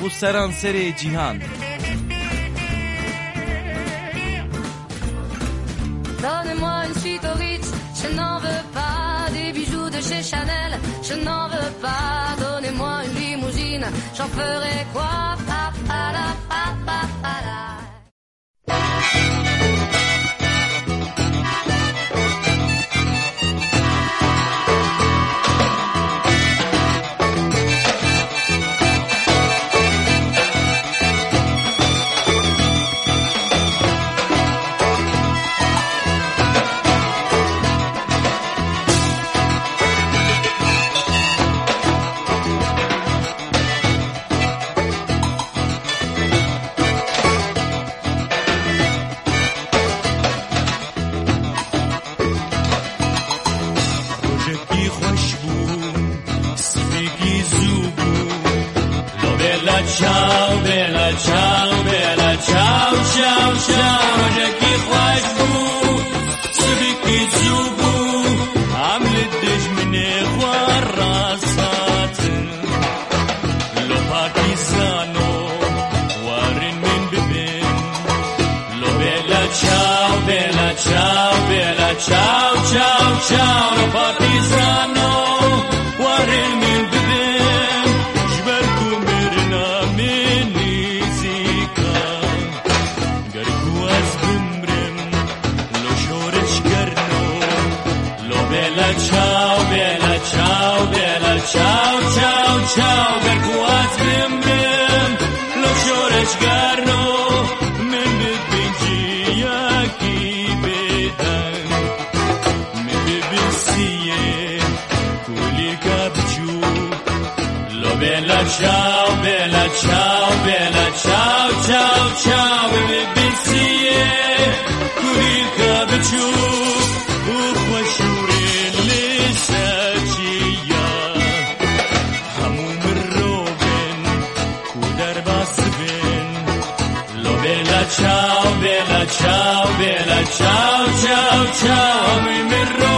yê û seran serê cîhan Donnez-moi une suite au Ritz, je n'en veux pas des bijoux de chez Chanel, je n'en veux pas. Donnez-moi une limousine, j'en ferai quoi? Pa, pa, la, pa. چاو بێلە چاو بێلە چاو چاو چاو ڕۆژێکی خۆش بوو سپێکی زوو بوو ئەم لە دژمنێ خوار ڕاستاتن لۆ پاکیزانۆ وارن من ببن لۆ بێلە چاو بێلە چاو بێلە چاو چاو چاو لۆ Ciao bella, ciao, ciao, ciao bebesiye Kurika biçu Uxbaşurin li saçiya Hamu mırroben Kudar basben Lo bella, ciao, bella, ciao, bella, ciao, ciao, ciao Hamu mırroben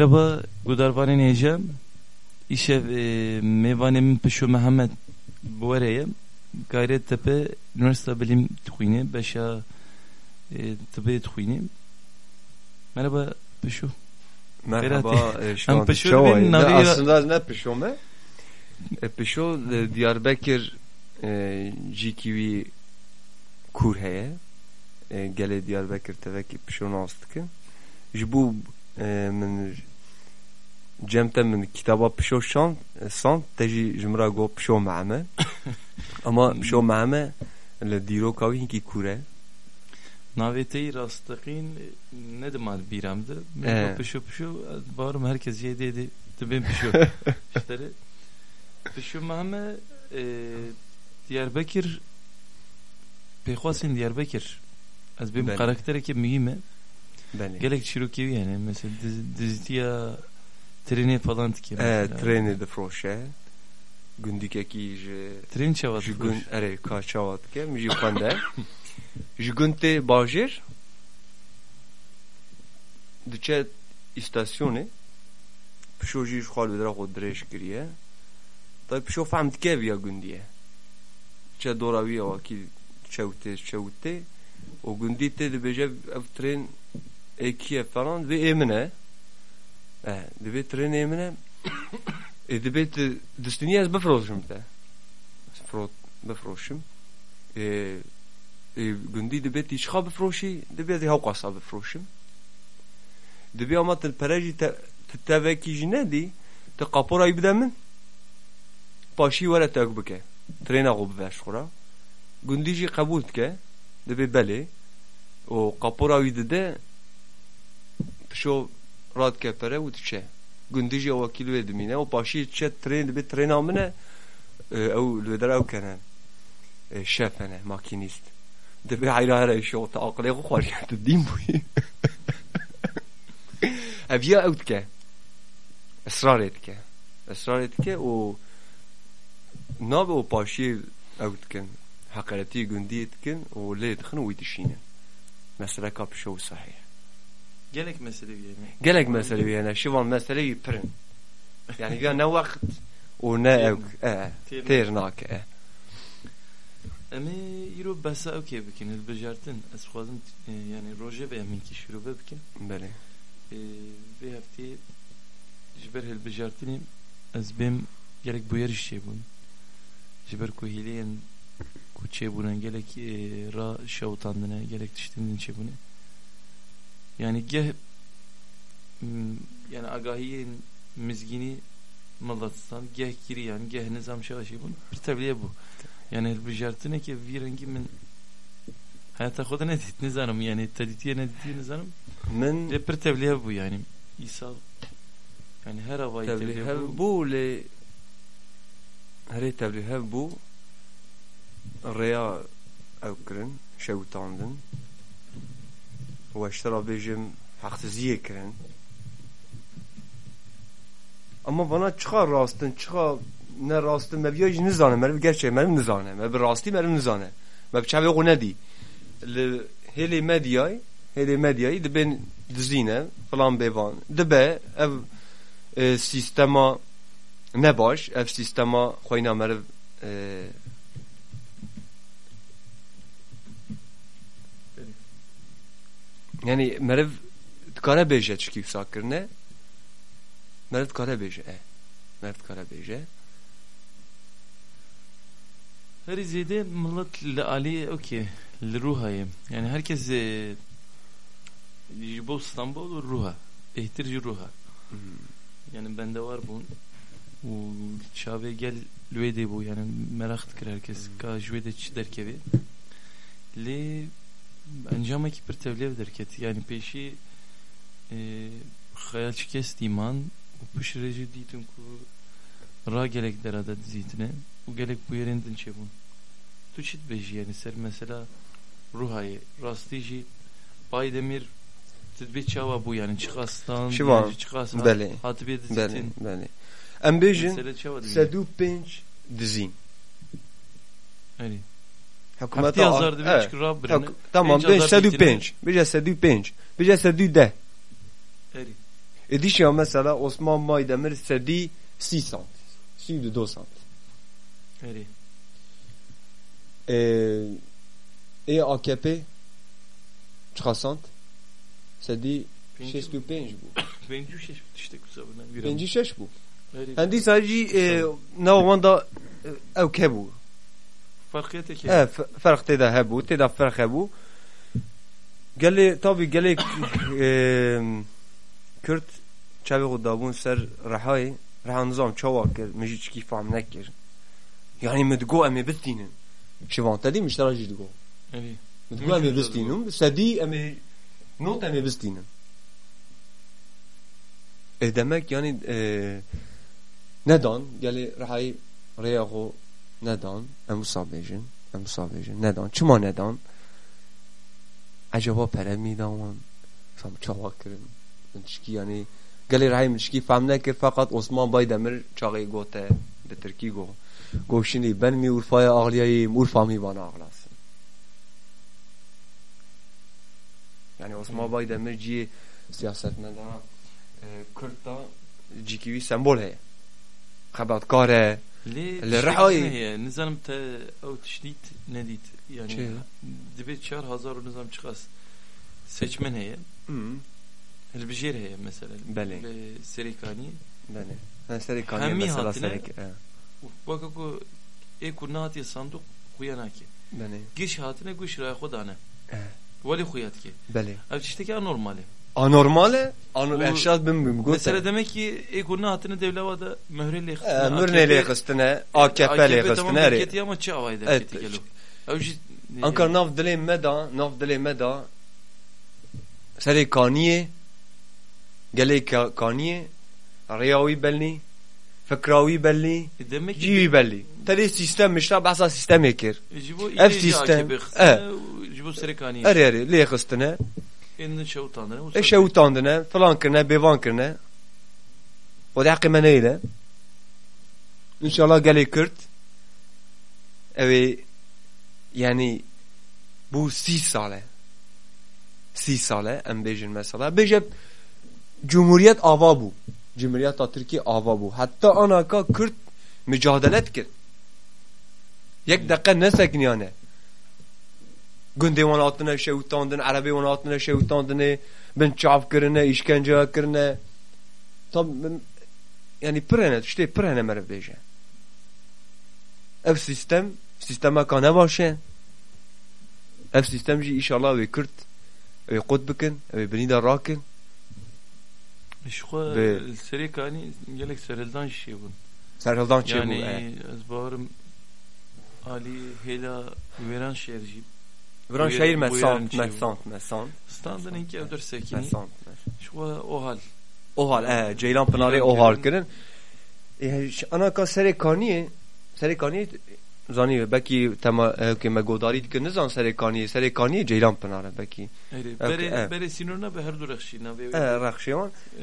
Merhaba Gudarbanê Nêjem İşev e, mêvanê min Pişo Mehmed Buwereye Gayret Tepe Üniversite Bilim dixwîne beşa e, tıbê dixwîne Merhaba Pişo Merhaba, e, Pişo bin ne Navira- aslında ne Pişo mu? E, Pişo e, Diyarbakır e, GQV kur heye. E, gele Diyarbakır teveki Pişo nastıkı. Ji bu şan e, san teji jimra go Pişo ma'me. Ama Pişo ma'me le diro kavi hinki kure. Navê te yî rastexîn ne dimad bîram de Ee. Pişo Pişo barım herkes yê dê dibên Pişo İşleri Pişo Mehmed e, Diyarbakır pêxwasên Diyarbakır ez bêm Bele. karakterekê mühim gelek çîrokî yani mesela diz- dizitiya Treni falan tike. e, treni difroşe gundikekî ji Tren çavat. ji gun erê ka min jî xwende ji gund tê bajêr diçe îstasyonê pişo jî ji xwe li dira xwe dirêj kiriye. Da pişo fehm dike viya gundiye çe dora wî awakî çewtê çewtê û gundî tê dibêje ev tren êkiye falan vê êmin دەبێت ترێنێ منە دەبێت دەستنی ئەس بفرۆژم بدە فرۆت بفرۆشم گوندی دەبێت هیچخوا بفرۆشی دەبێت هەو قاسا بفرۆشم دەبێ ئەمە تەلپەرەژی تەوێکیژ نەدی تە قاپۆڕایی بدە من پاشی وەرە تەک بکە ترێنە غۆ ببەش خورا گوندیژی قبول بکە و dide pişo radike pere û diçe gundî jî wekîl wê dimîne û paşî çe trên dibê trêna min e ew li dera ew kene şef hene makînîst dibê heyra here îşe te aqilê xwe xweş tu dîm bûyî ev ya ew dike esrarê dike esrarê dike û nabe û paşî ew dikin heqeretî gundiyê dikin û lê dixin û wî dişînin meseleka pişo û sahî Gelek mesele yani. gelek mesele wî hene şivan mesele wî pirin yani ya ne wext û ne ew e têr nake e. Emi îro besa kê bikin hilbijartin ez xwazim e, yani roje ve emînkî şîrove bikin. Belê E, vê heftê ji ber hilbijartinê ez bêm gelek bûyerî çêbûn ji ber ku hêleyên ku çêbûne gelek e, ra şewtandine gelek tiştîn din çêbûne yani geh m, yani agahiyên mizgînî Malatistan geh giriyan geh nizam şaşî bûn bir tevliye bu yani hilbijartinê ki vî rengî min hayata xwe de nedît nizanim yani tedîtiye nedîtiye nizanim min Ve bir tevliye bu yani. İsa yani her havayı hev bu. bû lê herê tevlî hev bû rêya ew kirin şewtandin weştera bêjim heqsiziyê kirin ama bana çiqa rastin çiqa ne rastin me biya jî nizane me bi gerçek me nizane me bi rastî me nizane me bi çavê xwe nedî li hêlê medyayê hêlê medyayê dibên dizîne filan bêvan dibe ev e, sistema ne baş ev sistema xweyna meriv e, yani meriv dikare bêje çikî wisa kirine meriv dikare bêje e meriv dikare bêje Her izlede millet li ali okey li ruhayı. Yani herkes e, bu İstanbul ruha. Ehtirci ruha. Yani bende var bu. Bu çave gel lüede bu yani merak tıkır herkes. Ka jüvede çi derkevi. Li encama ki bir tevlev derket. Yani peşi e, hayal çikest iman u pişireci ditin ku ra gelek derada dizitine. Bu gelek bu yerinden çebun. Tu çit beji yani ser mesela ruhayı rastici Baydemir tedbir çava bu yani çıkastan Şivan, çıkastan belê. hatibiye dizitin belê em bêjin mesele çava dizi sedû pênc dizîn öyle Hikûmeta hafti yazar dibi Evet. çıkır rab Hak- Tamam Pênc ben azar sedû dikine. pênc bêje sedû pênc bêje sedû deh öyle Edişya mesela Osman Maydemir sedî sî sant sî du do sant öyle e e AKP çiqa sant sedî Pênc- şeştû pênc bû Bencü şeş işte kusabına bir pêncî şeş bû öyle Hendî sadî navanda ew kebû farkiyete ki ev ferq têda hebû têda ferq hebû gelê tavî gelê Kürt çavê xwe dabûn ser rehayê reha nizam çawa kir min jî çikî fehm nekir yanî min digo em ê bistînin şivan te dî miştera jî digo öyle min digo em ê bistînin sedî em ê not em ê bistînin e demek yani e, ندان امو سابجن امو سابجن ندان. چما ندان؟ عجبا پره می دان فهم چه ها کرن من یعنی گلی رای من فهم نکر فقط عثمان بای دمر چاقی گوته به ترکی گو. گوشنی بن می ارفای آغلیه ایم ارفا می بان آغلا یعنی يعني عثمان بای دمر جی سیاست من کرتا جی کیوی سمبول هی. خبات کاره ليه اللي تشتيت رحوا- هي نظام تا او تشتيت نديت يعني Şey دبيت شهر هزار ونظام çıkas seçmen هي البجير هي مثلا بله. سريكاني beni ben seri kaniye Hemi mesela hatine- seri he, وباكو ايكو ناتي صندوق خوياناكي beni قش هاتنا قش راي خدانا he, ولي خوياتكي beli او تشتكي انورمالي anormale an ehşaz bin bin gote. Mesela demek ki ekonun hatını devlavada möhreli kıstına. Möhreli kıstına, AKP'li kıstına. AKP tamam ama çi avaydı. Evet. Şey- Ankara ee, nav diley meda, nav diley meda serê kaniye gelek kaniye riyawî belli fikrawî belli e cîwî belli terê sîstem mişra behsa sîstemê kir e, ev sîstem erê erê lê xistine Elini şavutandırı. eşe utandine filan kirine bêvan kirine o da heqê me neyle İnşallah gelê Kürt. Ew ê yani bu sî sale. Sî sale em bêjin mesela. Bêje Cumhuriyet ava bû Cumhuriyeta Tirkiye ava bû heta anaka Kürt mücadelet kir yek deqe nesekniyane gundê wan hatine şewitandin erebê wan hatine şewitandinê bin çav kirine işkence kirine tam yani pirene tiştê pirene meriv bêje ev sistem sistema ne başe ev sistem jî inşallah Kürt ew ê qut bikin ew ê binîda rakin Şu Ve- Serekani gelek sereldan şey bu. serhildan çê bû Yani az bağırım Ali Hela veren şehirci. Viran bu- şehir bu me yerin sant çê me bû. sant me sant Standın inki me sekini. sant Şu o hal. o hal e Ceylan Pınarê Ceylan o hal kirin. e anaka serê kaniyê serê kaniyê zanî bekî tema ke me godarî dikin nizan serê kaniyê serê kaniyê Ceylan Eri Evet, bere bere sinirna be her durakşina ve. e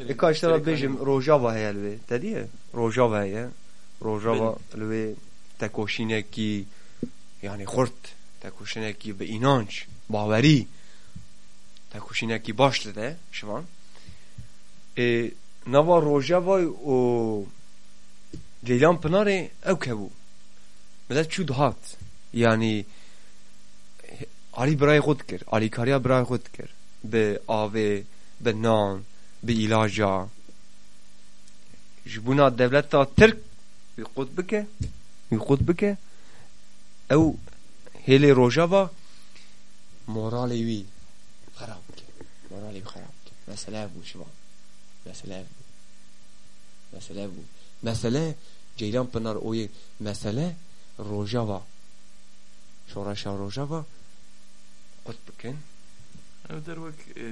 Eri, E kaç tara Serekani bêjim bu. rojava heye li wê te diye rojava heye rojava li wê tekoşînekî yani xurt tekoşînekî bi înanç bawerî tekoşînekî baş dide şivan e nava rojava û Ceylan Pınarê ew kebû millet çû dihat yani alî birayê xwe dikir alîkariya birayê xwe dikir bi avê bi nan bi îlaja ji bûna devleta Tirk wî qut bike wî qut bike ew hêlê rojava bike moralê wî xerab bike mesele ev bû şivan mesele ev bû mesele ev bû mesele Ceylan Pınar oyê mesele rojava şoreşa rojava qut bikin Evder bak e,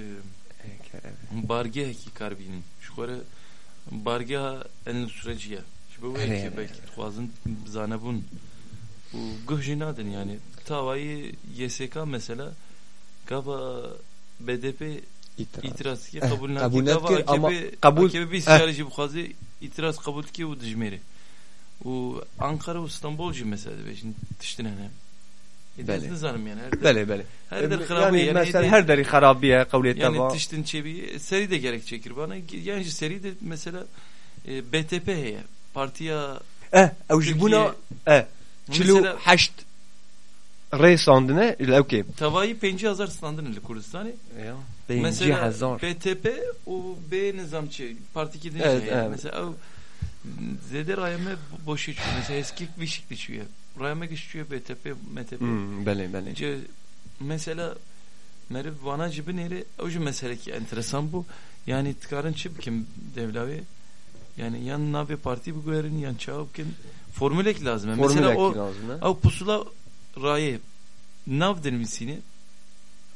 barge ki karbinin. Şu kore barge en süreciye. Şu bu Evet, ki evet, belki tuazın zanebun. Bu gıhjinadın yani. Tavayı YSK mesela gaba BDP itiraz ki Eh, kabul nakit kabul nakir ama kabul- AKP bir eh. siyasi bu kazı itiraz kabul ki u dijmeri. U Ankara u İstanbulcu mesela be şimdi tiştine ne. Bele. Ne zanım yani. Bele bele her der yani, harabi yani. mesela her deri harabiye et yani tiştin çebi seri de gerek çekir bana. Yani seri de mesela e, BTP heye. Partiya eh ew ji bûna eh çilu heşt rê sandine il okey tavayı penci hazar standın ile Kurdistan'ı. Beynci Mesela BTP o B nizamçı parti gidince Evet, evet. mesela o Zede Rayame boş içiyor. Mesela eski Vişik içiyor. Rayame geçiyor BTP, MTP. hmm bele bele Ce- mesela Merve Vana cibi nere o ju mesele ki enteresan bu. Yani tıkarın çip kim devlavi yani yan nabe parti bu görerin yan çağıp kim formülek lazım. Yani mesela formülek o lazım ha o pusula raye nav denilmesini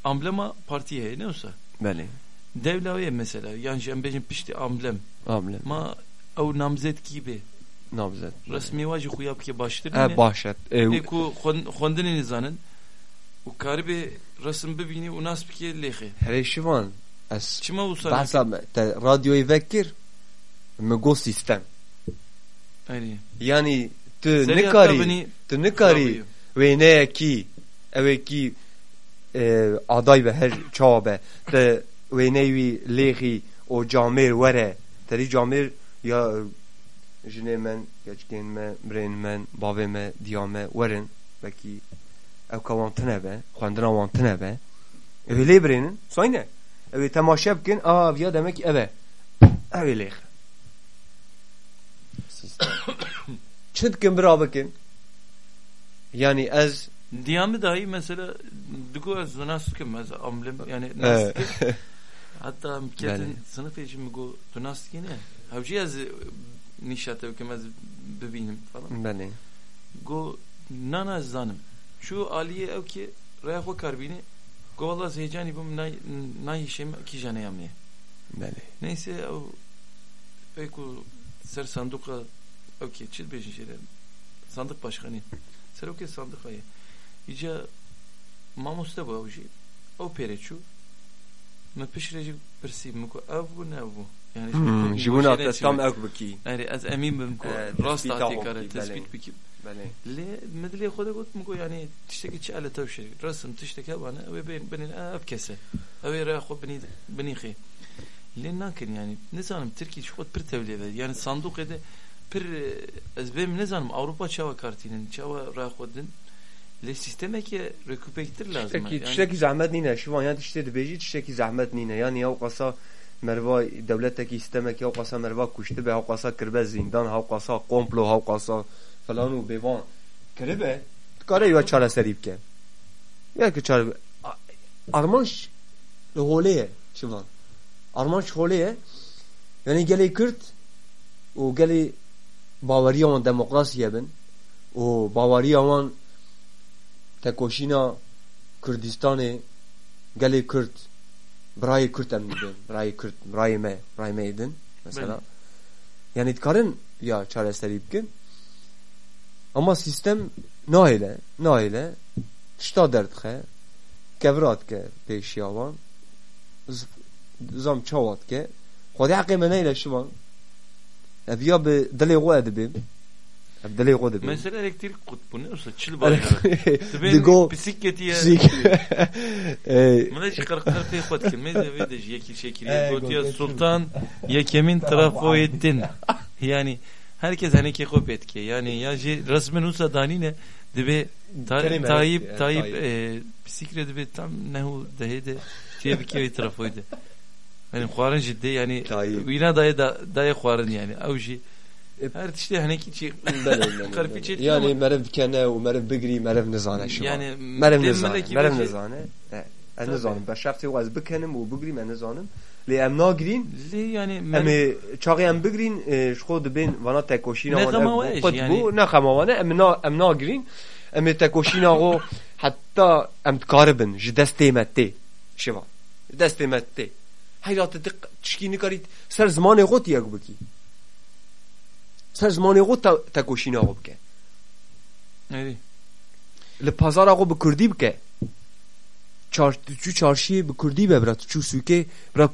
amblema partiye ne olsa. Bele devlaviye mesela yani jembejin pişti amblem. Amle ma o namzet gibi. Nabzet resmi vacı kuyap ki baştır ha başet. Ev Eku xwendinê nizanin û karibê resim bibînî û nas bikê lêxê. herê şivan ez Çima wisa bahsa me te radyoyu vekir me go sistem. Ayri. Yani tu beni tu nikari ve ne ki evet ki e, aday ve her çabe. Te ve nevi lehi o camir vere. Teri camir ya jine men geçken me brain men bave me diyame verin belki ev kavantine be xwendina wantine be. Ev lê birênin sayne ev ê temaşe bikin a viya demek ev ê lêx çi dikin bira bikin yani ez Diyami dahi mesela Dugu az naskim az amlim yani Evet. naskim hatta Bale. mketin sınıf eşim go tu naskin ya havci az nişat evkem az bebinim falan. Beni go nana zanım şu aliye ev ki xwe karbini go valla zeycani bum nay nay işim ki jane yamye beni neyse o peki ser sanduka okey beşin şeyler sandık başkanı ser okey sandık ayı ica mamusta bu avcı o pereçu me pişirecek persi mi ko ev bu ne bu yani ji bu buna şeyden te tam ew bikî yani az emin bim ko rast ati kare tespit beni le medli xoda got mu ko yani tişteki çale tavşe rasım tişteki bana ve ben benim ev kese ev ra xo beni beni xi le nakin yani ne zanım Türkiye şu pir tevliye yani sanduk ede pir ez benim ne zanım Avrupa çava kartinin çava ra xodin le sisteme ki rekupektir lazım tiştekî yani tiştekî zehmet nîne şivan yan tiştê dibêjî tiştekî zehmet nîne. Yani yaw qasa merva devletekî sistemekî yaw qasa merva kuşti be yaw qasa kirbe zindan haw qasa komplo haw qasa falan û bêvan. Kiribe dikare ya çareserî bike ya ki çare armanş li holê ye şivan armanş holê ye. Yani gelê Kürt û gelê baweriya wan demokrasiye bin. Û baweriya wan tekoşîna Kürdistanê gelê Kürt birayê Kürt em dibin birayê Kürt birayê me birayê me edin mesela. Yani dikarin ya çareserî bikin ama sistem naile naile tişta derdixe kevrat ke pêşiya wan z- zam çawat ke. Xwedê heqê me neyle şivan ev ya bi dilê xwe dibim ev dilê xwe dibim mesela elektrik kutbu ne olsa çil ya Digo bisikleti ya Mına çıkar karpı xot kim meze ve de yeki şekil gotiya sultan yekemin trafo ettin yani herkes hani ke kop etke yani ya resmen usa dani ne dibe Tayyip Tayyip e, bisiklet dibe tam nehu dehede şey bir kere trafoydu yani xwarın ciddi yani Tayyip. wina daya da daya xwarın yani avji E- her işte hani ki şey Belim, Karpı belim. çetin Yani ama- merev dikene u merev bigri merev nizane şu Yani merev demele nizane ki merev bir şey- nizane e en Tabii. nizanim beşafti u az bikenim u bigri men nizanim li em nagirin Li yani em e, çağı em bigrin e, şko dibin vana tekoşina Ne wan xema ev weş, qut yani- bu ne xema wana em na em nagirin em e tekoşina go hatta em tkaribin ji destê me tê şiva ji destê me tê hayrat dik tişkî nikarit ser zimanê xwe tiyek bikî ser zimanê xwe te- tekoşîna xwe bike Evet. li pazara xwe bi Kurdî bike çar tu çû çarşiyê bi Kurdî be bira tu çû sûkê bira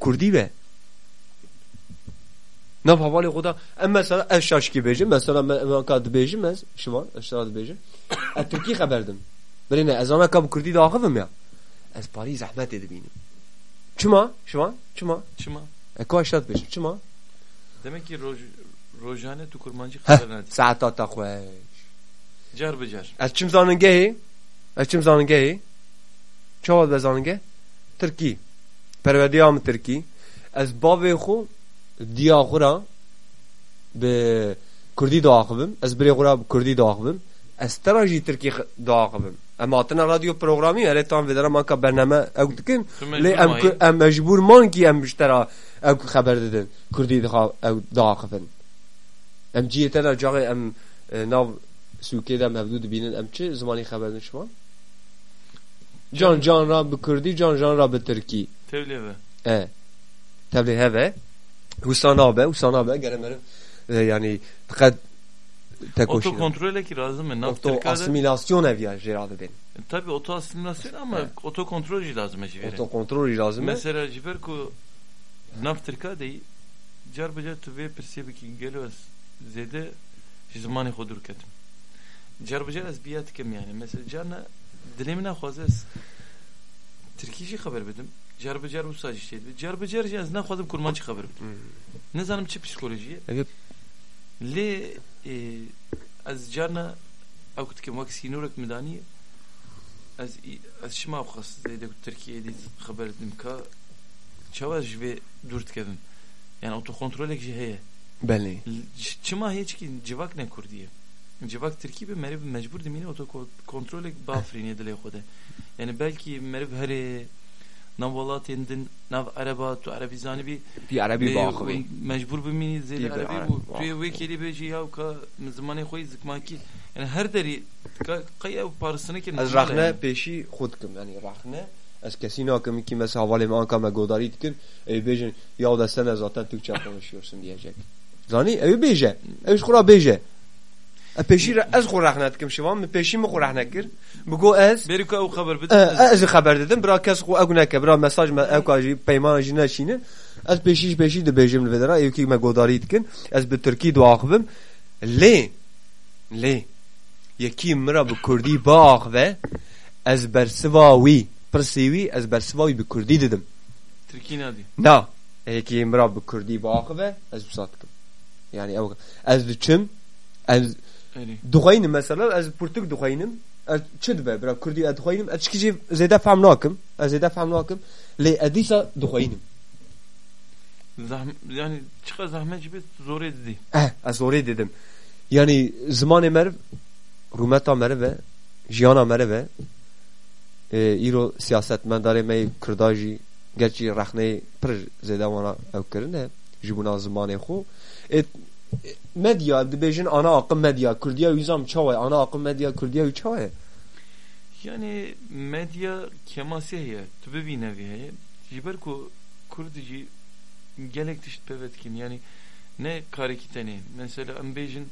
Kurdî be Nav havalê xwe da em mesela ev şaşkî bêjim mesela me em ka dibêjim ez şivan ev şara dibêjim ez Tirkî xeberdim birîne ez ana ka bi Kurdî daxivim ya ez parî zehmetê dibînim çima şivan çima Çıma. e ka eşat bêjim çima Demek ki roj, rojane tu kurmancı heh haber nerede? saeta ta xwe Car becar. Ez çim zaningehê ez çim zaningehê çawa be zaningeh Tirkî. Perwediya min Tirkî? Ez bavê xwe diya xwe ra bi Kurdî diaxivim ez birê xwe ra bi Kurdî diaxivim ez te ra jî Tirkî diaxivim vêdera man ka bername ew dikin Tu lê mecbur em mayî. em mecbûr man ki em bijtera ew xeber didin Kurdî dixa ew diaxivin em ciyê te ra cagê em e, nav Sûkê de mevdû dibînin em çi zimanî xeber din şivan can can ra bi Kurdî can can ra bi Tirkî Tevliye ve. e tevlê heve wisa nabe wisa nabe gere merim e, yani tekoşîn Oto kontrole ki lazım mı? oto Naftirkada. asimilasyon ev ya jêra dibin Tabii oto asimilasyon ama Evet. oto kontrol lazım eji vere. oto kontrol lazım e Mesela jiber ku naftirka dey car bi car tu vê pirsiyekî gelo ez zêde ji zimanê xwe dûr ketim car bi car ez biya dikim yani. Mesela min naxwaze ez Tirkî jî xeber bidim car bi car wisa jî şey car bi car jî ez naxwazim kurmancî xeber bidim nizanim çi psikolojiye? Evet. lê e, ez carna ew ku dikim wek sînorek midaniye ez ez şima xwast zêde ku Tirkiyeyê dît xeber didim ka çawa ji vê dûr dikevim yani otokontrolek jî heye Belê. Çima hiç ki civak ne kurdiye. Civak Türkiye bir meriv mecbur demine oto kontrolek bafrine dile xode. Yani belki meriv heri arabizani bir Bir Arabi bir- bağlı. mecbur bimini Bir zeyde bir arabi Arabi bu bağlı. tuye ve keli beji ya ka zamanı koy zikmaki yani her deri ka kaya parasını ki Ez rahne peşi xud kim. Yani rahne ez kesî nakim ki mesela havalê me anka me godarî dikir ew bêjin ya da sen zaten Türkçe konuşuyorsun diyecek. Zanî ew bêje. Ew ji xwe re bêje. E peşî re ez xwe rahne dikim şivan mi peşî me xwe rahne kir. Bigo ez Beri ka o haber bit. E, ez ê xeber didim bira kes xwe ew neke bira mesaj me ew ka jî peymana jî neşînin ez peşî ji peşî dibêjim li vê de re ew kî me godarî dikin ez bi Tirkî diaxivim lê lê yekî mira bi Kurdî biaxive ez bersiva wî pirsê wî ez bersiva wî bi Kurdî didim Türkiye nadi. na yekî ez Pirtûk dixwayinim ez çi dibe bira Kurdî ez dixwayinim ez çikî jî zêde fehm nakim ez zêde fehm nakim lê ez dîsa dixwayinim Zahmet yani çıka zahmet gibi zor edildi. eh ez orê dedim yani zimanê meriv rûmeta meriv e jiyana meriv e e, îro siyasetmendarê me Kurda jî gerçi rexneyê pir zêde wana ew kirin e ji bûna zimanê xwe medya dibêjin ana aqim medya Kurdiya wîzam çawa ana aqim medya Kurdiya çawa Yani medya kemasi heye. Tu bevi nevi heye. Jiber ku Kurdici gelek tişt pevetkin. Yani ne karekiteni. Mesela ambejin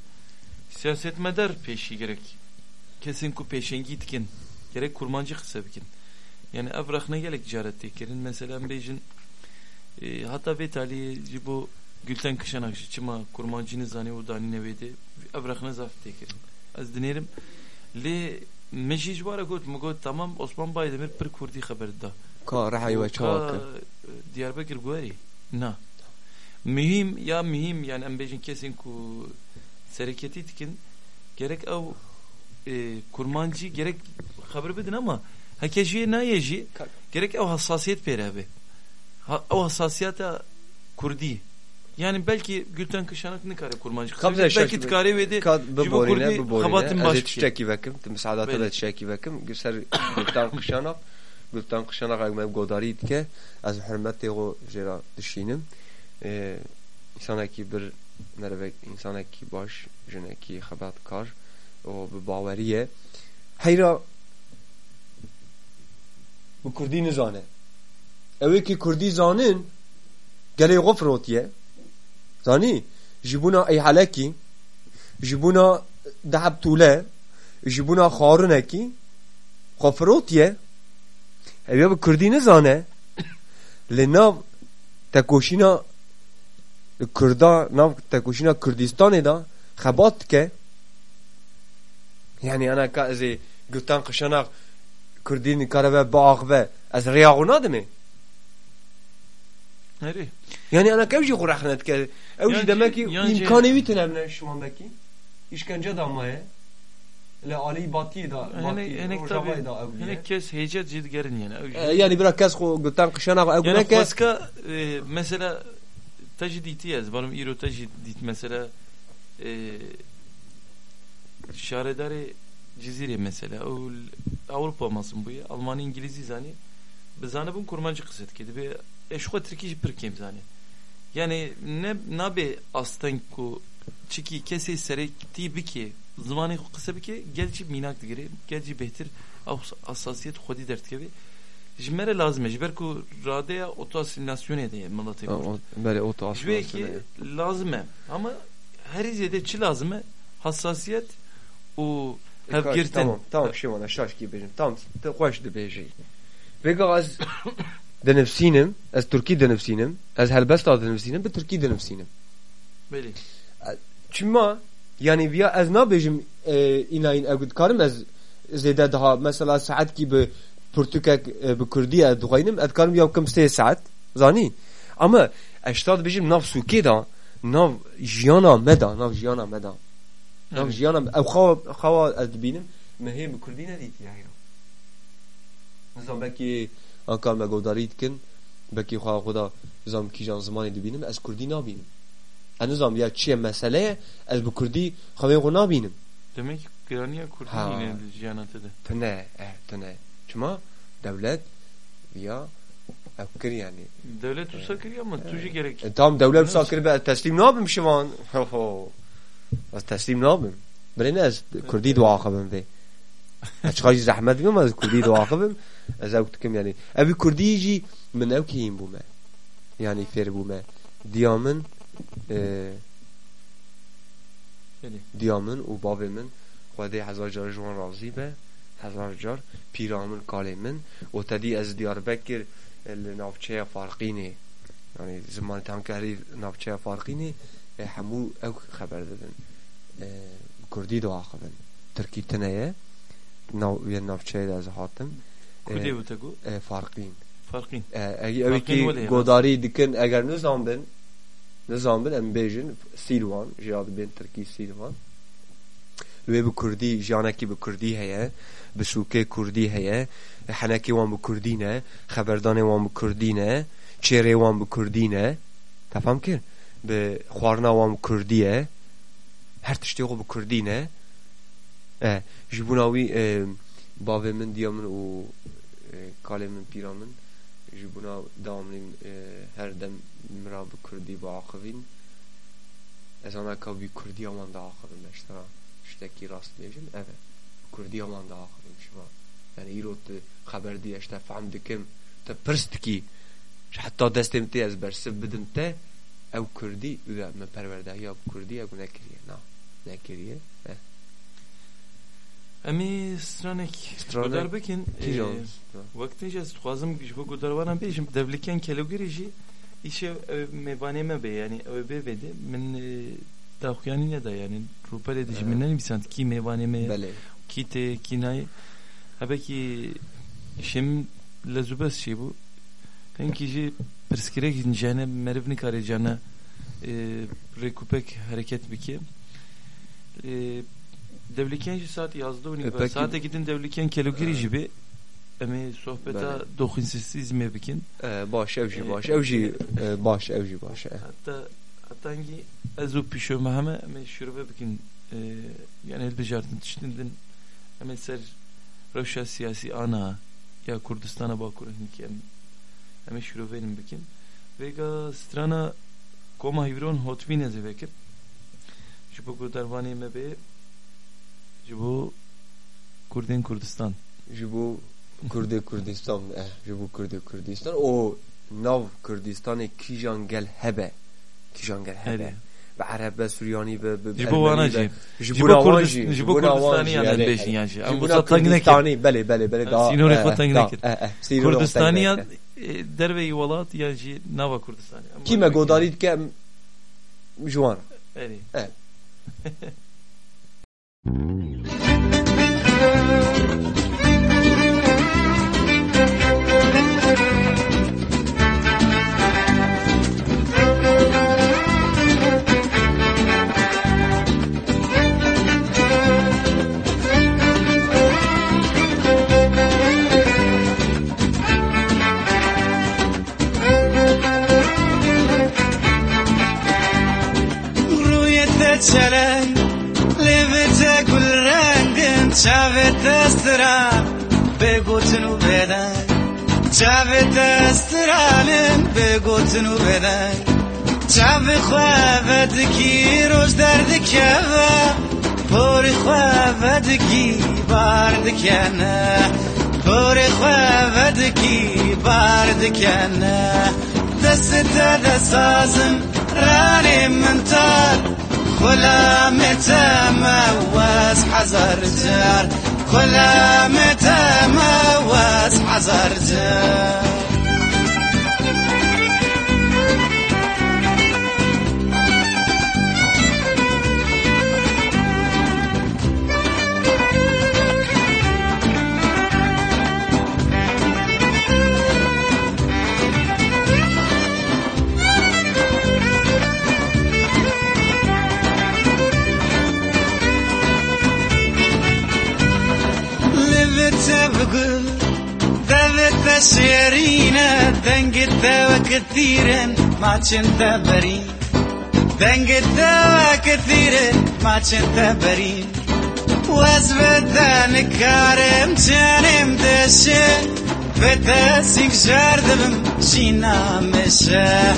siyaset medar peşi gerek. Kesin ku peşen gitkin. Gerek kurmancı kısa bikin. Yani evrak ne gerek ticaret tekirin. Mesela ambejin e, hatta vetali bu Gülten Kışan akşı çıma kurmancını zani o dani nevedi. Evrak ne zaf tekirin. Az dinerim. Li مشي جوارا قلت ما قلت تمام عثمان بايدمير بر كردي خبر دا ka rehayê we çawa kir Diyarbakır Guari na mühim ya mühim yani em bejin kesin ku sereketi tikin gerek ev e, kurmancı gerek haber bedin ama hakejiye na yeji Ka- gerek ev hassasiyet peri abi ha, o hassasiyeta kurdi yani belki Gülten Kışanak ne kare kurmancı belki şaşırdı. tkare ve de Kad Jibo biborîne Kurdî xebatin biborîne baş ez ê dike. tiştekî vekim tu misadata Belê. de tiştekî vekim ser gultan qişanak gultan qişanak ew me godarî dike ez hürmetê xwe jê ra dişînim Ee, insanekî bir mervek insanekî baş jinekî xebatkar û bi bawerî ye heyra bi Kurdî nizane. Ew kî Kurdî zanin gelê xwe firotiye zanî ji bûna eyhelekî ji bûna deheb tûle ji bûna xwarinekî xwe firotiye ev ê bi Kurdî nizane li nav tekoşîna Kurda nav tekoşîna Kurdistanê da xebat dike yani ana ka ez ê gutan qişanak Kurdî nikare ve biaxive ez rêya xwe nadimê Nereye? yani ana kev jî xwe rexne dike ew jî Yani- demekî yani- imkanê wî tune bine şiwandekî işkence da maye li alî batiyê da henek rojavayê tabi henek kes heyecet cid gerin yani. E, yani biraz kes xwe gutan qişanak ew Yani başka e, mesela taciditi yaz. Benim iro tacidit mesela e, şaredari Cizire mesela. Avrupa masın bu ya. Almanya İngilizi zani. Bizane bun kurmancı kısıt kedi. Be eşko Türkiye pirkem zani. Yani ne nabe aslan ku çiki kesi serekti biki zamanı kısa biki gelci minak digiri gelci behtir hassasiyet xodi dert gibi jimere lazım jiber ku radeye oto asimilasyon ede milletê Kurd. böyle oto Jwe ki lazım e. ama her izede çi lazım e? hassasiyet o hev girtin. Tamam tamam şey bana şaş gibi. Tamam te hoş de beji. Ve gaz دنفسینم از ترکی دنفسینم از هلبستا دنفسینم به ترکی دنفسینم بله ما یعنی بیا از نابیجم اینا این اگود کارم از زیده دها مثلا ساعت کی به پرتوکک به کردی از دخوینم اد کارم یا کم سه ساعت زانی اما اشتاد بیجم ناف سوکی دا ناف جیانا مدا ناف جیانا مدا ناف جیانا او خواه خواه از بینم مهی به کردی ندیتی هیرا نظام بکی آنکار مگو دارید کن؟ بکی خواه خدا زم کی جان زمانی دوبینم از کردی نابینم هنوز هم یا چیه مسئله؟ از بکردی کردی خواهی خواه نابینم گرانی کردی؟ نه جانات ده. تنه اه تنه چما دولت یا اکر یعنی؟ دولت تو ساکر اما تو چی گرکی تام دولت تو ساکر به تسلیم نابیم شما. از تسلیم نابیم برین از کردی دعا خواهیم به. اشخاص زحمت بهم از كردي دعا خبم از اوتكم يعني ابي كردي يجي من او كيم بوما يعني فير بوما ديامن اه Beli. دیامن و بابی من خواهده هزار جار جوان رازی به هزار جار پیرامن کالی من و تدی از دیار بکر نافچه فارقینه یعنی زمان تام که هری نافچه فارقینه همو او خبر دادن اه، کردی دعا خبن ترکی تنیه نو یه نافچه از هاتم Kude bu tagu. اه، فارقین Farkın. اوی Farkın که ولی گوداری دکن اگر نظام بن نظام بن ام بیجن سیروان جیاد بین ترکی سیروان لوی به کردی جانکی به کردی هیه به سوکه کردی هیه حنکی وان به کردی نه خبردان وان به کردی نه چهره وان به کردی نه تفهم کر به خوارنا وان به کردیه هر تشتی خو به کردی نه e, ji bûna wî bavê min, diya min û eh, kalê min, pîra min ji bûna ah, eh, her dem mira bi Kurdî biaqivîn. Ez anaka wî Kurdiya wan da aqivim meştera tiştekî rast bêjim ev eh, e. Kurdiya wan da aqivim şima. Yani îro tu xeber diye işte fehm dikim te pirs dikî hatta destêm tê ez bersiv bidim te ew Kurdî me perwerdehiya Kurdiya ku nekiriye na nekiriye eh. ez dixwazim ji bo gudarwanan bêjim devlikên kelogirî jî îşe ew mêvanê me bê yanî ew ê bê vedê min e, daxuyanî neda yanî rûpelê de ji min nenivîsand kî mêvanê me ye بله kî tê kî nayê hebekî şêm lezûbes çî bû penkî jî pirskirek cihane meriv nikare cana e, rekupek hareket bike Devliken şu saat yazdı üniversite. Saate gidin devliken kelogiri gibi. Emi sohbeta dokunsuz izme bikin. E, e, e, baş evji baş evji baş evji baş. Hatta hatta ki ez o pişo mahme emi şurbe bikin. Yani el becertin tiştindin. Emi ser Röşe siyasi ana ya Kurdistan'a bakurun ki emi şurbenin bikin. Vega strana koma hivron hotvine zevekir. Şu bu kadar vani mebe ji bo Kurdên Kurdistan جبو کرد کردستان اه جبو کرد کردستان او ناو کردستان کیجان گل هبه کیجان گل هبه Hadi. و عرب و سوریانی و و- ji bo wana jî جبو ji bo نوانجی Kurdist- ji bo Kurdistaniyan ez bêjin yan jî em جبو wisa teng nekir کردستانی بله بله بله دا سینوری اه، خود اه، تنگ دا، نکرد. اه، اه، سینوری خود تنگ Kurdistaniyan نکرد. e, derveyî welat ya jî nava Kurdistaniye Em کی var ما vekir. گودارید که جوان Erê. بته گل رنگم چاوه دسترم به گوتنو بدن. چاوه دسترالم به گوتنو بدن. چاوه خواهد کی روز درد که و پر خواهد کی بارد کنه پر خواهد کی بارد کنه دست دست سازم رانی من تار كل متموس حزر جار؟ كل متموس حزر جار؟ تبقل دبت تشيرينا دنگ دوا كثيرا ما كنت بريء دنگ دوا كثيرا ما كنت بريء وزبدان كارم جانم دشه بتا سينك جاردبم جينا مشا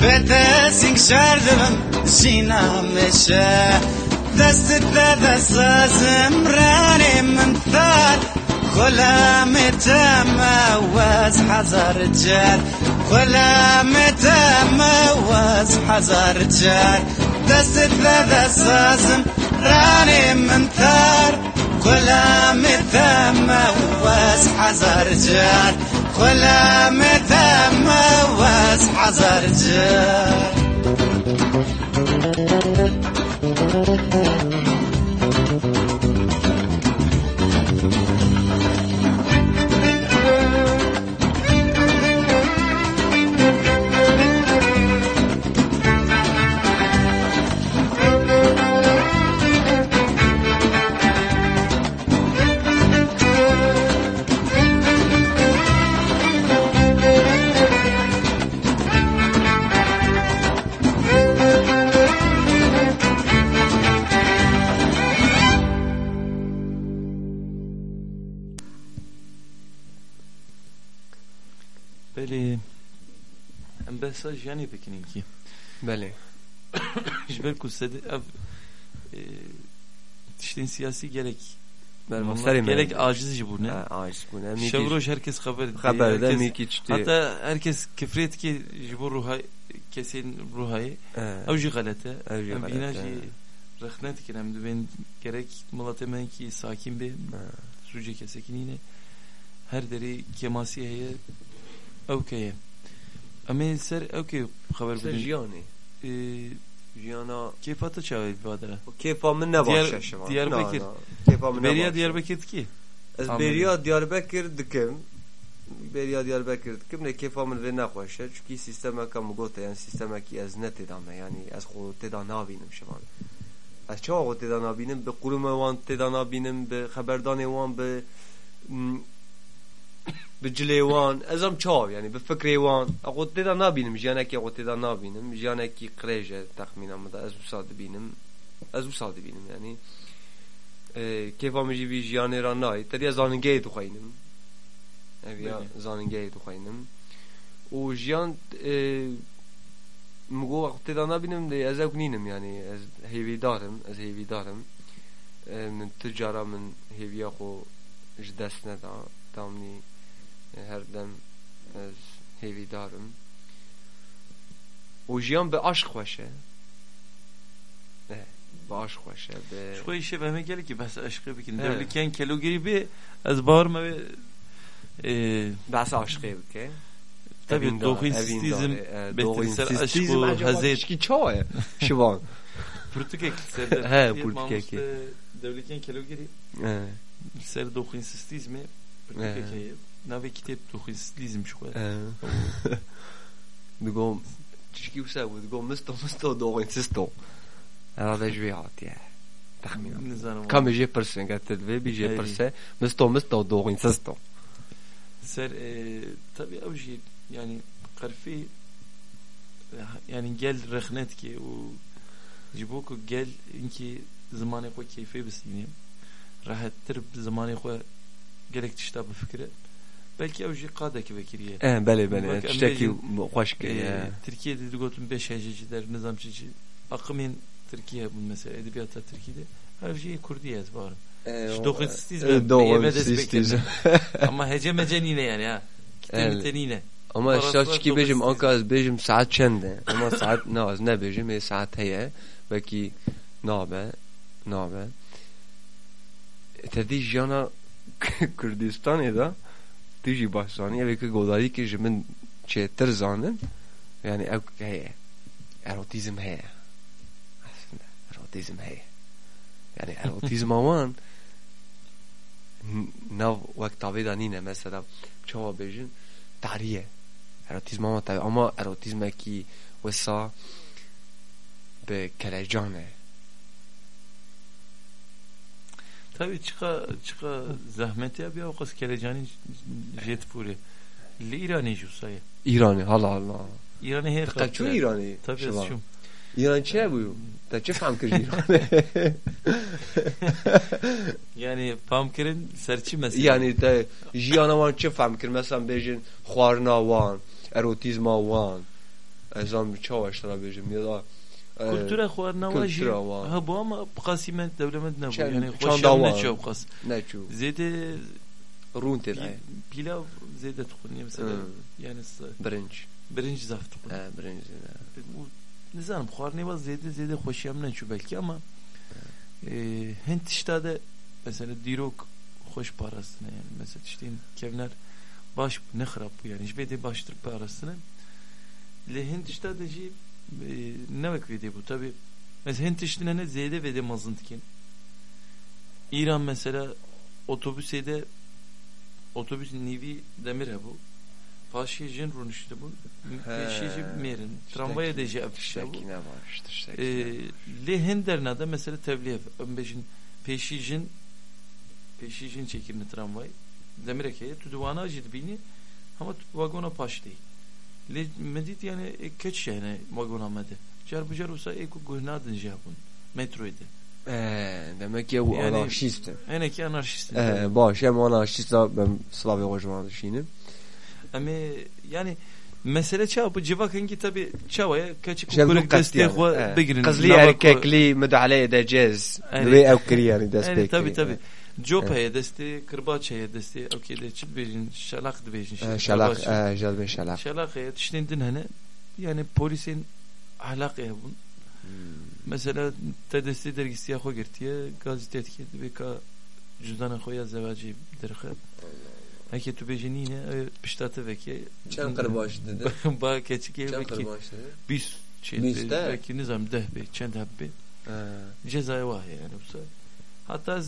بتا سينك جاردبم جينا مشا دست دست سازم رانم من تار ولا متى موز حزر رجال ولا متى موز حزر رجال دست ذا سازم راني من ثار ولا متى موز حزر رجال ولا متى موز حزر رجال ambassadeur yani pekini ki. Bele. Jbel kusede ev tiştin siyasi gerek Bermanlar gerek acizci bu ne? Aciz bu ne? Şevroş herkes haber. Haber de mi ki çti. Hatta herkes kifret ki bu ruha kesin ruhayı. Avcı galete. Avcı galete. Rıhnet kirem de ben gerek malatemen ki sakin bir suce kesekin yine her deri kemasiyeye evkeye. امین سر اوکی خبر بدین. جیانی، جیانا کیفا تو چاوی بادره؟ خب، کیفا من نباشه شما. دیار بکر. کیفا من بریا دیار بکر کی؟ از بریا دیار بکر دکم. بریا دیار بکر دکم. نه کیفا من ور نخوشه. چونکی سیستم اکا مگوته یعنی سیستم که از نت دامه یعنی از خود تدا نابینم شما. از چه آقا تدا نابینم به قروم وان تدا نابینم به خبردان وان به به وان ازم چاو یعنی به فکر وان نابینم جانه که خود تدا نابینم جانه که قریجه تخمینم ده از وساد بینم. از وساد بینم یعنی کیفا مجی وی جیانی را نای. تری زاننگی تو خواینم اویا بله. زاننگی تو خواینم و جیان مگو وقتی دا نبینم دی از اوک نینم یعنی از هیوی دارم از هیوی دارم. من تجارا من هیویا خو جدست ندا دامنی. هر دم از هیوی دارم و جیان به عشق خوشه نه به عشق خوشه به şu işe beme gerek ki bas aşkı bikin Evet. devliken kelo gibi az bağırma ve e, بس عاشقی بکه tabii اوین doğu داره، اوین insistizm داره. اه، بهترین سر دوغین aşk سیستیزم و عجب hazet چی چاه شوان Pürtükek ser He, Pürtükek. devliken kelo gibi اه، ser doğu insistizmi Pürtükek nave kitap doğu insistizm şu kadar اه. بگم چشکی وسه بود بگم مستو مستو دوغین سیستو هذا جویات یا تخمینم nizanım کم جه پرسن گتت وی بی جه Evet. پرسه مستو مستو دوغین سیستو ser e, tabii avcı yani karfi yani gel rehnet ki o jiboku gel inki zamanı ko keyfe bisini rahattır zamanı ko gerek tişta bu fikre belki avcı kadaki vekiriye اه بله بله Bak, تشتکی emreci- خوش که e, Türkiye'de de gotun beş hececiler nizamçıcı akımın Türkiye bu mesela edebiyatta Türkiye'de avcı Kurdiye ezbarım Şu dokuz sistizm دوغین yeme destek سیستیزم ama hece mecen yine yani ha Evet. kitabı yine اما Parası اشتاق var, چکی dokuz بجم سیز. آنکه از بجم ساعت چنده اما ساعت نه از نه بجم یه ساعت هیه وکی نابه نابه تدی جانا کردستانی دا تیجی باشانی اوی که گوداری که جمن چه تر زانن یعنی او که هیه اروتیزم هیه aslında erotism هیه yani erotism aman nav وقت تابه نینه مثلا چوا بجن تعریه اروتیزم اما تعریه اما اروتیزم کی وسا به کلجانه Tabii çıka çıka zahmeti ya bir avukası kelejani jet puri. Li İranî jû sayı. İranî hala hala. İranî her Ta çu İranî? Tabii Şeva. şum. İran çe bu? Ta çe fam kir İranî? Yani pamkirin serçi mesela. Yani ta jiyana wan çe fam kir mesela bejin xwarina wan, erotizma wan. Ezan çavaşlara bejim ya da devlemet ne bu. Çen- Yani çanda xoşam wa. ne çok qas. ne çu? Zede Rûn tê pi- pilav zede tuxuniye mesela. Hı. Yani s- birinci. birinci zaf tuxuniye. He birinci. ne. Ne zanım xwarine var zede zede ne çu belki ama e, hent iştade mesela dirok hoş parasını yani mesela işte kevner baş ne xrab bu yani hiç de baştır parasını le hent iştade jî e, ne vek vede bu tabi mesela hent iştine ne zede vede mazıntıken İran mesela otobüsede otobüs nivi demir bu Paşiyecin runuştu bu. Peşici merin. Tramvaya jê afişe bu. Ee, ştekine. li hinderna da mesela tevliye 15'in peşijin peşijin çekirni tramvay demireke tu divana acid bini ama vagona paş değil. Medit yani e, keç yani vagona mede. Car bucar olsa eko guhnadın jabun. Metroydu. Ee, demek ki bu Yani- anarşist. Ene ki anarşistin. Ee, baş hem anarşist ben Slavya Hocam'a düşünüm. Ama yani mesele çağ bu civakın ki tabi çavaya kaçık desteği katliam. ve begirin. Kızlı erkekli müdahale edeceğiz. Ve evkiri yani destek. tabi tabi. Desteği, okey de çit bejin, şalak da bejin. Ee, Şalak, ee, Jalbe Şalak. Şalak ya tiştindin hani yani polisin ahlak ya bun. Mesela te desteği dergisi ya girtiye gazete etkiydi ve ka cüzdana xoya zevacı derxe. Hake tu bejin yine piştatı veki. Çen kırbaç dedi. Ba keçike Çen veki. Bis şey. Veki nizam deh be, çend habbe. Ee, cezaya var yani bu Hatta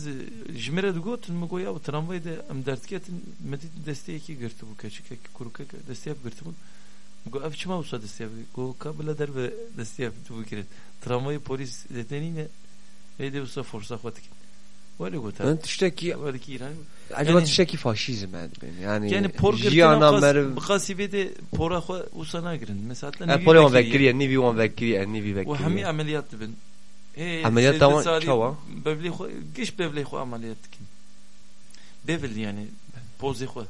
jmere de gotin mi goya bu tramvayda em dertketin medit desteyeki girti bu keçik ek kuruk ek desteyep girti bu. Go ev çima usta desteyep. Go kabile der ve desteyep bu kiret. Tramvayı polis deteniyle ve de usta forsa kvatik. Öyle gotar. Ben tişteki öyle ki İran. Acaba tişteki faşizm yani benim. Yani yani por girtin mer bu kasibede pora usana girin. Mesela ne e, pora on vekriye, ne vi on vekriye, ne vi vekriye. Bu hemi ameliyat bin. عملیات سید دوان سالی چوا؟ ببلی خو گش ببلی خو عملیات کن ببل yani pozi خو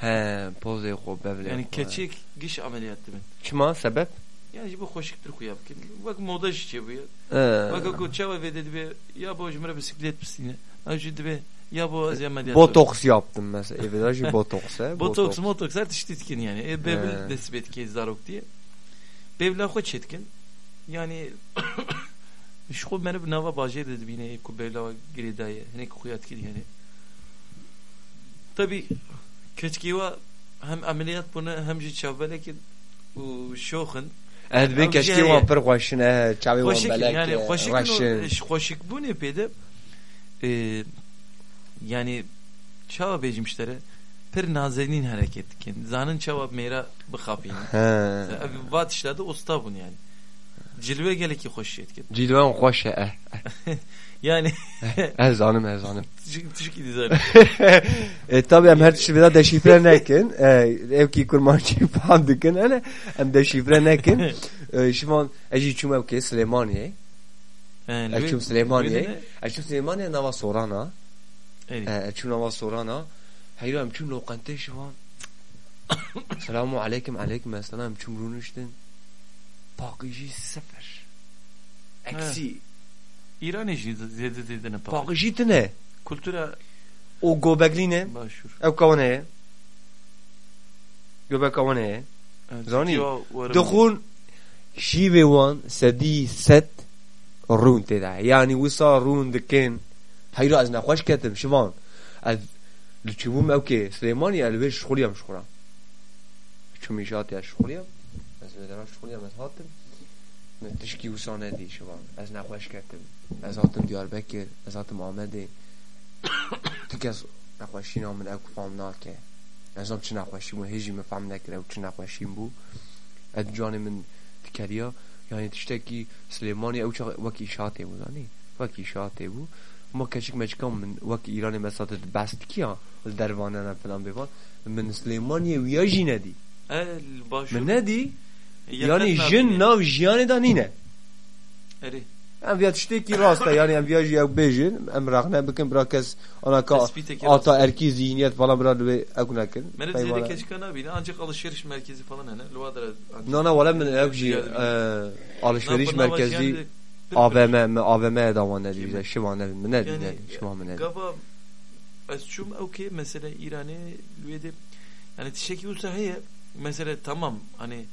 He, poze xo bevle. yani keçik giş ameliyat dibin Çima sebep? yani bu hoşiktir ku yapkin bak moda şişe bu ya Ee, bak o çava ve dedi be ya bu cumhur bisiklet pisine acı dibe ya bu az ameliyat botoks yaptım mesela. Evet, acı botoks he. botoks motoks her tiştitkin yani e He. bebel desibet ki zarok diye bevla xo çetkin yani şu ko mene nava baje dedi bine ku bevla giridaya ne ku kuyat ki yani. Tabi keçkiwa hem ameliyat bunu hem ji çavbele ki şoxun. Ev keşke jeye. wan pir xweşin he, çavê wan belek yani xoşik xoşik bu ne pede? E, yani çava bejimşlere pir nazenin hareket kin. Zanın çava mera bixapin He. Vat işlerde usta bun yani cilve gele ki hoş yetkin Cilven xoş he. eh. yani Ez zanim, ez zanim. tişik idi zaten E tabi em her tişi vida deşifre nekin. E, ev ki kurmancı falan dikin. Hani em deşifre nekin. Şivan eci çum ev ki Süleymaniye. Elçum Süleymaniye. Elçum Süleymaniye nava sorana. Elçum nava sorana. Hayır em çum lokante şivan. Selamu aleyküm aleyküm esselam em çum runuştin. پاکیجی سفر اکسی ایرانی جید زیده دیده نه پاکیجی تی نه کلتورا او گو گوبگلی نه باشور او کونه یه گوبگ کونه یه زانی دخون شیوه وان سدی ست رون تیده یعنی ویسا رون دکن هیرو از نخوش کتم شوان از دو چوبوم اوکی سلیمانی الویش شخوریم شخورم چومی شاعتی از شخوریم daraus escolheu, از هاتم. تشکی و دی از نقوش کردم. از هاتم دیار بکر از هاتم آمده. تک از نقوشی نامن اکو فهم ناکه. از هم چه نقوشی مو هیجی من نکره و چه نقوشی بو از جان من تکریا. یعنی تشتکی سلیمانی او وکی شاته بود آنی؟ وکی شاته بود. ما کشک مچکام من وکی ایران مسات بست کیا؟ دروانه نفلان بیوان. من سلیمانی ویاجی ندی. من ندی؟ Yani jin nav jiyani da nine? Eri. em via tiştekî rast e yani em via jî ew bêjin em rexne bikin bira kes ana ka ata erkî zihniyet falan bira divê ew nekin Mene ziyade keçika nabine ancak alışveriş merkezi falan hani. Luadara. Na na wala min ew jî Ziyade e, alışveriş merkezî AVM AVM davan ne diye şivan ne ne diye şivan min ne Gava Esçum okey mesela İran'ı lüyede yani tişeki olsa heye mesela tamam hani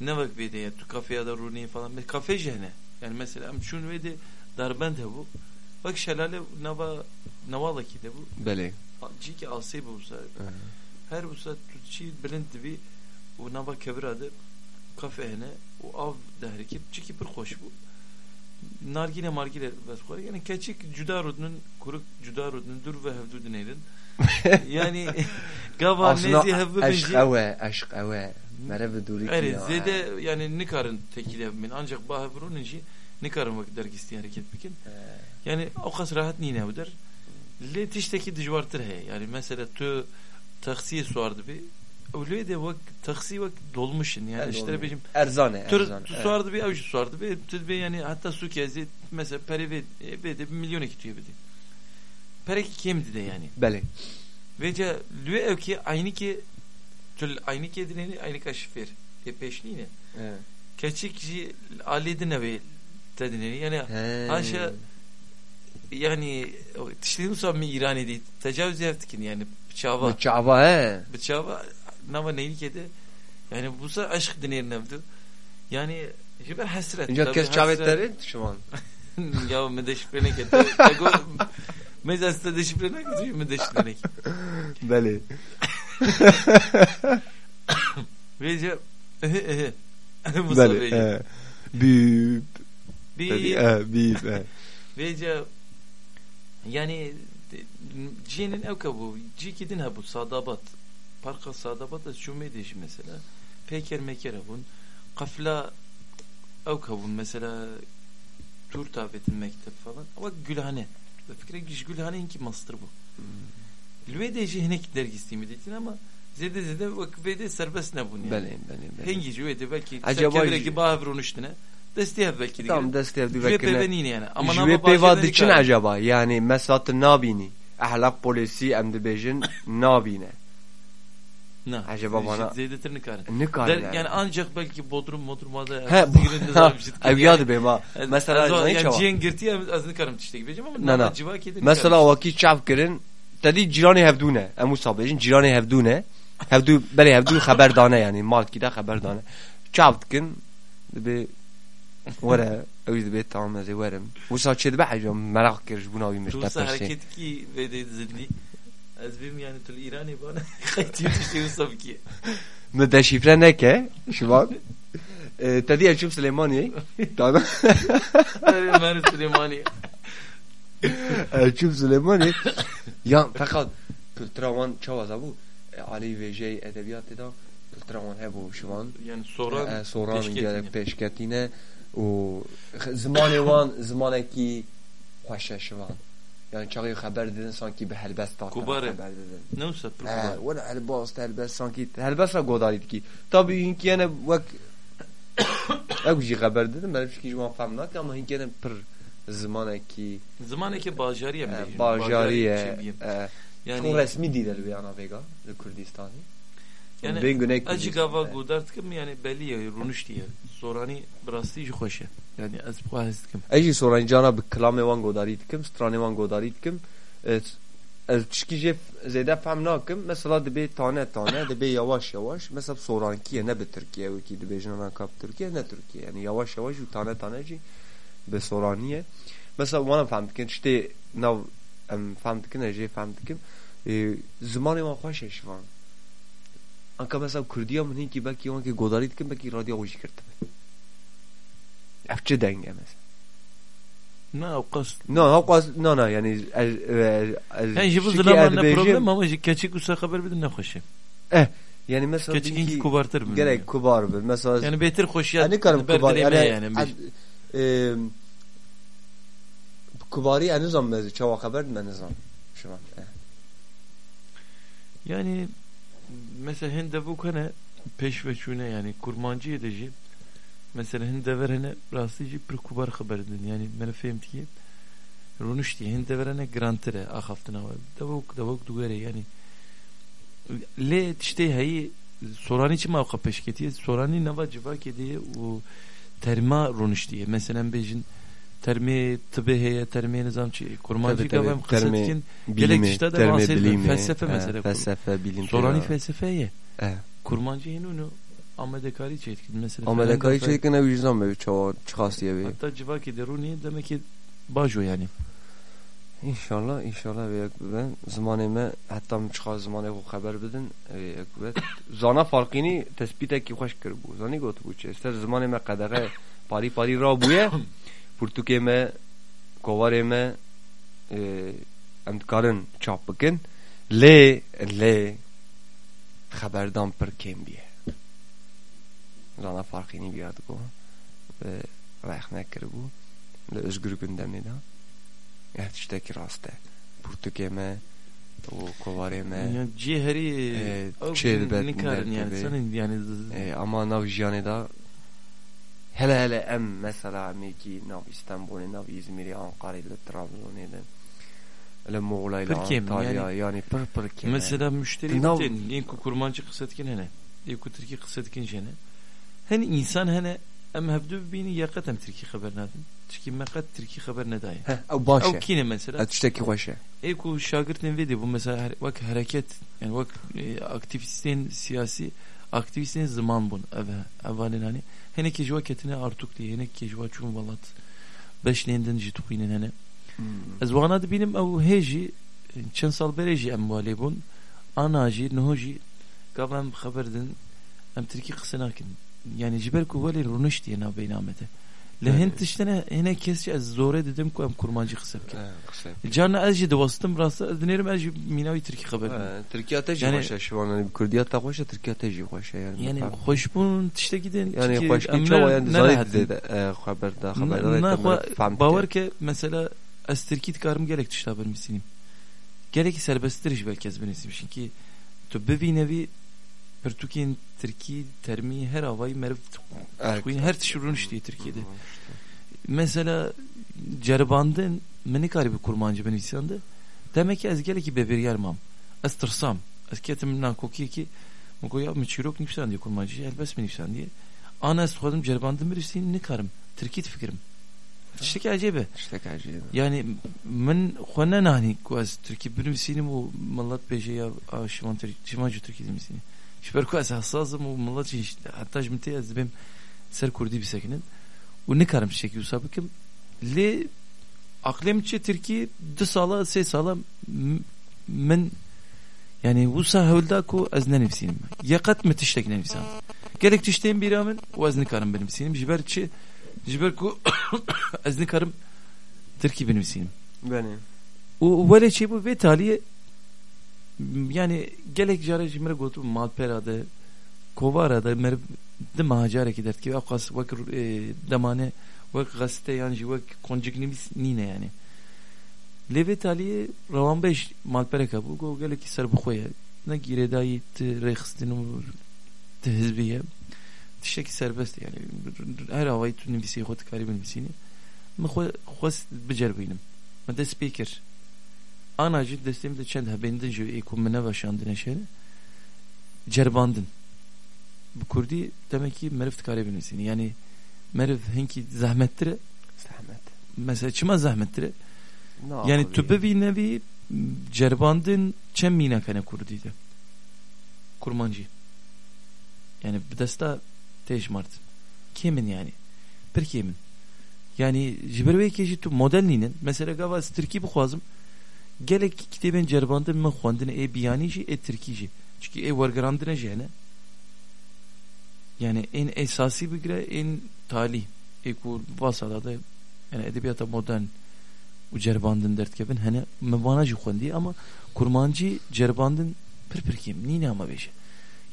ne vak bede ya tu kafe ya da runi falan. Kafe jene. Yani mesela şun vede darbent bu. Bak şelale nava navala ki de bu. Belê ciki alse bu olsa her bu saat tutçi bilind bir o nava kevradı kafe hene o av dehrekip ciki bir hoş bu. Nargile margile bas yani keçik cüda rodunun kuruk cüda rodunun dur ve hevdu dineydin yani gava nezi hevdu aşk benci ewe aşk ewe. Mere duri Evet zede yani nikarın tekile min ancak bahavrun inci nikarın vakit dergisi hareket bikin yani o kas rahat nine budur le tişteki dijvartır he. Yani mesela tu taksiye suardı bir. Öyle de vak taksi vak dolmuşun. Yani işte bizim erzane Tür erzane suardı bir avuç suardı bir. Tür bir yani hatta su kezi mesela peri ve be de bir milyon ekitiyor bir de. Pereki kimdi de yani. Belê Vece lüe ev ki aynı ki tül aynı ki edineni aynı kaşifir. E peşni ne? Keçik ji aledine ve tedineni yani yani tişliğin son mi İran edeyim. Tecavüz yaptık yani bıçağa Çava he bıçağa nava neylik edi. Yani bu sa aşk dinerin evdi. Yani jiber hasret. Tabii kes çavetleri şu an Ya me deşprenek et. Tego mezasta deşprenek et. Me deşprenek. Belê Vece bu Belê sabeci. he. Büyüp büyüp he. Vece yani Cihenin evka bu. Cikidin ha bu sadabat. Parka sadabat da şume deş mesela. Peker meker bun. Kafla evka bun mesela tur tabetin mektep falan. Ama gülhane. Fikre giş gülhane inki master bu. Lüve de cihenek dergisi mi dedin ama zede zede vakfede serbest ne bunu yani. Belê belê belê Hengi cüvede belki Acaba- Acaba ki bahavrun üstüne. Desteğe belki de. Tam destev Cüve divekine pevenine yani. Ama Jüve diçin ikram. acaba yani mesela tu nabini ahlak polisi em dibêjin nabine Ne? Acaba bana- Zeydetir nikare. ne kar Der, yani? yani ancak belki Bodrum Modrum'da he bu ev yadı be ma mesela yani ne çava cihen girti ya az nikarım tişte gibi ama Ne, ne. nama civa kedi mesela o vakit çav kirin tedi cirani hevdune em musabêjin cirani hevdune hevdu belê hevdu xeberdane yani malkî de xeberdane çav dikin dibe were ew dibe tamam ez ê werim wisa çê dibe hecam merak kir ji bûna wî Tuğsa mişte hareket ki Az bim yani tul İran'ı bana kayti tişte usab ki. Me deşifre neke şivan tedi Elçim Süleymaniye Dana Mer Süleymani. Elçim Süleymaniye Ya fakat Kültüravan çavaza bu Ali ve J edebiyatı da Kültüravan hebu şivan Yani soran Soran peşketine. gerek peşketine O zamanı van zamaneki Hoşa şivan Yani çağı haber dedin sanki bir helbest tatlı Kubare. haber dedin Ne usab He, kubar. ولا هالباص هالباس sanki هالباس godarit ki. Tabii hinki yani vak Ev jî xeber dedim ben hiç jwan fam nak ama hinki yani pir zimane ki Zaman ki bajariye mi? diyeceğim? bajariye şey diyeyim. yani Yani resmi değil el beyana vega le Yani ben güney acı gava godart kim yani belli ya runuş diye. Sorani brasti ji hoşe. Yani az bu hazdım. Eji soran cana bi klame wan godarit kim strane wan godarit kim Ez çiki jef zede fem nakim mesela dibe tane tane dibe yavaş yavaş mesela soran ki ne be Türkiye ki dibe jana kap Türkiye ne Türkiye yani yavaş yavaş u tane tane ji be soraniye mesela wana fem dikin işte nav em fem dikin eje fem dikin zamanı wan hoş eşvan Anka mesela Kurdiya mı ki belki wan ki godarit kim belki radyo hoş kirtim Efçe denge mesela Ne o kas. No, ha quase no no yani az az Yani jibu şiki zaman ne erbêjim- problem ama keçik usa haber bidin ne hoşe. yani mesela Keçik inki kubartır mı? gerek kubar bir mesela Yani beter hoşiyat. yani karım kubar yani yani. ad- eee, kubari en nizam mezi çava haber men nizam. Şu an. eh. Yani mesela hinde bu kane peş ve çune yani kurmancı edici mesela hinde verene rastlayıcı bir kubar haberdin yani ben fehmt ki runuş diye hinde verene grantere ahaftına var. Davuk davuk dugare yani. Le işte hayi soran için mi avka peşketiye? Sorani nava civa kediye o terma runuş diye. Mesela bejin termi tıbbi heye termi nizam çi kurmancı Termi- kısatkin Bilimi, işte de bilimi, Felsefe mesela. Felsefe, bilim. sorani felsefeye kurmancı henunu Amedekari çetkin mesela. Falan çekin ev yüzden mi çava çıkas diye bir. Hatta civaki deruni demek ki bajo yani. İnşallah inşallah ve ben zamanıma hatta çıkar zamanı bu haber bidin ve zana farkını tespit eki hoş kır bu. Zani got bu çe. İster zamanıma kadar pari pari ra buye Portukeme kovareme em karın çap bikin le le haberdan per kem biye. Zana farkını bir adı ko. Ve rayxne kır bu. Le özgür gündemi de. Yani tişteki raste. Portukeme o kovareme Yani ciheri e, av çelbet nikarın yani senin yani e, ama nav da hele hele em mesela meki nav İstanbul'u nav İzmir'i Ankara'yı Trabzon'u da hele Muğla'yla Antalya yani- pır pır kem mesela müşteri Nav- bitin inku kurmancı kısatkin hene. İnku Türkiye kısatkin jene. Hen insan hene em hevdu bini yakat em Türkiye haber nadın. Çünkü mekat Türkiye haber ne. Heh, o Av başe kine mesela. tişteki hoşe Eko şagirdin vedi bu mesela vak hareket yani vak e, aktivistin siyasi aktivistin zaman bun eve evvelin hani hene kejva ketine artuk diye hene kejva çun valat. Beş nenden jituinin hene. Ez wana da benim ev heji çen sal bereji em vali bun anaji noji gavam haberdin em Türkiye kısanakin yani jiber ku vali runuş diye na beynamete lehen Evet. tiştene hene kesçe ez zore dedim ku em kurmancı kısapkin kısa Canı azji divastım rastı dinerim azji minavi Türkiye haber. Türkiye teji Yani- hoşe şu an hani Kürdiye ta hoşe Türkiye teji hoşe yani Yani Bak- hoş bun tişte gidin. yani hoş ki çava yani zayıf dedi haberde haberde Na haberde bavar ki mesela az Türkiye karım gerek tişte haber misin? Gerek serbesttir iş belki az benim çünkü to bevi nevi per Türkiye'nin Türkiye termi her havayı merv Türkiye her tişurun işte Türkiye'de. Mesela cerbandın meni bir kurmancı ben isyandı. Demek ki ez gele ki bebir yermam. Ez tırsam. Ez ketim na koki ki Moko ya mı çirok nifsan diye kurmancı elbes mi nifsan diye. Ana ez tuhadım cerbandın bir isteyin ne karım. Türkiye fikrim. İşte ki acebe. işte kacı Yani من خوانا نهني كواز تركي بنمسيني مو ملات بيجي يا شمان تركي شماجو تركي دمسيني شبر كواز حساسم وملات شيش حتى جمتي از بهم سر كردي بسكنن ونكرم شكي وسابكم لي أقلم تشي تركي دو سالة سي سالة م- من يعني وسا هولدا كو از ننفسينم يقت متشتك ننفسان قالك تشتين بيرامن واز نكرم بنفسينم جبر تشي جبر كو از نكرم تركي بنفسينم benim و ولا شيء بو بيتالي يعني gelek jara jimre gotu malpera de kovara da mer de mahajara ki dert ki akas vak e, damane vak gazete yani ji vak konjignimis nine yani levet ali ravan beş malpera ka bu go gelek ser bu khoya ne gire dayı te rekhstin u te hizbiye tişeki serbest yani her havayı tüm nefisi khot karibin bisini mi khos khos becerbinim ما ده سبيكر Anacı destim de çend hebendin jü ekum mene vaşandın eşeri. Cerbandın. Bu kurdi demek ki merif tıkare. Yani merif hinki zahmettir. Zahmet. Mesela çima zahmettir. Yani tübbe bir nevi cerbandın çem mine kene kurdiydi. Kurmancı. Yani bir desta teşmart. Kimin yani? Bir kimin? Yani cibirvey keşi tu modelinin mesela gavaz Türkiye bu kuazım gelek kitabın cerbandın mı xwandın e biyani jî e Türkiye jî. Çünkü e wargerandın jene yani en esası bir gire en talih. E ku vasalada yani edebiyata modern u cerbandın dert kebin hani mevana jî xwendi ama kurmancı cerbandın pir pir kim nine ama beşe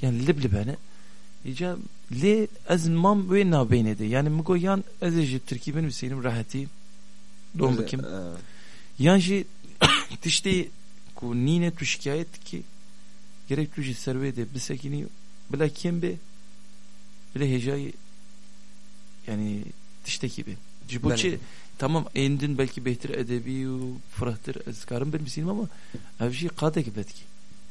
yani lib lib hani İca le az mam ve na beynede yani mgo yan az eji Türkiye benim senin rahati don bikim. evet. yan jî nîne tu şikayet dikî gerek tu jî servê de bisekînî bila kêm bê bila hêjayê yani tiştekî bê ji bo Bele. çi tamam endin belki behtir edebi û firahtır ez karim binivîsînim ama ev jî qadek vedikî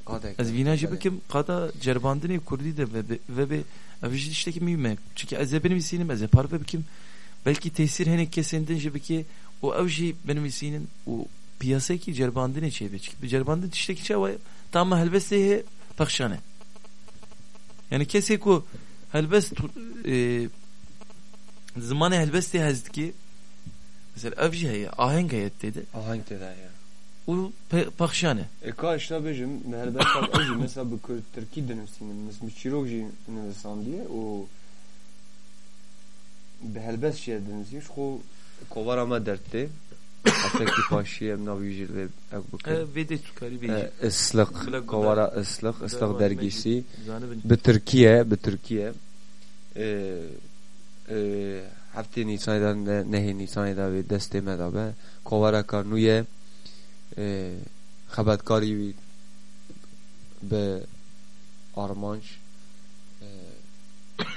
Qadek. Ez Bele. bikim qada ceribandinê Kurdî de ve ve be ev jî tiştekî mîme çünkü ez ê binivîsînim ez parve bikim belki tesir hinek kesendin jî bikî û ev jî binivîsînin û piyasekî ceribandinê çêbe çünkü ceribandin tiştekî çawa tamam helbestê hê pexşane yani kesê ku helbest e, zimanê helbestê hez dikî mesela ev jî heye aheng heye dedi Ahang teda ya. û pe- pexşane E ka işna bejim mehelbet kat ejim mesela bu Türkiye denivsinin mesela çirok jî nivisan diye o bi helbet şiye denivsin şu kovara me dertte Afeki paşiye navi jî ve ev bikir. e, vê de tu karî vê jî Islık, Bilek kovara ıslık, ıslık Dervan dergisi. zanibin Bi Türkiye, bi Türkiye e, e, hafte Nisan'dan da nehi Nisan'da ve deste medabe kovara kanuye e, xebatkari wî bi armanc e,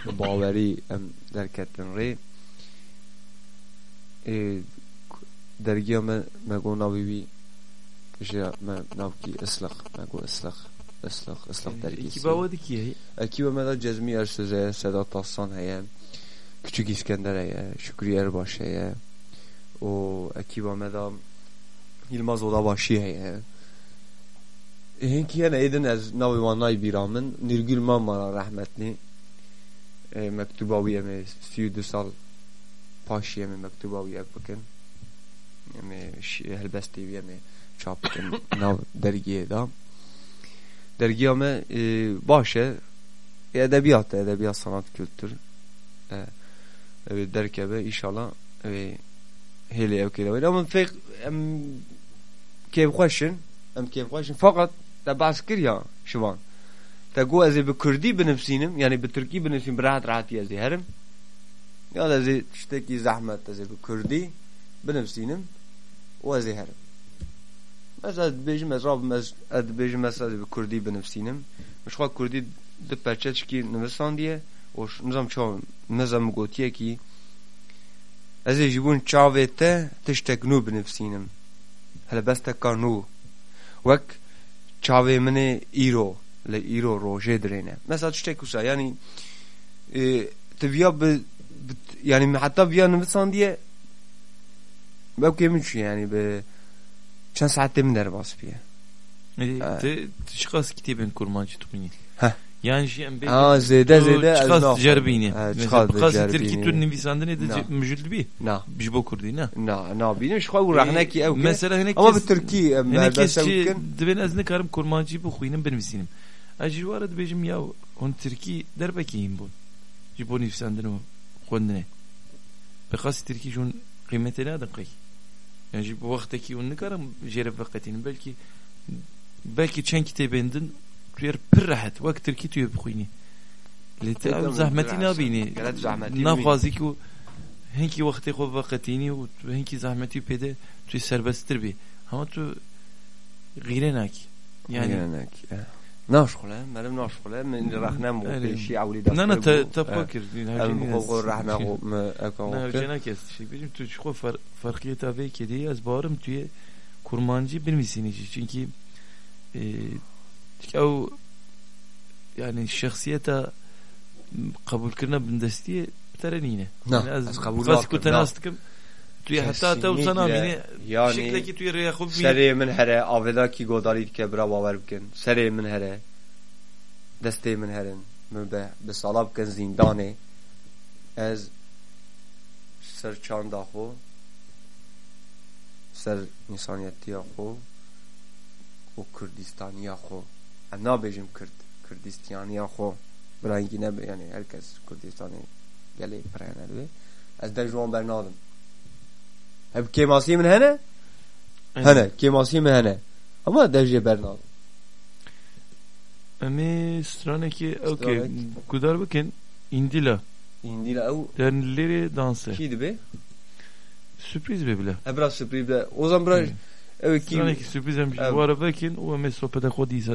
bi bawerî em derketin rê e, dergiya me me got navê wî ji me navkî Islaq me got Islaq Islaq Islaq dergîsî iki bava dikî heye Ekî me da Cezmi Ersöz heye Sedat Aslan heye Küçük İskender heye Şükrü Erbaş heye o ekî me da Yılmaz Odabaşî heye Hinkî yene êdin ez bîra min Nîrgül Mamara rahmetli e, mektuba wî em ê sî û du sal paşî em ê mektuba wî ev bikin em ê şi- helbestê wî em ê çap bikin nav dergiyê da dergiya me baş e edebiyat edebiyat sanat kültür e, derkebe inşallah e, heli ev kere ama fek em kev xoşin em kev xoşin fakat da bas kiriya şivan ta go ez bi Kurdî binivîsim yani bi Türkî binivîsim bi rahat rahatî herim ya da ez tiştekî zehmet ez bi Kurdî binivîsim û ez ê herim Mesela dibêjim ez rabim ez ez dibêjim ez ez ê bi Kurdî binivîsim Mişxa Kurdî di perçe çikî nivisandiye û nizam çav nizam gotiyekî ez ê ji wan çavê te tiştek nû binivîsim helbesteka nû wek çavê min ê îro li îro rojê dirêne mesela tiştek wisa yani e, tu viya bi bi- yani hatta viya nivisandiye belki min çû yani bi çend saetê min derbas piye E, te çıkas kitêbên kurmancı tubinî Heh. yani em bê Ha zêde ez çıkas mesela çıkas. Tirkî tu nivîsandinê Na. de müjül bî na. Ji bo Kurdî ne? Na nabînim ji xwe û rehnekî ew ke mesela hinek ama bi Tirkî em hinek helbest ew kesçi bikin dibên ez nikarim kurmancî bixwînim binivîsînim ez ji ware dibêjim ya hûn Tirkî derbekî hîn bûn ji bo nivîsandin û xwendinê bi qasî Tirkî ji hûn qîmetê nadin qey yani ji bo wextekî hûn nikarim jêre veqetînin belkî belkî çend kitêbên din tu yer pir rehet wek Tirkî tu yê bixwînî lê te Peki, ew ama zehmetî biraz- nabînî Gelet zahmetî naxwazî ku hinkî wextê xwe veqetînî û tu hinkî zehmetî pêde tu yê serbesttir bî ama tu غیره نکی yani yani ناشغله مرم ناشغله من رحنم و أهلا. پیشی اولی نه نه تا تا فکر ام بخور رحنا و نه اکان هرچه نکست şey benim tu şu far, farkiyet abi ki diye az bağırım tüye kurmancı bilmişsin hiç çünkü e, çünkü o yani şahsiyete kabul kırna bindestiye terenine نه yani از قبول خاص كنت ناکن انا استكم توی حتی وصلنا Kesinlikle. بینی yani شکلی که توی ریا خوب سری من هره آویدا کی گوداری که برا باور بکن. سری من هره دسته من هرن من به به سالاب کن زندانه. از سر چاندا خو سر انسانیتی خو و کردستانی خو انا بیجم کرد کردستانی خو برای نه یعنی هر کس کردستانی گلی پرانه. دوی از در جوان برنادم hep kemasi min hene hene kemasi min hene ama derece bernal امی سترانه که اوکی Stranek. کدار بکن ایندیلا indila ev درنleri dansı kiydi be sürpriz be bile e biraz sürpriz be o zaman biraz Evet ki Stranekî sürpriz em ji Ev. wara vekin û em ê sohbeta xwe dîsa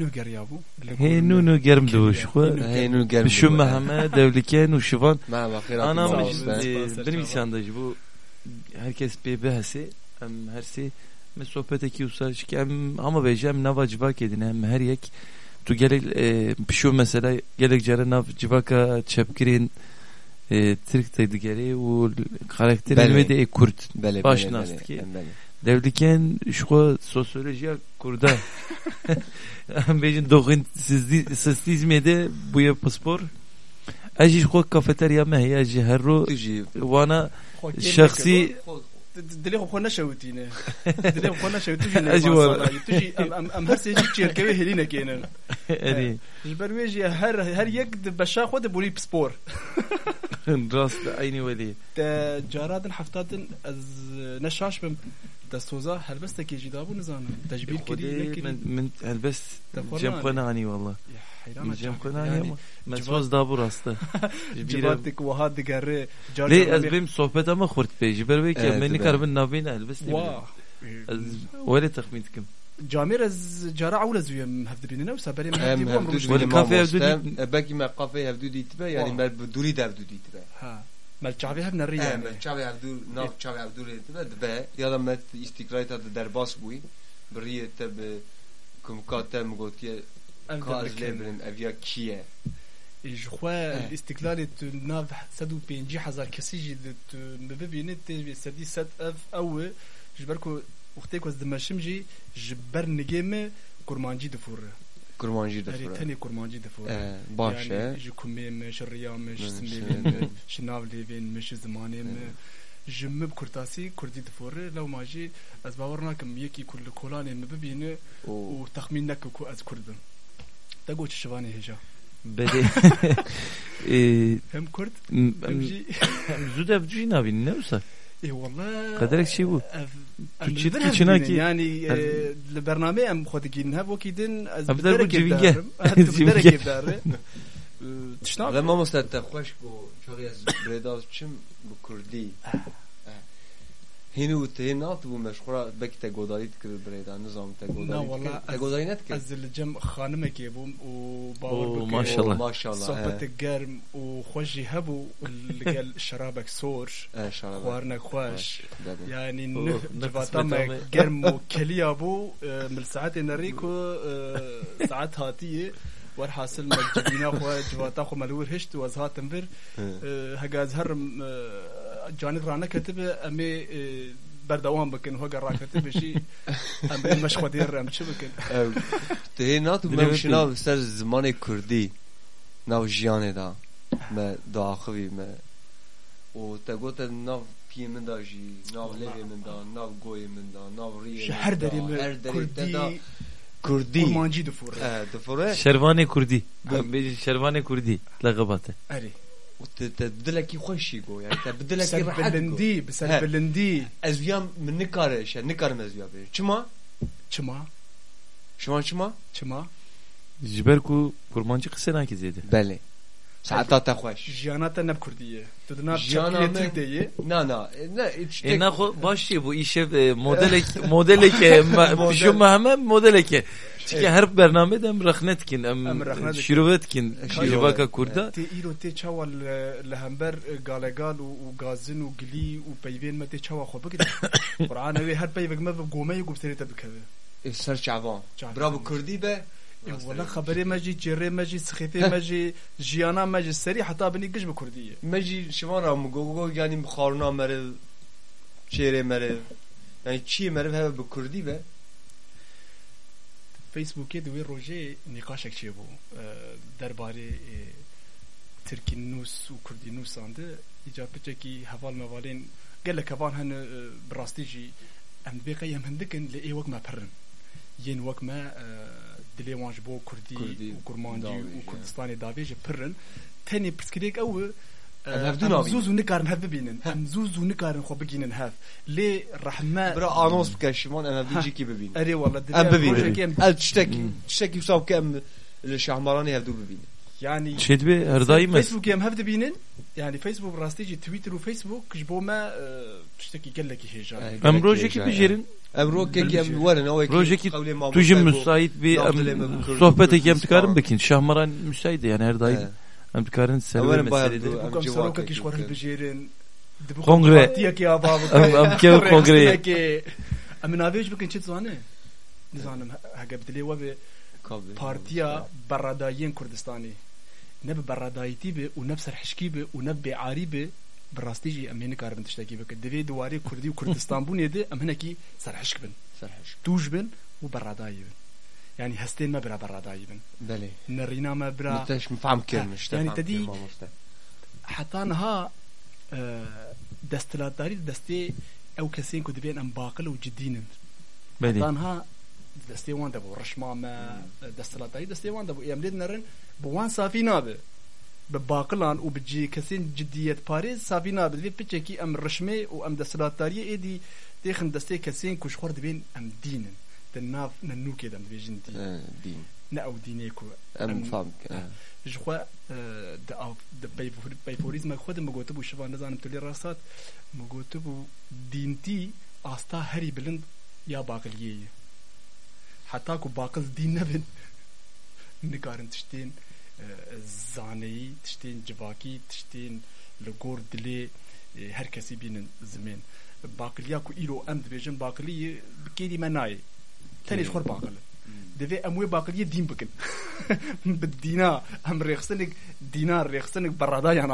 nuh ger ya bu هی نو نو گرم دوش خو هینو گرم بشم همه دبلکن و şivan مرحبا خیرات Anam Sağ ol, biz sağ ol, e, sağ ol. benim isyandacı bu herkes bir behsi hem hersi me sohbet eki usar ki hem ama bejem nava civak edin hem her yek tu gerek e, şu mesela gerek jara nav civaka çepkirin e, Türk dedi geri o karakter Bele. ilmi de e, Kürt بله Baş بله nast بله ki. بله devliken şu sosyolojiya kurda hem bejin doğun sistizmede bu ya paspor Aji şu kafeterya me ya ji her ro تجي دليغ خونا شاوتينا دليغ خونا شاوتينا اجوال تجي ام ام هر سيجي تشيركوي هلينا آه. كينا ادي جبر ویجی هر هر یک بشا خود بولی پسپور راست اینی عيني تا جارات حفتات از نشاش بم. دستوزا هل بس تكي جدابو نزانم تجبير كدي خدي لكن من من بس تفرعني. جم قناني والله حيران جم قناني يعني ما مسوز دابو راسته جباتك وهاد دقره جار ليه از بيم صحبت اما خورت بيجي بربي Evet, كم مني evet. كاربن نافين البس واه از ولا تخمينتكم جامير از جارا عولا زويم هفد بيننا وسابري من هم هفدي بوم هفدو روش ولی دوی کافه ما هفدو مستم بکی Mel Çavi hep nereye yani? Mel Çavi hep dur, nav Çavi hep dur etti de be. Ya da met istikrarı da derbas bui. Biriye te be kumkate mgotiye kaz lebrim evya kiye. جخوا الاستقلال ناف سدو بينجي حزار كسي جد مبينت سدي سد اف أو جبركو وقتك وز دمشمجي جبر نجيمه كرمانجي دفوره Kurmancı da fura. Tenê kurmancı da fura. Baş e. Ji kumê me, ji riya me, ji simlêvên me, ji navlêvên me, ji zimanê me. Ji mib kurtasî kurdî difore lew ma jî ez bawer nakim ku li kolanê me bibîne û texmîn neke Hem kurd hem jî hem zû de bicî ne wisa? اي والله قدرك شي بو چیت کیچنا کی يعني البرنامج ام خوتي كي نهب وكيدن ابدر جيبينجا ابدر كيدار تشنا لما مستد خوش بو چوغي از بريداز تشم بو كردي هنو ته نات بو مشخورا بک تا گوداری تکر بریدا نظام تا گوداری تکر تا گوداری نتکر از الجم خانمه که بوم و باور بکر ما شاء الله ما شاء الله صحبت گرم و خوشی هبو لگل شرابك سور خوارنك خوش يعني نه جباتام گرم و کلیا بو مل ساعت نریکو ساعت هاتیه ور حاصل مجبینا خواه جواتا خو ملور هشت و از هاتم بر هگاز هر جانی رانه كتب امي بردوام بكن هو قرا كتب شي امي مش خدير ام شو بكن تهي ناتو ممشنا سر زمان كردي ناو جيانه دا ما داخوي ما و تقوت ناو پی من دا جی ناو لیوی من دا ناو گوی من دا ناو ریه هر دری هر کردی کردی. کرمانجی دفوره. دفوره؟ شروان کردی. شروان کردی لغباته Kurdî kurmancî difure e difore Şervanê Kurdî. Bêjî Şervanê Kurdî. Leqebate. eri û te te dilekî xweşî got yani te bi dilekî ser rehet got bilindî bi ser He. bilindî ez viyan min nikare şe nikarim ez viya bêjim çima çima şima çima çima Ji ber ku kurmancı qise nakî zêde. belê saeta te xweş jiyana te neb Kurdiye tu dina Jiyana çapiyê me- Tirkiyeyê na na ne E tiştek naxo başçı bu işe e, modelek modeleke pişo mahme modeleke. Çünkü her bername de em rexnet kin Em em rexnet dikin. şirovet kin Şirovet. jivaka kurda. te îro tê çawa li li hember galegal û û gazin û gilî û peyvên me tê çawa xwe bigire Qur'an wê her peyvek me bi gomeyê gupserê te bikeve ser çavan Çavan. bravo Kurdî be ولا خبرê me jî cerê me jî sixêfê me jî jiyana me jî serî heta binî giş bi Kurdiyê Meci şivan ra mu go go yani xaruna merev çeyre merev yani çi merev heve bi Kurdî be Facebookê di wê rojê nîqaşek çêbû derbarê Tirkî nûs û Kurdî nûsan de îca piçekî heval mevalên gelek hevan hene bi rastî jî em dibê qey em hindikin lê ê wek me pirin yên wek me dilê wan ji bo Kurdî û Kurmancî û. Kurdistanê davê ji pirin tenê pirsgirêk ew e Em hevdû em navînin. zûz û nikarin hev bibînin em zûz û nikarin xwe bigînin hev. Lê rehme bira anons bike şivan em hevdî cîkî bibîn erê wala em bibînin em el tiştekî tiştekî wisa ke em li şahmaranê hevdû bibînin Em rojekî bijerin em rokekî em werin ew Rojekî tu jî müsait bir Nav em dilê me bi Kurd- sohbetekî em Kurdistan. dikarin bikin. Şahmaran müsait yani her daim em dikarin server Ewerin bayağı meselede. du- Bu kam civakekî serokekî ji xwe bikin. hilbijêrin Kongre. partiyekî ava Em- em kev kongreyê. em navê ji bikin çi dizane nizanim hege bi dilê we be Partiya Beradayiyên Kurdistanê ne bi beradayîtî be û ne bi serhişkî be û ne bi bêarî be bi rastî jî em ê nikarin tiştekî bikin divê diwarê Kurdî û Kurdistan bûnê de em hinekî serhişk bin tûj bin û beradayî bin yani hestên me bira beradayî bin belê nerîna me bira متش مفهم كلمة يعني تدي- حتا niha e, destilatdarî di destê ew kesên ku dibên em baqil û ciddînin Belê. Heta niha destê wan de bû rişma me destilatdarî destê wan de bû دەستی وان دەبوو ڕشمامە دەسەڵاتایی دەستی وان دەبوو ئەم لێت نەرن بە وان سافی نابێ بە باقلان و بجێ کەسێن جدیەت پارێز سافی نابێت بێ پچێکی ئەم ڕشمێ و ئەم دەسەڵاتداریە ئێدی دێخن دەستێ کەسێن کوشخۆر دەبێن ئەم دینن. دە ناف نەنووکێ دەم دەبێژن دین. نە ئەو دینێ کو. ئەم فام ژخوا پەیپۆریزمە خودم مەگوتە بوو شەوان نەزانم تولێ ڕاستات مەگوتە بوو دینتی ئاستا هەری بلند یا باقلیەیە heta ku baqil dîn nebin nikarin tiştên e, zaneyî tiştên civakî tiştên li gor dilê e, her kesî bînin zimên baqiliya ku îro em dibêjin baqiliyê bi kêdî me nayê tenê ji xwe baqil divê em wê baqiliyê dîn bikin. Bi dîna em rêxistinek dîna rêxistinek beradayan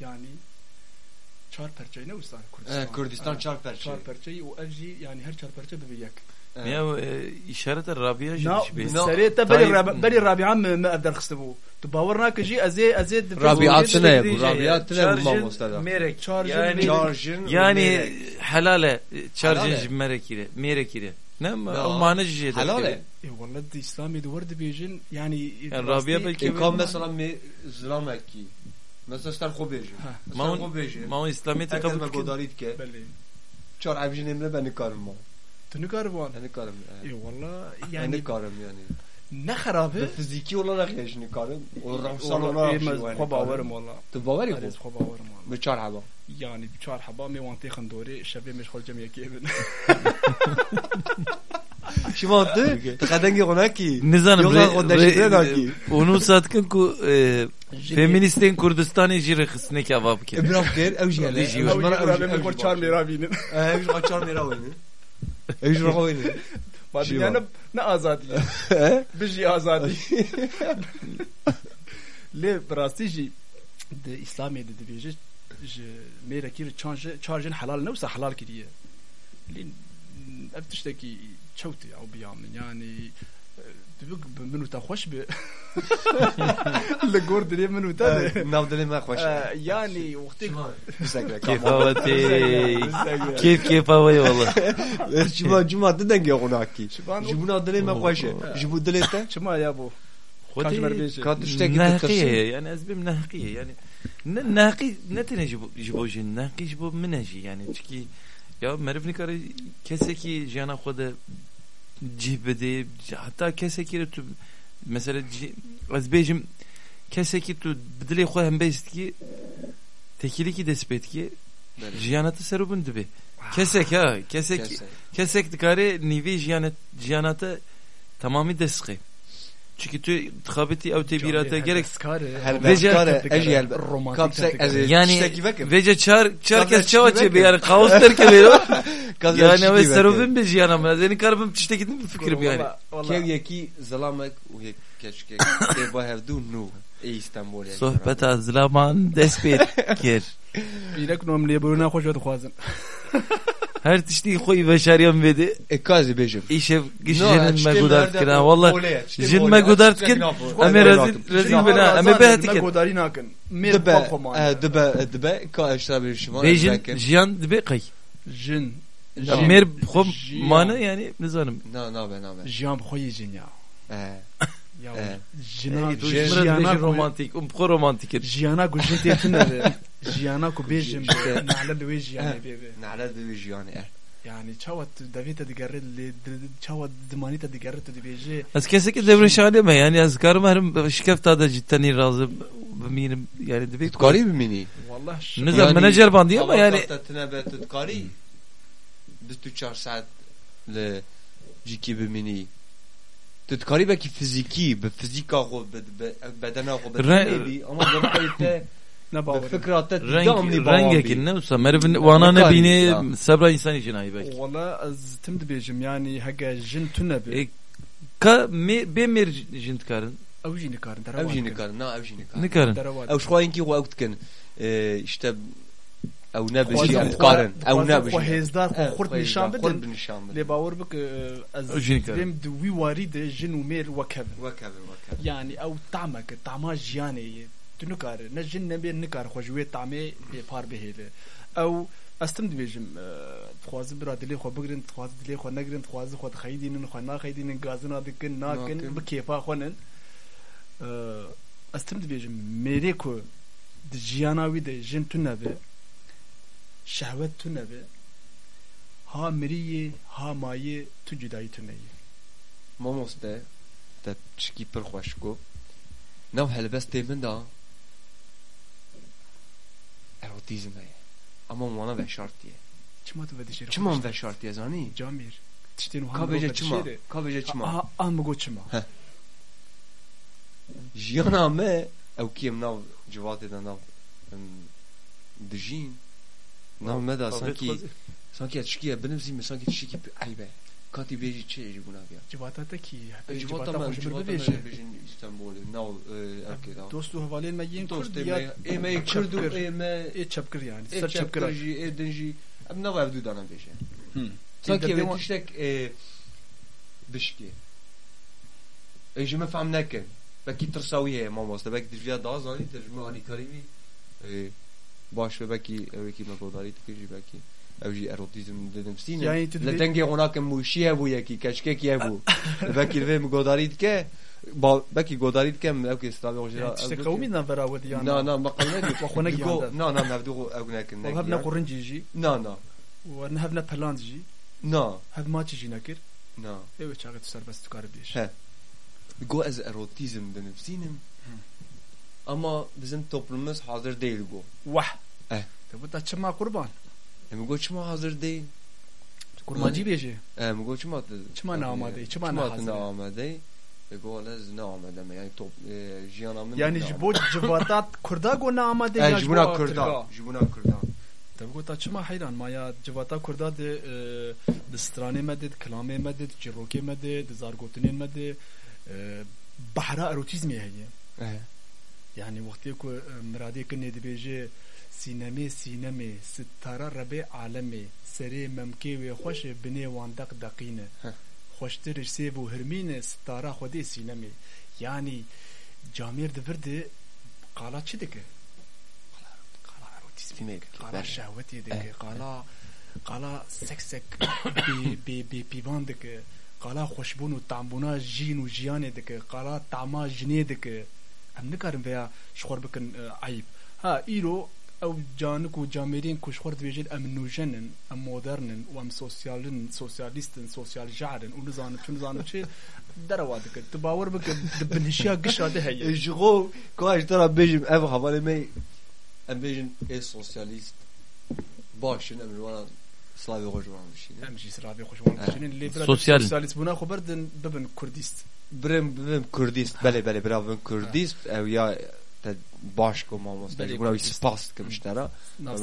yani çar perçeyî ne wisa Kurdistan Kurdistan E, çar perçe. çar perçeyî û ev jî yani her çar perçe bibe yek Ya e, işaret Rabia be. serê te berî Rab- berî Rabi'a me me ev derxistibû tu bawer nake jî ez ê ez ê di Rabi'a de- bu Rabi'a tine bu Çarjın mamostada merek. Merek. Çarjın yani helale çarjın Helale. merekire merekire. Ne Ya, o mana jî Helale. E valla İslam'ı duvar dibêjin yani Yani Rabia belki İmkan mesela mi zlamek ki Star xo Ma bêjim ma İslamiyet'i Herkes me kabul kin. godarit ke Belli. Çar evjin emre ben nikarim ma Tu nikarvan. Ben nikarim E valla Ben yani nikarim yani ne harabe. Ve fiziki olarak yaş nikarim O Valla olarak e şey var xwe bawerim valla. Tu baveri Arez xo xwe bawerim valla. Ve çar haba Yani çar heba me wan têxin dorê şevê me xol cem yekê bin. Şivan tu Tu kadengi ona ki deşifre da ki onu satkın ku e, feministin Kurdistan'ı jî rexistine avab kin. Ebraf ker ev jiyale Dijî Ew jî Rabi'a me xol çar mêra bînin. Ev xo çar mera oyunu Ev xo oyunu بعد جی يعني با. نه آزادی بجي آزادی ليه براستي جي د اسلامي د دبيجي ج ميرا كير تشانج تشارجن حلال نوسا حلال كريه لين افتشتكي تشوتي او بيام يعني دبك منو تا خوش ب لقور دري منو تا ناو دلی ما خوش يعني وقتك كيفاوتي كيف كيف هواي والله جما جما دنگ اوناکی شبان جبنا دلی ما خوش جبو دلی تا شما يا ابو خودي مربيش. كانت تشتكي ناقية بالتفصيل. يعني أسباب ناقية يعني ن- ناقي نتنا جبو جبو جن ناقي جبو منهجي يعني تشكي يا مرف نكاري كسكي جانا خود cihbedi hatta kesekiri tu mesela azbejim keseki tu bidile xwe hem bestki tekiliki despetki jiyanatı serubun dibi. Ah, kesek ha kesek kesek. dikare nivi jiyanat jiyanatı tamamı deski çünkü tabeti ev tebirata gerek veca ejel kapsek yani veca çar çar kes çava çebe yani kaos terke vero yani ve serobim be jiyana mı yani karabım çişte gittim fikrim yani? kev yeki zalamak u yek keşke te bahevdu nu. İstanbul yani. Sohbet az zaman despet kir. Yine kunomliye böyle ne hoş ve duhazın. Hört işte koyu beşeryan bedi. Ekkazi beşim. İşe jinin me gudart kina valla. Jin me gudart kin. Eme rezil rezil bina. Eme behati kin. Gudari nakin. Dibe dibe dibe ka bir şey var. Bejin jiyan dibe kay. Jin. Mer xom mana yani nizanim. Na na be na be. Jiyan xoyi jin ya. E. Ya e. jina e, jina romantik. Um xo romantik. Jiyana gujin tetine. تنر جيانا كو بيجم نعلى لوي جيانا بيبي نعلى دويج يعني اه يعني تشاوت دافيتا ديغارد لي تشاوت دمانيتا ديغارد دي بيجي Az kesek devre şaleme yani az karım herim şikef tada cidden razı beminim yani dibe تقاري بميني والله ش- Ne zaman menajer bandı ama yani تنبه تقاري دستو چهار ساعت ل جيكي بميني تتقاري بكي فيزيكي بفيزيكا خو بدنا خو بدنا اما بفكرة نباور بفكرة renk تدامني rengekin ne olsa mervin vana ne Nekari, bini ya. sabra insan için ay belki. والله از تمد بيجم يعني هكا جن تنبي E, ka me be mer jint karın او جي نكارن ترى او جيني كار نا او جيني كار ne karın او شخوا ينكي هو اوت كن اشتا او نبجي خوازم يعني تقارن او خوازم نبجي خوهزدار خو خورد نشان خورد بدن نشان لي بدن باور بك از أو جيني كارن. بيم دوي وارد جن ومير وكب وكذا وكذا يعني او طعمك طعما جياني tu nikare ne jin ne bê nikar xwe ji wê tamê bêpar bihêle ew ez tim dibêjim dixwazim bira dilê xwe bigirin dixwazim dilê xwe negirin dixwazim xwe dixeydînin xwe naxeydînin gazina dikin nakin bi kêfa xwe nin ez tim dibêjim mêrê ku di jiyana wî de jin tu nebe şehvet tu nebe ha miriyê ha mayê tu cudayî tu neyê mamoste te çikî pir xweş got nav helbestê min da erotizme ama wana veşart diye. Çımatı ve dışarı. Çıman veşart diye zani. Can bir. Tişten uhan Kabece çıma. Kabece çıma. An mı goçma. Jiyana me ev kiyem nav civat eden nav dijin nav meda sanki sanki açkiye benim zimi sanki tişiki aybe. Kati beži čeži gunavija. Dživata taki. Dživata man, dživata man bežin İstanbul'e, nav, erkeda. Dostu havalin me yin kurd ya. E me kurdu, e me... E çapkır yani. E çapkır, e denji. Em nav evdu dana beje. Sanki evet işlek bişki. E jime fam nekin. Belki tırsaviye mamosta. Belki dijviya daha zani tercüme ani karimi. E, baş ve belki eveki mekodari tıkıcı belki. Belki. او جي اروتيزم ددم سينا يعني تدري- لتنجي هناك موشي ابو يكي كشكك يابو بكي الفي مقوداري تكه با بكي قوداري تكم اوكي استرابي وجرا تشتي قومي نفر اود يعني نا نا ما قلنا وخونك يقول يعندك. نا نا نبدو او نكن وهبنا قرنجي جي نا نا ونهبنا بلاند جي نا هب ما تجي نكر نا ايوه çağı تسر بس تكار بيش He. Go az erotizm de nefsinim. Ama bizim toplumumuz hazır değil bu. وح Eh. تبغى تشما قربان Hem go çima hazır değil. قرمانجي بيجي Hem go çima Çima ne amade, çima ne hazır. ne amade. Ve go lez ne amade me yani top e, jiyanamın يعني جبو جباتات كردا قلنا عماد Eh, jibuna kırda. Jibuna kırda. Tabii gota çima hayran maya civata kurda de e, de strane mede de kelame mede de ciroke mede de zargotinên mede e, bahra erotizmi heye Ehe. yani وقتی کو مرادی کنه دی بیجه سینمه سینمه ستاره ربه عالمه سری ممکی و خوش بنی واندق دقینه Heh. خوشتر سیب و هرمینه ستاره خودی سینمه yani camir de verdi qala çi dike qala erotizmi Filmek. qala şehveti dike qala qala seksek bi bi bi pivan dike qala xoşbun û tambuna jin û jiyanê dike qala tama jinê dike em nikarin veya şxwar bikin e, ayıp ha îro ew canik û camerên ku şxwar dibêjin em nûjenin em modernin û em sosyalin sosyalîstin sosyal jarin. Û nizanim çi nizanim çi? Derewa dike tu bawer bike di binhişiya gişa de heye. Ji xwe ka ji te re bêjim ev hevalê me em bêjin ê sosyalîst başin em ji wan slavê xwe ji wan bişînin. Em jî siravê xweşwan bişinin lê bira Sosyal. sosyalîst bûna xwe berdin bibin kurdîst Birim birim Kurdist belê belê biravin Kurdist ew ya te baş ko mamoste Belê ji wan wî Kurdist.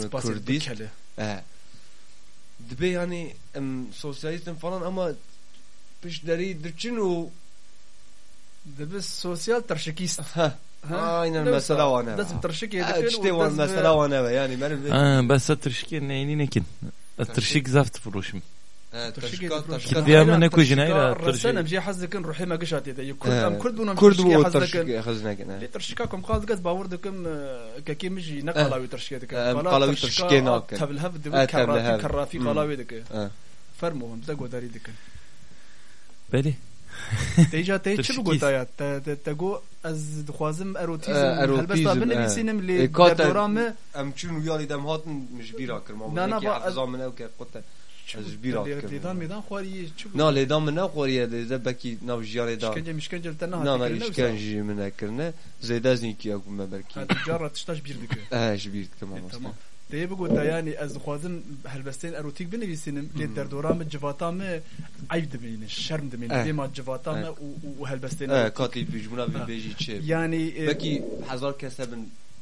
spas Kurdîst. bikele e dibe yani em sosyalistin falan ama pişderî diçin û Dibi sosyal terşikîst heh Ha? aynen mesela Ha, dikin tiştê û wan dest bi- mesela wan ev yani benim Ha, ben tırşık neyini nekin. Tırşık zaft fıruşum. Terşikê taşka dikin. taşka Kitleye Hayran, mi ne kujin, terşika, hayra, Resen terşik- em jî hez dikin ruhê me gişatê de Kurd em Kurd bûn em Kurd terşikê bu hez dikin taşka xiznekin Lê terşika kom qaz gez bawer dikim kekê min jî ne Eh. qala wî terşikê dikin Em Qala qala wî terşika terşikê nakin. tevlhev dibi Eh, kerrafî tevlhev. kerrafî Hmm. qala wê dike Eh. fermo em bize godarî dikin Beli. Deja te çi Terşikîst. bigotaya te te te got ez dixwazim erotizm Eh, erotizm, helbesta eh. binivîsînim Eh, lê kata- derdora me em çûn wiyalî dem hatin mijbîra kirma Na, na, ki ba- hefza min ew ke qote Ez ji bîra dikim. Lêdan mêdan xwariyê çi bû na lêdan min neqoriye de bekî nav jiyanê da İşkence mişkence te na nehat na dikirine işkence min nekirine zêde zînkî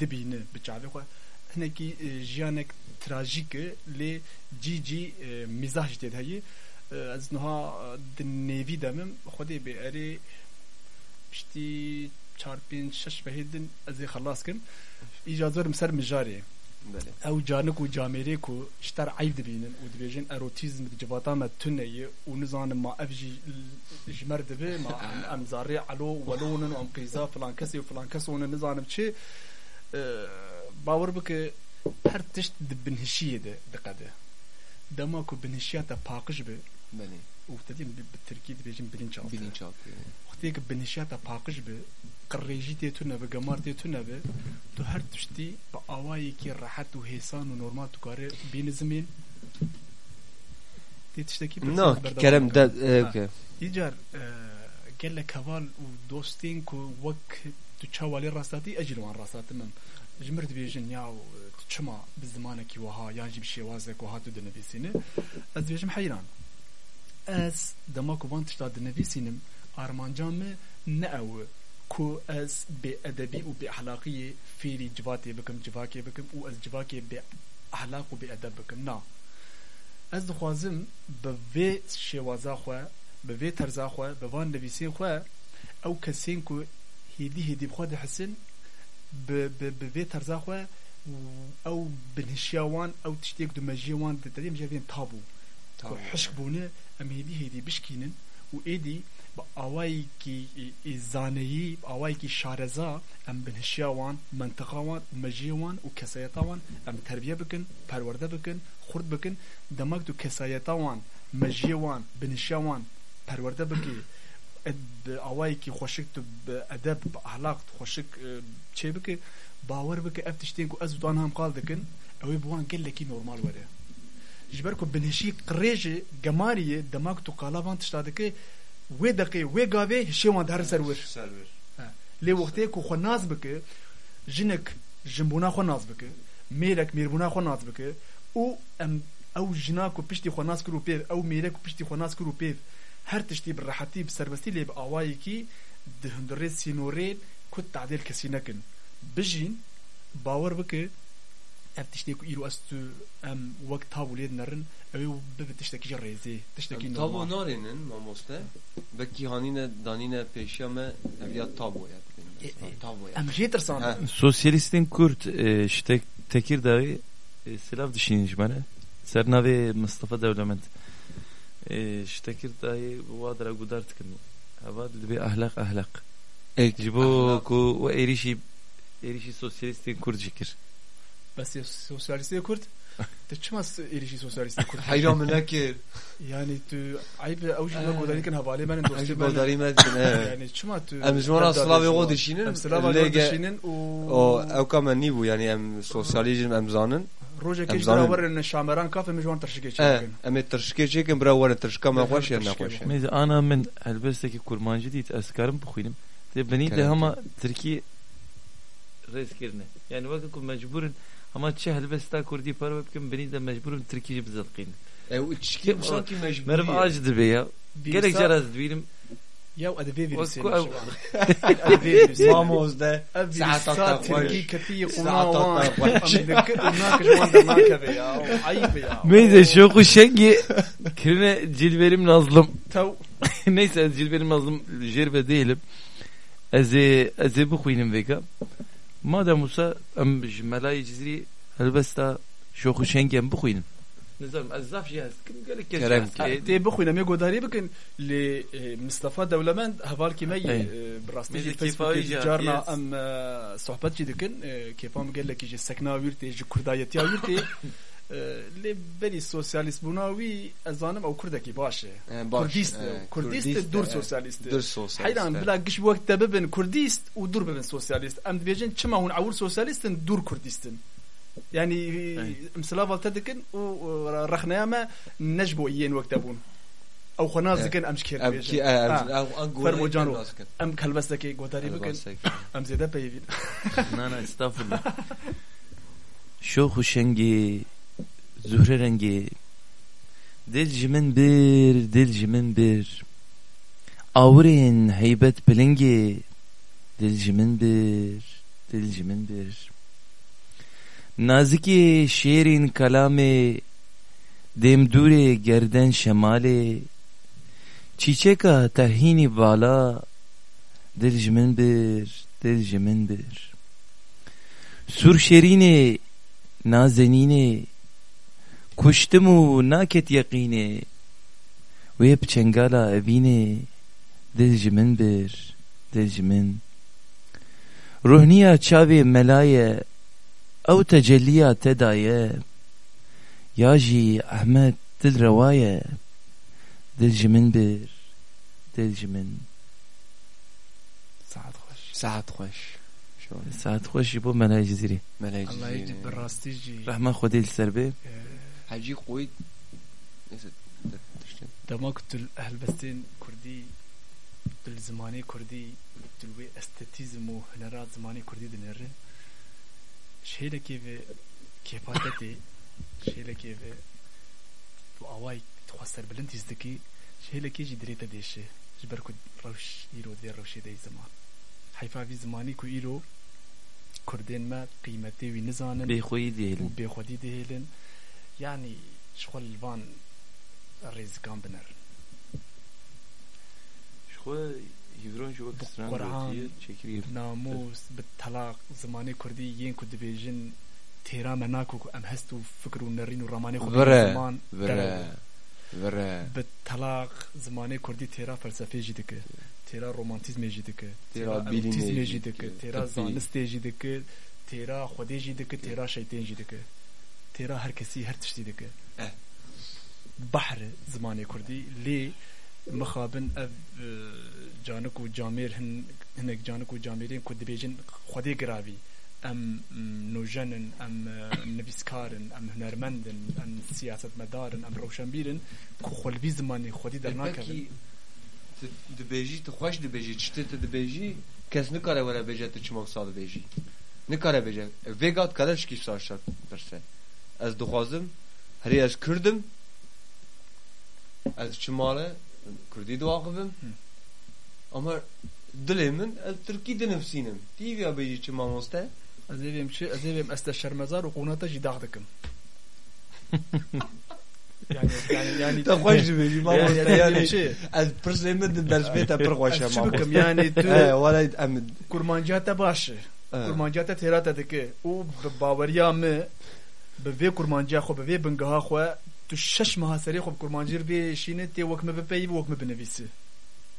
dibîne bi çavê xwe hinekî jiyanek trajîk lê cî cî mîzah jî tê de heye ez niha di nêvî demim xwedê bê erê piştî çar pênc şeş vehê din ez ê kim îca zorim ser mijarê belê ew canik û camerê ku ji ter eyb dibînin û dibêjin erotîzm di civata me tune ye û nizanim ma ev jî ji mer dibe ma em- em zarê elo welûnin û em qîza filan kesê û filan kes hûnin nizanim çi? E, bawer bike her tişt di binhişiyê de diqede. Dema ku binhişiya te paqij bi bi Wextê ki binhişiya te paqij be qirêjî tê tune be gemar tê tune be tu her tiştî bi awayekî rehet û hêsan û normal tu karê bînizimên tê tiştekî kerem de. Îcar gelek heval û dostên ku wek tu çawa lê rastatî ez jî li wan rastatimim ji mir dibêjin ya tu çima bi zimanekî wiha yan jî bi şêwazek wiha tu dinivîsîne ez dibêjim heyran ez dema ku van tişta dinivîsînim armanca me ne ew ku ez bê edebî û bê ehlaqiyê fêrî civatê bikim civakê bikim û ez civakê bê ehlaq û bê edeb bikim. Na. Ez dixwazim bi vê şêwaza xwe bi vê terza xwe bi van nivîsên xwe ew kesên ku hêdî hêdî bi xwe dihisin bi vê terza xwe ew binhişiya wan ew tiştêk du mejiyê wan di tedêm jevên tabû ku hişk bûne em hêdî hêdî bişkînin û êdî bi awayekî ê zaneyî bi awayekî şareza em binhişiya wan menteqa wan mejiyê wan û kesayeta wan em terbiye bikin perwerde bikin xurt bikin demek tu kesayeta wan mejiyê wan binhişiya wan perwerde bikî bi awayekî xweşik tu bi edeb bi ahlak tu xweşik çê bike bawer bike ev tiştên ku ez û dan hem qal dikin ew ê bi wan gelekî normal were ji ber ku binhişî qirêjê gemariyê demak tu qalavan tişta dike وی دقی وی گاوی هشیوان در سرور لی وقتی که خو ناز بکه جنک جنبونا خو ناز بکه میرک میربونا خو ناز بکه او ام او جنا کو پشتی خو ناز کرو پیو او میرک پشتی خو ناز کرو پیو هر تشتی براحتی بسربستی لی بآوایی کی دهندره سینوره کت تعدیل کسی نکن. بجین باور بکه ev tiştê ku îro ez tu em wek tav û lê nerin ew ê bibe tiştekî ji rêzê tiştekî normal narinin mamoste. Belki hanine danine peşya me evya tabo ya. Tabo ya. em jê tirsan Ha. Sosyalistin Kürt e, ştek Tekirdağ'ı e, silav düşünüş bana. Sernavê Mustafa Devlement. E, ji Tekirdağ'ı vadra gudar tıkın. Hava bir ahlak ahlak. Ek Ji bo ku o erişi erişi sosyalistin Kürt jikir. Bes sosyalistê Kurd tu çima êrişî sosyalistê Kurd hayra mı nekir? yani tu ayıp ew jî me godarî kin hevalê me Ay dostê me godari medkin. yani çima tu Em ji wana Slavê o dişînin, em Slavê lê o û O ev ka me nîbû yani em sosyalizm em zanin. rojekê em ji zanin. werin şameran kaf em ji wan tirşikê E, çekin em ê tirşikê çêkin bira were tirşika me Evet, xweş ya tirşikê nexweş. Mezi ana min elbesteki kurmancı değil eskarım bixwînim. Te benî Yani wekî ku mecburin ama çi helbesta Kurdî parve bikim benî de mecburin Tirkiyê bizedqînin. Ew çikî bu sanki mecbur. Meriv ac dibe ya. Gelek Vîrusa- car ez dibînim. ya ev vê vîrusê Ku ew- ev vê vîrusê Mamoz de. ev Saata vîrusa ta Tirkî xweş. ketiyê Saata qûna ta wan xweş. em dikir û nakir ji wan dernakeve ya ayıp ya Meyze şoku şengi kirine cilverim nazlım. Neyse cilverim nazlım jerbe değilim. Ez ez ê bixwînim vêga. Madem wisa em ji melayê cizîrî helbesta şoku şengî em bixwînim. Nizarim ez zaf hest kim gelek kes Kerem. ki. tê bixwîne me godarî bikin lê e, Mustafa Dewlemend hevalkî me yê Ey. bi rastî Mêzê jî kêfayî Facebookê jî carna yes. em e, sohbet jî dikin e, kêfam gelekî ji sekna wîrtê ji kurdayetiya wîrtê e, lê berî sosyalîst bûna wî ez zanim ew kurdekî baş e. Kurdîst e, Kurdîst e, dur sosyalîst e. Dur sosyalist. Heyran bila giş wek te bibin Kurdîst û dur bibin sosyalîst em dibêjin çima hûn ewil sosyalîstin dur Kurdîstin yani em silav te Zühre rengi. Dil jimin bir Dil jimin bir. Avrin heybet bilingi. Dil jimin bir Dil jimin bir. Naziki şiirin kalame Demdure gerden şemale Çiçeka terhini bala Dil jimin bir Dil jimin bir. Sur şerine Nazenine Kuştumu naket yakine Ve hep çengala evine Dil jimin bir Dil jimin Ruhniya çavi melaye Ev tecelliya tedaye Yaji Ahmet dil revaye Dil jimin bir Dil jimin saat xweş Saat xweş. Saat xoşi bu melay ciziri Melek Allah yê bi rastî jî Rahman xwedê li ser bê Hacı koy. Neyse. dema ku tu helbestên Kurdî tu li zimanê Kurdî tu wê estetîzm û hunera zimanê Kurdî dinêrin şêlekê vê kêfatetê şêlekê vê tu awayî tu xwe serbilind hîs dikî şêlekê jî dirê te dêşe ji ber ku rewş îro dê rewşê de ziman heyfa vî zimanî ku yani ji xwe li van rêzikan binerin Xwe hîvron ji wek Bu stran Qur'an. gotiye çekirî namus bi talaq zimanê Kurdî yên ku dibêjin têra me nako ku em hest û fikir û nerîn û ramanê xwe Vere. ziman Vere. derewe. Vere. bi talaq zimanê Kurdî têra felsefê jî dike têra romantîzmê jî dike Têra têra bilîmê elotîzmê تیرا هر کسی هر تشتی دکه بحر زمانی کردی لی مخابن اف جانک و جامیر هن هنک جانک و جامیرین کدی بیجن خودی گراوی. ام نوجنن ام نویسکارن ام هنرمندن ام سیاست مدارن ام روشنبیرن که خلوی زمانی خودی در ناکردن دبیجی تو خوش دبیجی چطور تو دبیجی کس نکاره وره بیجه تو چمک سال بیجی نکاره بیجه ویگات کارش کی ساشت پرسه ez dixwazim herî ez Kurdim ez çimale Kurdî diaxivim ama dilê min ez Tirkî dinivîsim tîviya bêjî çi mamoste از evim çi ez evim este şermezar û qûnata jî dağ dikim yani yani yani te xweş dibêjî mamoste yani ez pirsê min di dersbê te pir xweş e ez mamoste yani tu e wala em kurmanciyata baş e. dike û bi baweriya me bi vê kurmanciya xwe bi vê bingeha xwe tu şeş meha serê xwe bi kurmancî bê şîne tê wek me bipeyî wek me binivîsî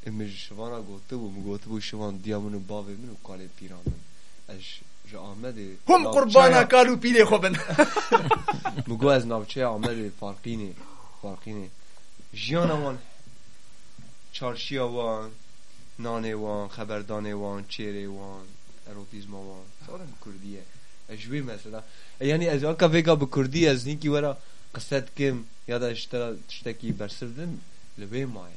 Em ji şivana gotibû min gotibû şivan diya min û bavê min û kalê pîran min. Ez ji Amedê hum qurbana kal û pîlê xwe bin. Min got ez navçeya Amedê farqînê farqînê. Jiyana wan çarşiya wan nanê wan xeberdanê wan çêrê wan erotîzma wan sarim Kurdî ye ez ji wê mesela E yani ez aka vêga bi Kurdî ez hinkî wera qise dikim ya da işte tiştekî bersiv din li wê maye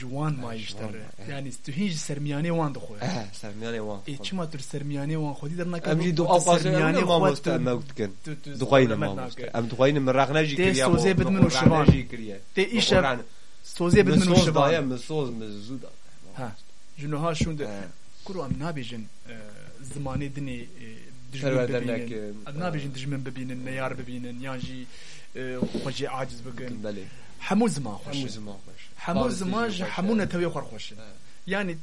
جوان ما جوان يشتري ما- يعني استهيج سرمياني وان دخوي eh sermiyanê wan اي چما تر سرمياني وان خودي درنا em jî duqa xwazin em ne mamoste em ew dikin Duxayne mamoste. Em duxayne min rexne jî Tê kiriye. sozê bo- bid min bo û Qur'anê şivan. jî kiriye. تي Bo ايشا Qur'anê. سوزي بد Min من soz daye, وشبان min soz min zû da. ها جنوها شون ده Eh, كرو ام نابيجن زماني دني دجمن Perverdenek, ببينن eh, ام نابيجن دجمن ببينن نيار ببينن يانجي خوجي عاجز بكن belê. حمو زمان Hemû خوش ziman xweş. حمو Farsî زمان jî جي xweş, حمو eh. نتوي خور خوش يعني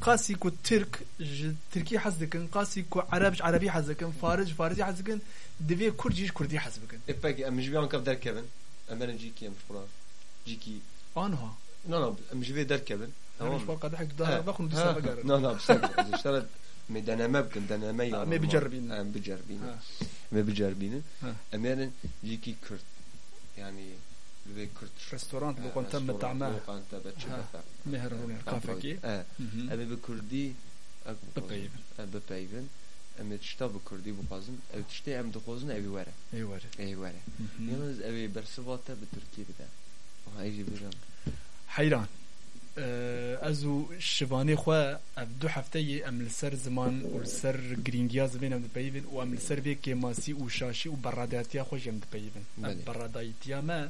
قاسي كو ترك ج- تركي حزكن قاسي كو عربش عربي حزكن فارج فارسي حزكن دفي كرديش كردي حزبكن E peki em ji vê an kev derkevin. Em berin cîkî em ji xwe. Cîkî. انها No no em ji vê derkevin. انا Tamam مش mı? واقع ضحك Eh, دار باخذ ha, دسا بقر No no bisek. Ez işteret me deneme bikin deneme ya. me biceribînin. Em biceribînin. Ha. Me biceribînin. Ha. Em yerin cîkî Kürt. Yani li vê Kürt. ريستورانت لو كنت تم طعمه Lokanta beçe Ha. befe. مهرون كافكي Eh. Em ê bi Kurdî ev Bipeyivin. Ev bipeyivin. Em ê tişta bi Kurdî bixwazin. Ev tiştê em dixwazin evî were. ايوه Evî were. Yalnız evê bersivate از و شوانه خو دو هفته ام سر زمان او سر گرینگیا زمین ام پیوین او ام سر به که ماسی او شاشی او براداتیا خو ام پیوین ام برادایتیا ما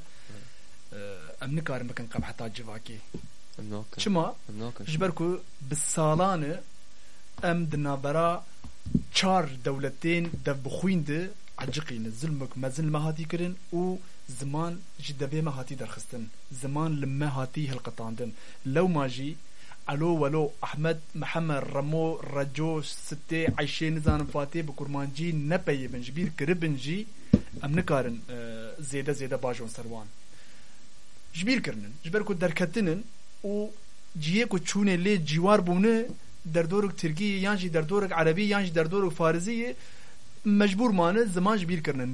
ام نکارم بکن قم حتا جواکی. چما جبر کو بسالانه ام دنابرا چار دولتین دبخویند عجقین ظلمک مزل مهاتی کرن او هاتي كرن و زمان جدبه ما هاتي درخستن زمان لما هاتي هالقطاندن لو ما جي الو ولو احمد محمد رمو رجو ستي عايشين نزان فاتي بكرمانجي نبي بنجبير كربنجي ام نكارن اه، زيادة زيادة باجون سروان جبير كرنن جبركو دركتنن و جیه کو چونه لی جوار بونه در دورک ترکی یان جی در دورک عربی یان جی در دورک فارسی مجبور مانه زمان جبیر کرنن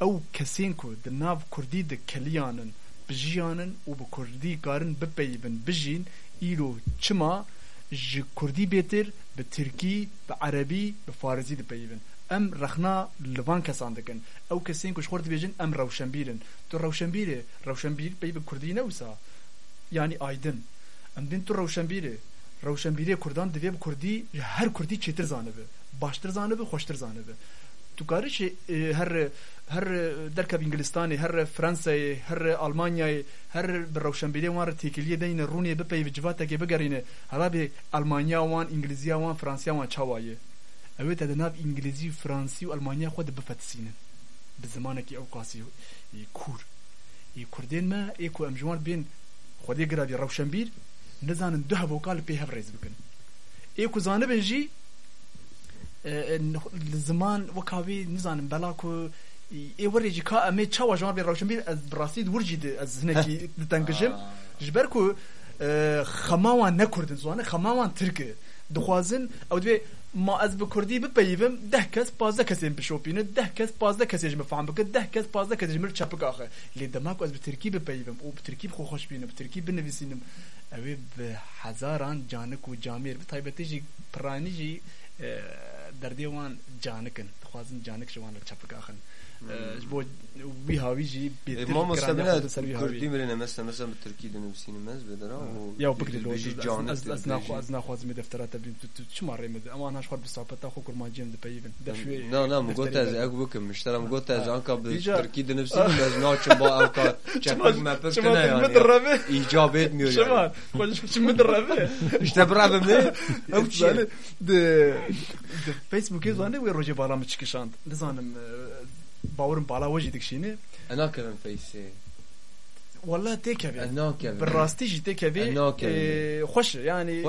ew kesên ku di nav Kurdî dikeliyanin bijiyanin û bi Kurdî karin bipeyivin bijîn îro çima ji Kurdî bêtir bi Tirkî, bi Erebî, bi Farizî dipeyivin. Em rexna li van kesan dikin. Ew kesên ku ji xwe dibêjin em rewşenbîrin. Tu rewşenbîrê, rewşenbîr pey bi Kurdî newsa. Yani aydin. Em din tu rewşenbîrê. Rewşenbîrê Kurdan divê bi Kurdî ji her Kurdî çêtir zanibe. Baştir zanibe, xweştir zanibe. Tu karî e, her her derkev İngilistanê, her Fransayê, her Almanyayê, her bi rewşenbîrê wan re têkiliyê deyne Rûnê bipey bi civatekê bigerîne. Hela bê Almanya wan, İngilîziya wan, Fransiya wan çawa ye. Ew te di nav İngilîzî, Fransî û Almanya xwe di bifetisînin. Bi zimanekî ew qasî e, Kur. E, Kurdên me ê ku em ji wan bên خودی گرابی روشنبیر نزانن دو هفوکال پی هف ریز بکن ای کو زانبن جی زمان وکاوی نزانن بلا ئێوەێکی کا ئەمێ چاوە ژمار بێ ڕەوشمبیر ئە ڕاستید ورجی ئە زنێکی دەنگژم ژبەر و خەماوان نەکردن زوانە خەماوان ترکە دخوازن ئەو دوێ ما ئەس بە کوردی بپەیبم ده کەس پازدە کەسێن بشۆپینە ده کەس پازدە کەسێژ بەفام بکە ده کەس پازدە کەژمر چاپکاخە لێ دەماک ئەس بە ترکی بپەیبم و ترکی خۆ خۆشبینە ترکی بنویسینم. ئەوێ بە حەزاران جانک و جامێر بە تایبەتێژی پرانیژی دەردێوان جانکن. دخوازن جانک شوان لە چاپکاخن بو وی هاوی جی بیتر ما مثلا سر وی کردی هاوی مرینه مثلا مثلا به ترکی دنویسین مز بدرا و یا بکری لو بیجی از جانت از از ناخو از ناخواز می دفترات بیم تو چه ماره می اما هاش خود بصحبت خو کرمانجیم ده پیبن دفوی نه نه مگوت از اگه بکم مشترم گوت از آنکا به ایجا. ترکی دنویسین مز ناچم با آنکا چپک مپک شما نه یعنی مدربه ایجابیت میو شما خوش شو مدربه işte bravo ne باورم بالا وجه دکشینه انا كمان فيسي والله كمان بالراستي جي. إيه، خوش يعني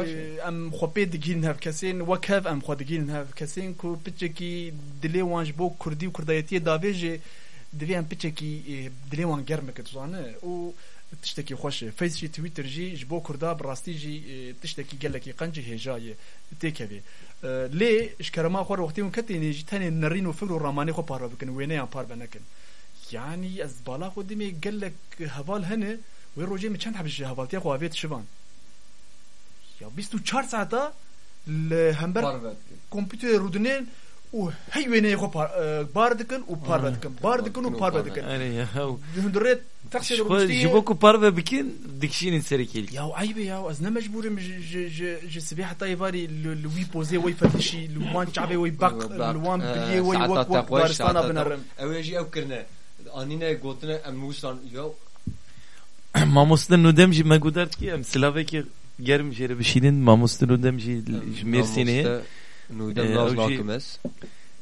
ام خوبي دقين هاف كاسين وكاف ام خو دقين هاف كاسين كو بتشكي دلي وانج بو كردي وكردايتي دافيجي دلي ام بتشكي إيه، دلي وان جرمك تزانه و tiştekî xweş e feyz jî twitter jî ji bo kurda bi rastî jî tiştekî gelekî qencî hêjayê têkevê lê ji kerema xwe wextê hûn ketênê jî tenê nerîn û fir û ramanê xwe parve bikin wêneyan parve nekin yanî ez bala xwe dimê gelek heval hene wê rojê min çend hebij ji hevaltiya xwe avê tişivan ya bîst û çar saeta li hember kompûterê rûdinên بار دكن بار دكن و بار دكن يعني يا هو هندريت تاكسي جيبوكو بارفا بكين دكشين سريكيل يا عيب يا از مجبور ج ج ج سبيحة طيباري لوي بوزي وي فتشي لوان شعبي وي بق لوان بليه وي وك وك بارستانا بنرم او يجي او كرنا انينا قلتنا اموسان يو Mamus'ta nudemji me gudart ki em silaveki germ jere bişinin Mamus'ta nudemji Mersin'e Nudem e, nas nakimes.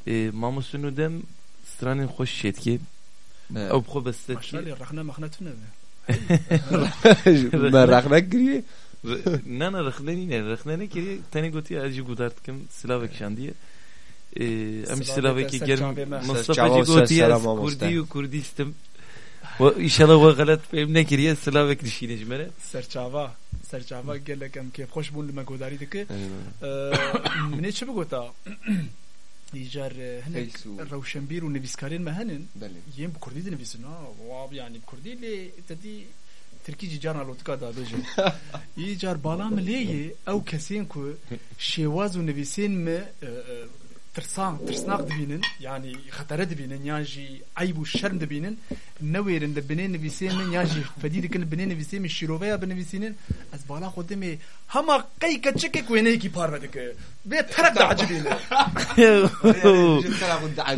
E, mamus nudem stranên xweş şetki. Ew xwe bestetî. Rexne mexne tune be. Me rexne kiriye. Ne ne rexne nîne. Rexne ne kiriye. Tenê gotiye ez jî gudar dikim silavek şandiye. Em silavekî germ Mustafa jî gotiye ez Kurdî û Kurdî istim. İnşallah we gelet fêm nekiriye silavek dişîne ji me. Serçava. dişine jmere سرچاوا سرچاوا قال لك ام كيف خوش بون لما قداري دك من ايش بقوتا يجار هناك فيسو. روشنبير ونبيسكارين ما هنن بله يم بكردي دي نبيسنا واب يعني بكردي اللي تدي تركي جي جارنا لو تقادا بيجي يجار بالا مليه او كسين كو شواز ونبيسين ما ترسان ترسناق دبينن يعني خطر دبينن ياجي عيب والشرم دبينن نويرن دبنين نبيسين من ياجي فديد كل بنين نبيسين من شيروفيا بنبيسين از بالا خدمي هما قي كتشكك ويني كي بارفدك بيت ترك دا عجبينه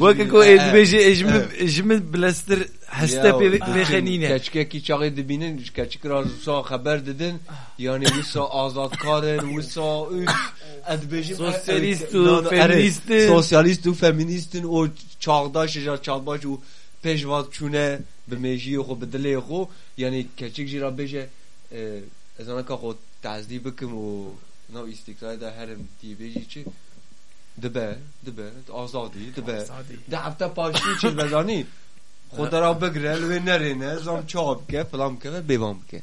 وككو ادبيجي اجمل اجمل بلاستر هستا بخنينه کچکی چاقی دبینن کچک را سا خبر دادن یعنی وسا آزادکارن وسا اون ادبیجی Sosyalist و feministin. سوسیالیست و فمینیستن و چاقداش جا چاقداش و پیشوات چونه به میجی خو به دلی خو. یعنی کچک جی را از آنها که خود تزدی بکم و نو استقلال ده هرم دی بیجی چی؟ دبه دبه آزادی دبه. ده هفته پاشتی چیز بزانی خود را بگره لوی نرینه زم چاب که فلان که بیوام که.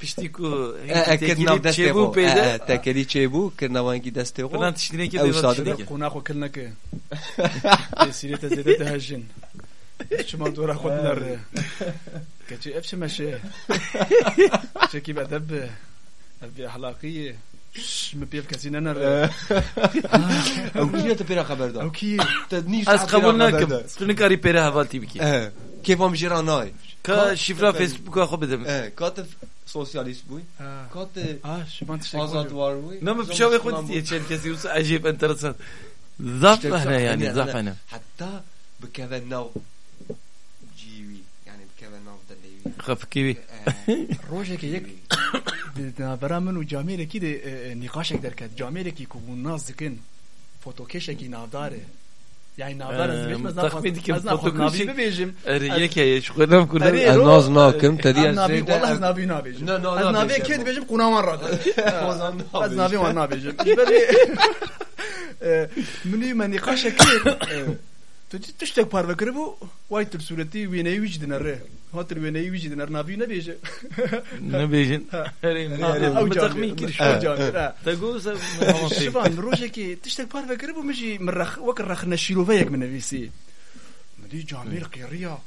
پشتیکو کردنا دسته بو پیدا تکلی چه بو کردنا وانگی دسته بو بلند تشتینه که دیوان تشتینه که قناخ و کلنا که تسیری تزیده تهجن شما دورا خود نره كتشي افش ماشي. شكي بعد ب احلاقيه ما بيف كاسين أنا أه. أو كي تبيرا خبر ده أو كي. تدنيش قبلنا كم؟ تنكاري بيرا هفالتي بكي؟ أه. كيف هم جيراناي كا شيفرا فيسبوكا خو بدم آه كات سوسياليست بوي كات اش ازادوار بوي نعم بشوي خود يتشن كزي عجيب انترسان ضعف هنا يعني ضعف هنا حتى بكذا نو جيوي يعني بكذا نو دليوي خف كيوي كي يك برامن وجاميرك كده نقاشك دركت جاميرك يكون نازكن فوتوكيشك ناداره فوتوكيشة كي نافداره يعني نافدار از بيش مزنا تخمين دي كم مزنا خود فوتوكيشة- نابي ببيجم ريك يا شغلهم كلهم أري از رو- ناز ناکم تدی از از نابی زیده والله از نابی نابیجم نه، نه، از نابی نابیجم. که بیجم قناوان را نابیجم. از نابی وان نابیجم بری منی من نقاش کیر تو تشتك بار بكربو واي تر صورتي ويني وجدنا ره هاتر ويني ويجي نرنافي نبیش نبيجن أو تخمين كل شو جان شبان شفان که تشتگ پار و کربو ومشي مرخ وكرخ نشيلو فيك من الفيسي مدي جامير قيريا.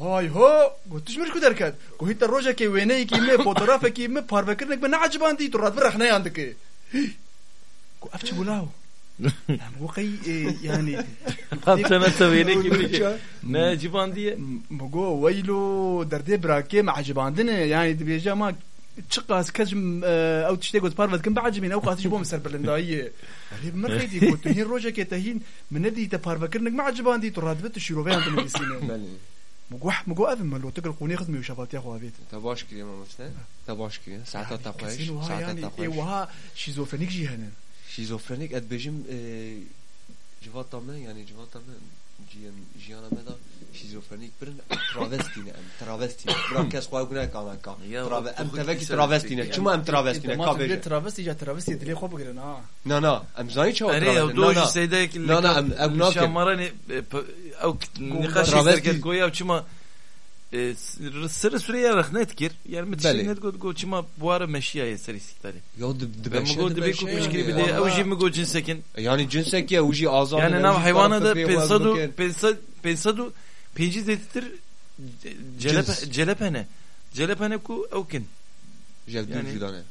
هاي هو. قلت مش كدر كات قلت الروجا كي کی می مي کی می پار و کرنه من عجبان دی تو رات برخ نیاند که گو افتش بولاو نعم، وقي إيه، يعني طب ما تسوي لك ما جبان دي؟ مقو ويلو دردي براكي مع جبان دنا يعني دبي جاما تشقاس كجم آه، أو تشتي قلت بارفت كم بعد جمين أو قاس جبو مسر بلنداي ما قيدي قلت هين روجا كي تهين من ندي تبارفا كرنك مع جبان دي تراد بت شيرو بين تنو بسينه مقوح مقو أذن ملو تقل قوني خدمي وشافات يا خو بيت تباش كريم مثلا تباش كريم ساعات تقواش ساعات تقواش أيوه شيزوفرينيك جي هنا شیزوفرنیک اد بیم جواتا من یعنی جواتا من جیان من دا شیزوفرنیک برن ترافستی نه، ترافستی، برای کس خواه کنه کاما کام. ام ترافستی، چی ما ترافستی نه؟ کام بجه ترافستی چه ترافستی دلی خوب کرد نه. نه نه. ام زنی چه تراوستی نه نه. نه نه ام ام نه نه او نه نه نه چما çima. Sırı süreye rahnet kir. Yani Beli. mitşin net go go çima bu ara meşiya seri siktari. ya de de Ben go de beku pişkiri bir de au jimi go cinsekin. yani cinsek ya uji azam Yani nav hayvana da pensadu pensad pensadu celep Cins. celepene. Celepene ku jevdül Yani- judane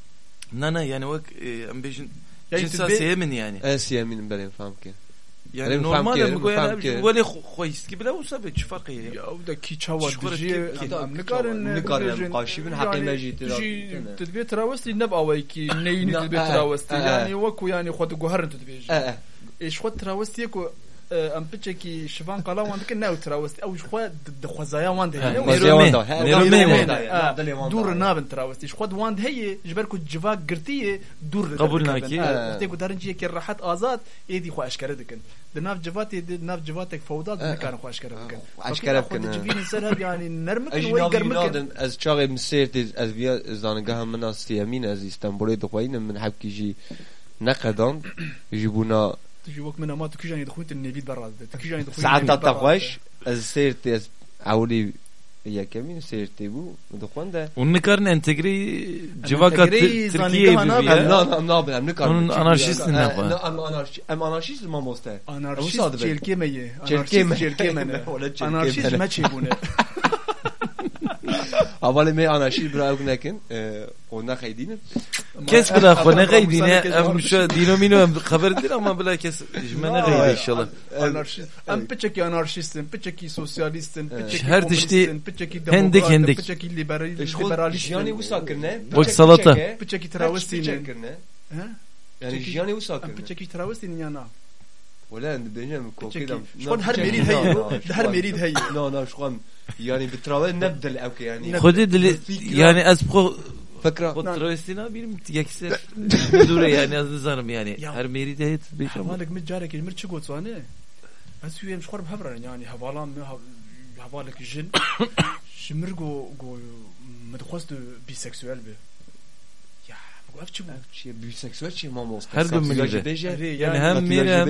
Nana yani vak em bejin Yani cinsa seyemin yani. es yeminim benim fahm یعنی نورمال می‌گوین ولی خویست که بلا وسبه چه فرقی یا دا کیچا و دجی نکارن نکارن قاشی بن حقی یعنی مجید تدبیر تراوستی نب اوی که نی نی تراوستی. یعنی وکو یعنی خود گوهر تدبیر ایش خود تراوستي که ام پچکی شوان قلا وند که نو ترا وست او خو د خوزایا وند هي دور نابن ترا وست خو وند هي جبر کو جوا گرتی دور قبول ناکی وقتی کو درن کی راحت آزاد ایدی خو اشکره دکن. د ناف جوات د ناف جواتك فوضى د كان خو اشكره بكن اشكره بكن جبين سرب يعني نرمك وي قرمك از شاغي مسيرت از بيا زانغه من استيامين از اسطنبول د خوين من حبكي جي نقدان جيبونا تجي وقت من ما تكيجاني دخوت النبيد برا تكيجاني دخوت ساعات تقواش از سيرت از اولي يا كمين سيرت بو دخوان ده Onun karın entegre civaka entegre Türkiye zanigah gibi ana- ام ya. نا ام نا ام نكار Onun anarşist ne yapar? ام انارشي ام انارشيست ما موسته انارشيست جيلكي مي جيلكي مي. جيلكي من ولا جيلكي انارشيست من. ما تشيبونه اول ما انارشي برا نكن قلنا خيدين Kes bila xone gaydine Kes em şu dino mino em haberdir ama bila kes jmene gaydi inşallah. انارشيست ام بتشكي انارشيست بتشكي سوسياليست بتشكي Her dişti بتشكي hendik hendik. بتشكي ليبرالي جياني وسا كرنا Bak salata. بتشكي تراوستين كرنا ها يعني جياني وسا ام كرنا بتشكي تراوستين يانا ولا بنجم كوكيدا شلون هر مريد هي هر مريد هي لا لا شو يعني بتراوي نبدا الاوكي يعني Xudi dili yani az bu فكره bu travestina benim yakse dure yani az zanım yani. Ya. Her meri de et bir şey ama. حوالك متجارك المر تشقوت صاني اسوي مش خرب هبرن يعني هفالان هفالك جن شمرقو قو مدخوست بيسكسوال به موست Her gün mü بيجا Yani hem meri hem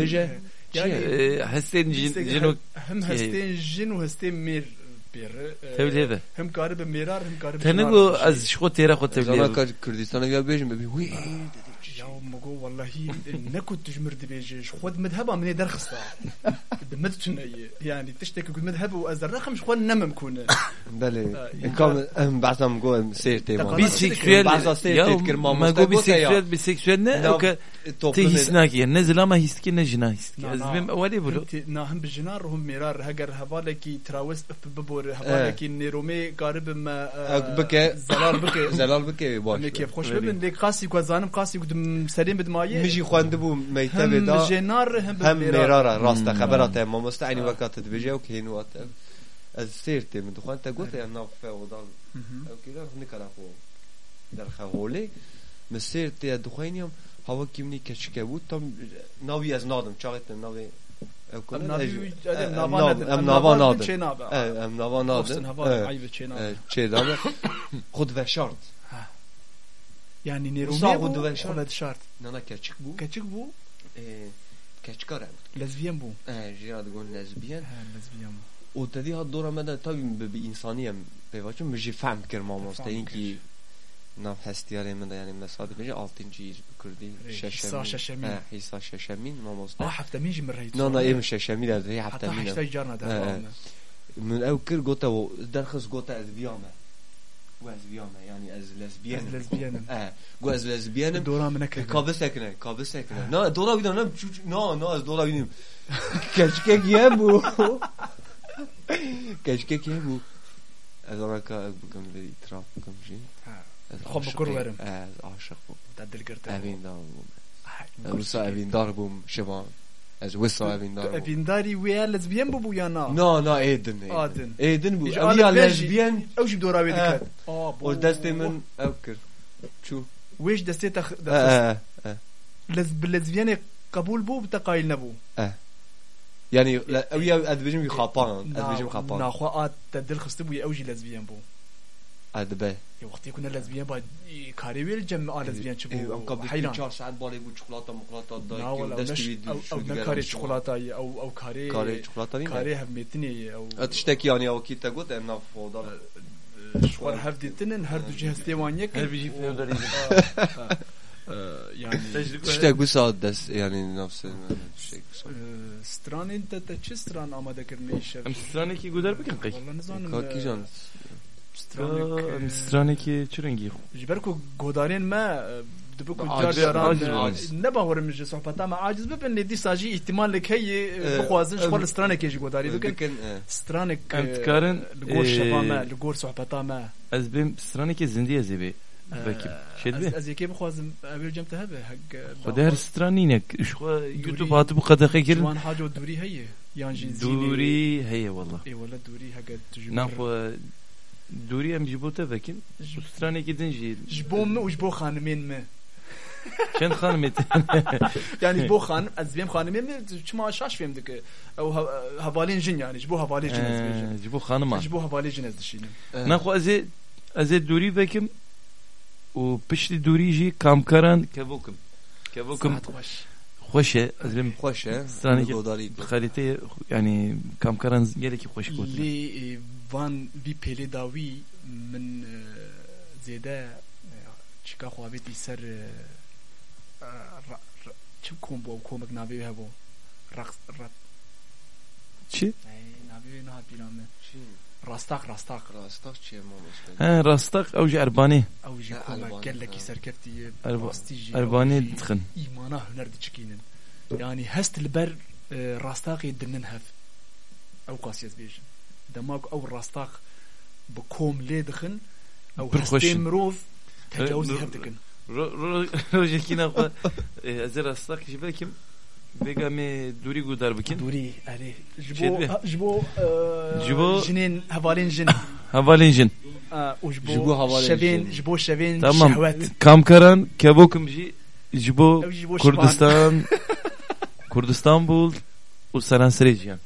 يعني e, hasten jino هم هستين جن وهستين مير بير tevliye ve. هم قارب ميرار هم قارب Tenigo az şu tera xo tevliye. زمان كردستان يا بيجا بي وي بوغو والله نكت تجمر بيجيش خود مذهبه من درخصة بمدتني يعني تشتك قد مذهبه وازر رقم شخوان نمم كون. بلي كم ام بعضهم قول سيرتي بيسيكشوال ما قول بيسيكشوال بيسيكشوال نا نعم، تي هيسناكي نزل ما هيسكي نجنا نعم. هيسكي ازبم اولي بلو. ناهم نعم، بالجنار هم مرار هقر هبالكي تراوست ببور. إيه. هبالكي نيرومي قارب ما آه، بكي. زلال بكي. زلال بكي باش كيف خوش بمن لي قاسي كو زانم قاسي قدم سري سليم بدمايه مجي خواند بو ميتة هم بدا بالجنار هم هم بالميرار مرارة راستا خبرات ما مستعني وقت تبجي وكين وقت از سيرتي من دخوان تقول يا ناف فودان او كده نكرا خو در خولي مسيرتي دخوانيم هوا كيمني كشكه بود تام ناوي از نادم چاقت ناوي او ام كنا نابي ام ام ام نابا ناوا نادم نادم يعني نيرومي وصاغو بو دوال شرط. خلد شرط نانا كچك بو كتشك بو كچكار بود لزبيان بو جيرا تقول لزبيان ها لزبيان بو و تدي هاد دورا مدى تابي بإنسانية بيواجه مجي فهم كر ما مستين كي ناف هستياري مدى يعني مساد مجي altıncı يج بكردي حسا ششمين ششمين. اه حسا ششمين ما اه مستين حفته مين جمر هيت نانا ايه مش ششمين هي حتى حتى حشتا مين جارنا آه، آه. ده من او كر قوتا و درخص قوتا از بيامه Lezbiyana yani ez Ez lezbiyenim. lezbiyenim. Eh, gu ez lezbiyenim. Dora min nekevin. Kabı sekine, kabı sekine. Na, dola gidiyorum. Na, çuç- na, na, ez dola gidiyorum. Keşkek ye bu. Keşkek ye bu. Ez ona ka bugün bir itiraf bugün şey. Ha. Ez Xwe aşık bikur bum. verim. Ez aşık bum. Da dilgirte. Evindar bum. Ez Ay, wisa evindar bum şevan. Ez wisa evindar bum. Evindari wê lezbiyen bû bû ya na? Na, na, edin. edin. Adin. Edin bu. Hiç Ev ya alem verji. lezbiyen. Ew jî bi dora wê Eh. diket. Aa, O bo- destê min ev kir. Çu. Wê ji destê te Eh, de eh, eh. lez bi lezbiyenê qebûl bû bi te qayîl nebû. Yani la- ev ya ez dibêjim wî xapan. Ez dibêjim xapan. Naxwe a te dil xiste bûye ew jî lezbiyen bû. Ez dibe. Ya wextê ku ne lezbiyen ba wê li cem a lezbiyen çi bû? kabı Heyran. 4 saat balê bu çikolata mukolata da. Na wala ew destê ne- ne karê çikolatayê ew ew karê Karê çikolata değil mi? karê hevmetinê ye ew Et tiştekî yani ew kî te got em nav foda. Şwar hev dîtinin her du hestê wan yekin. Her bir şey feodalizm. Yani Tecrübe. Tiştek bu saat dest yani bu. Ee, stranên te te çi stran amadekirinê şev? Em stranekî gudar bikin qey. Valla nizanim. Kaki can. Stranek Em stranekî çi rengî? ji ber ku godarên me dibe ku car caran aciz- aciz. ne bawerim ji sohbeta me aciz bibin lê dîsa jî ihtimalek heye bixwazin ji xwe li stranekê jî godarî bikin stranek Em dikarin, li gor eh, şeva me li gor sohbeta me Ez bêm stranekî zindî ez ê bê. Vekim. Şey Ez- dibe. ez yekê bixwazim evê cem te hebe hek Xwedê her stranînek. Ji xwe YouTube hatibû qedexe kirin. Ciwan haco dûrî heye yan jî zînê- Dûrî heye wala. Ê wala dûrî hege tu ji Naxwe dûrî em ji bo te vekin. Ji- û stranekî din jî. ji bo me û ji bo xanimên me Çend xanimê te. yani ji bo xanim ez bêm xanimê me çima şaş fêm dike ew he- hevalên jin yani ji bo hevalê jin ez bêjim Ji bo xanima. ji bo hevalê jin ez dişînim Naxwe ez ê ez ê dûrî vekim û piştî dûrî jî kamkaran kevokim. Kevokim Saat xweş xweş e. Ez bêm Xoş e. Stranekî Godarî. xalitê yani kamkaran gelekî xweş gotin. lê e, van vî pêlê da wî min e, zêde e, çika xwavêtî ser e, e, ra- ra- çi kombo ew komek navê wê hebû Raqs ra- Çi? Ey, navê wê nihat bîra me rastak rastak Rastak çiye mamas. Ha rastak yani vêga me dûrî gudar bikin. dûrî erê ji Çê bo dibe? ji bo e, Ji bo- jinên hevalên jin Hevalên jin. e, û ji Ji bo bo hevalên şevên jin. ji bo şevên Tamam. şehwet Kamkaran kevokim jî ji bo ew jî bo şivan. Kurdistan Kurdistan bul Seranserê jiyan.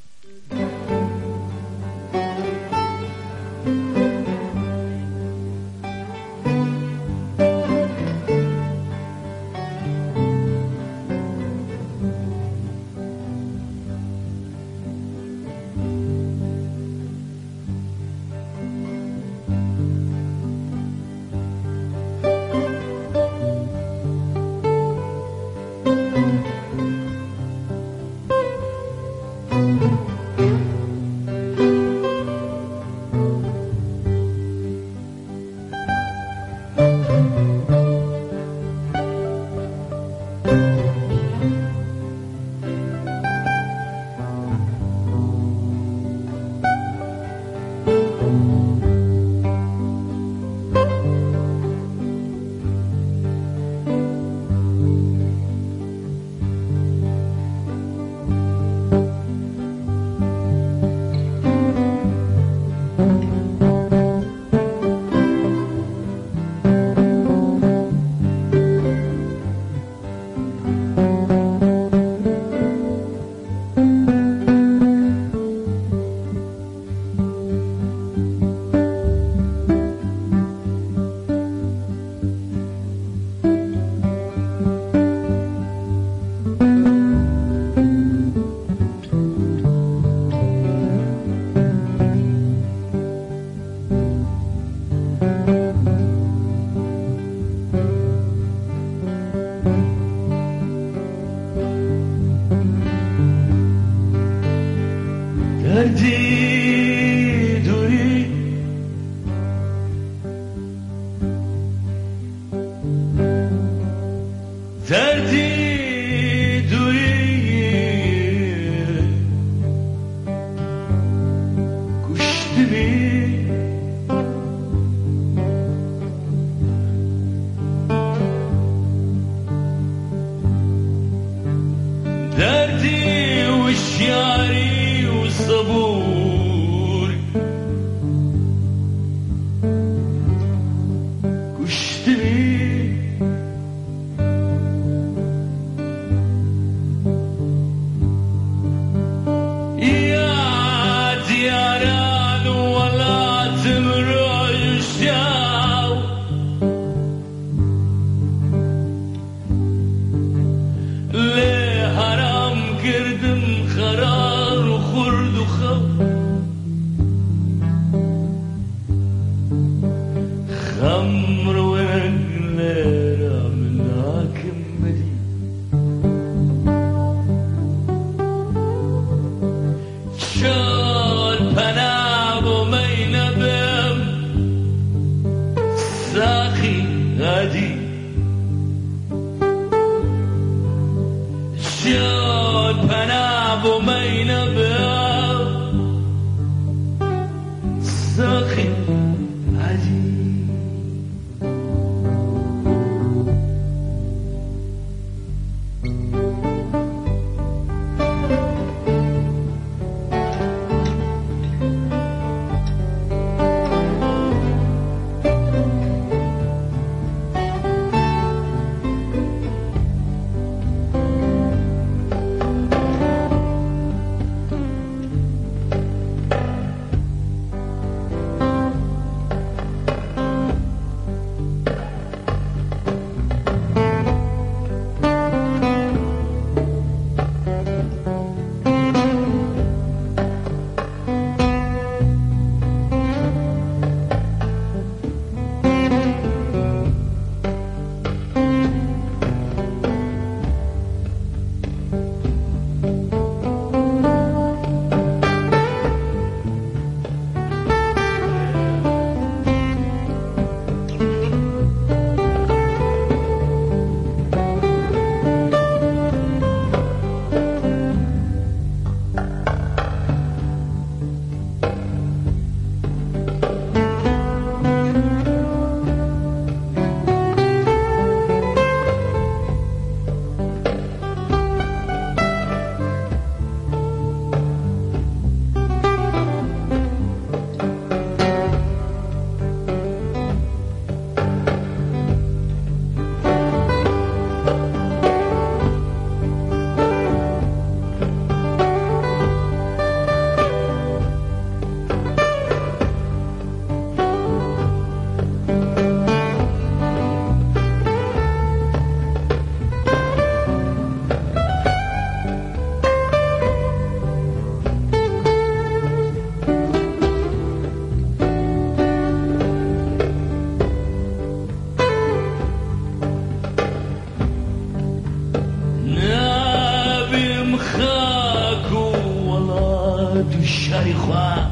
تو شری خواه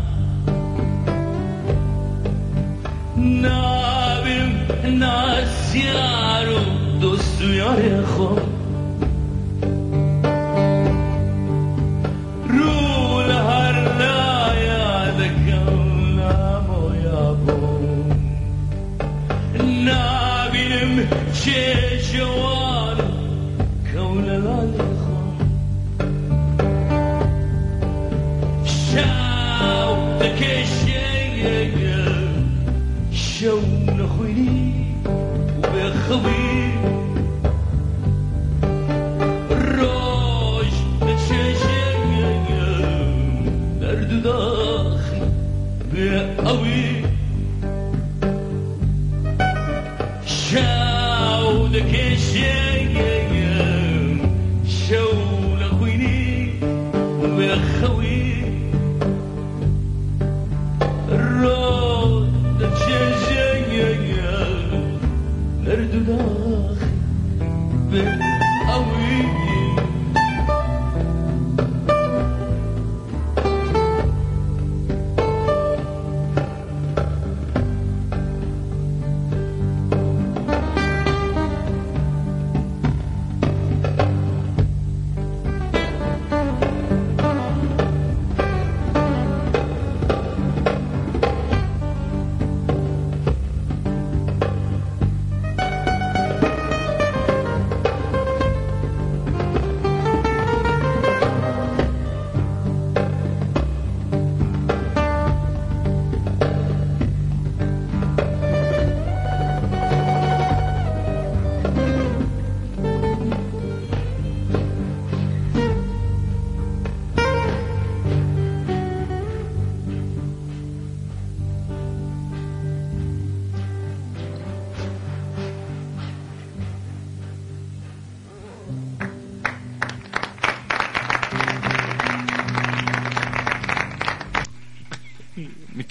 نابیم ناسیارو دوستو یار خواه رول هر نایاد کم نامو یابو نابیم چه جوان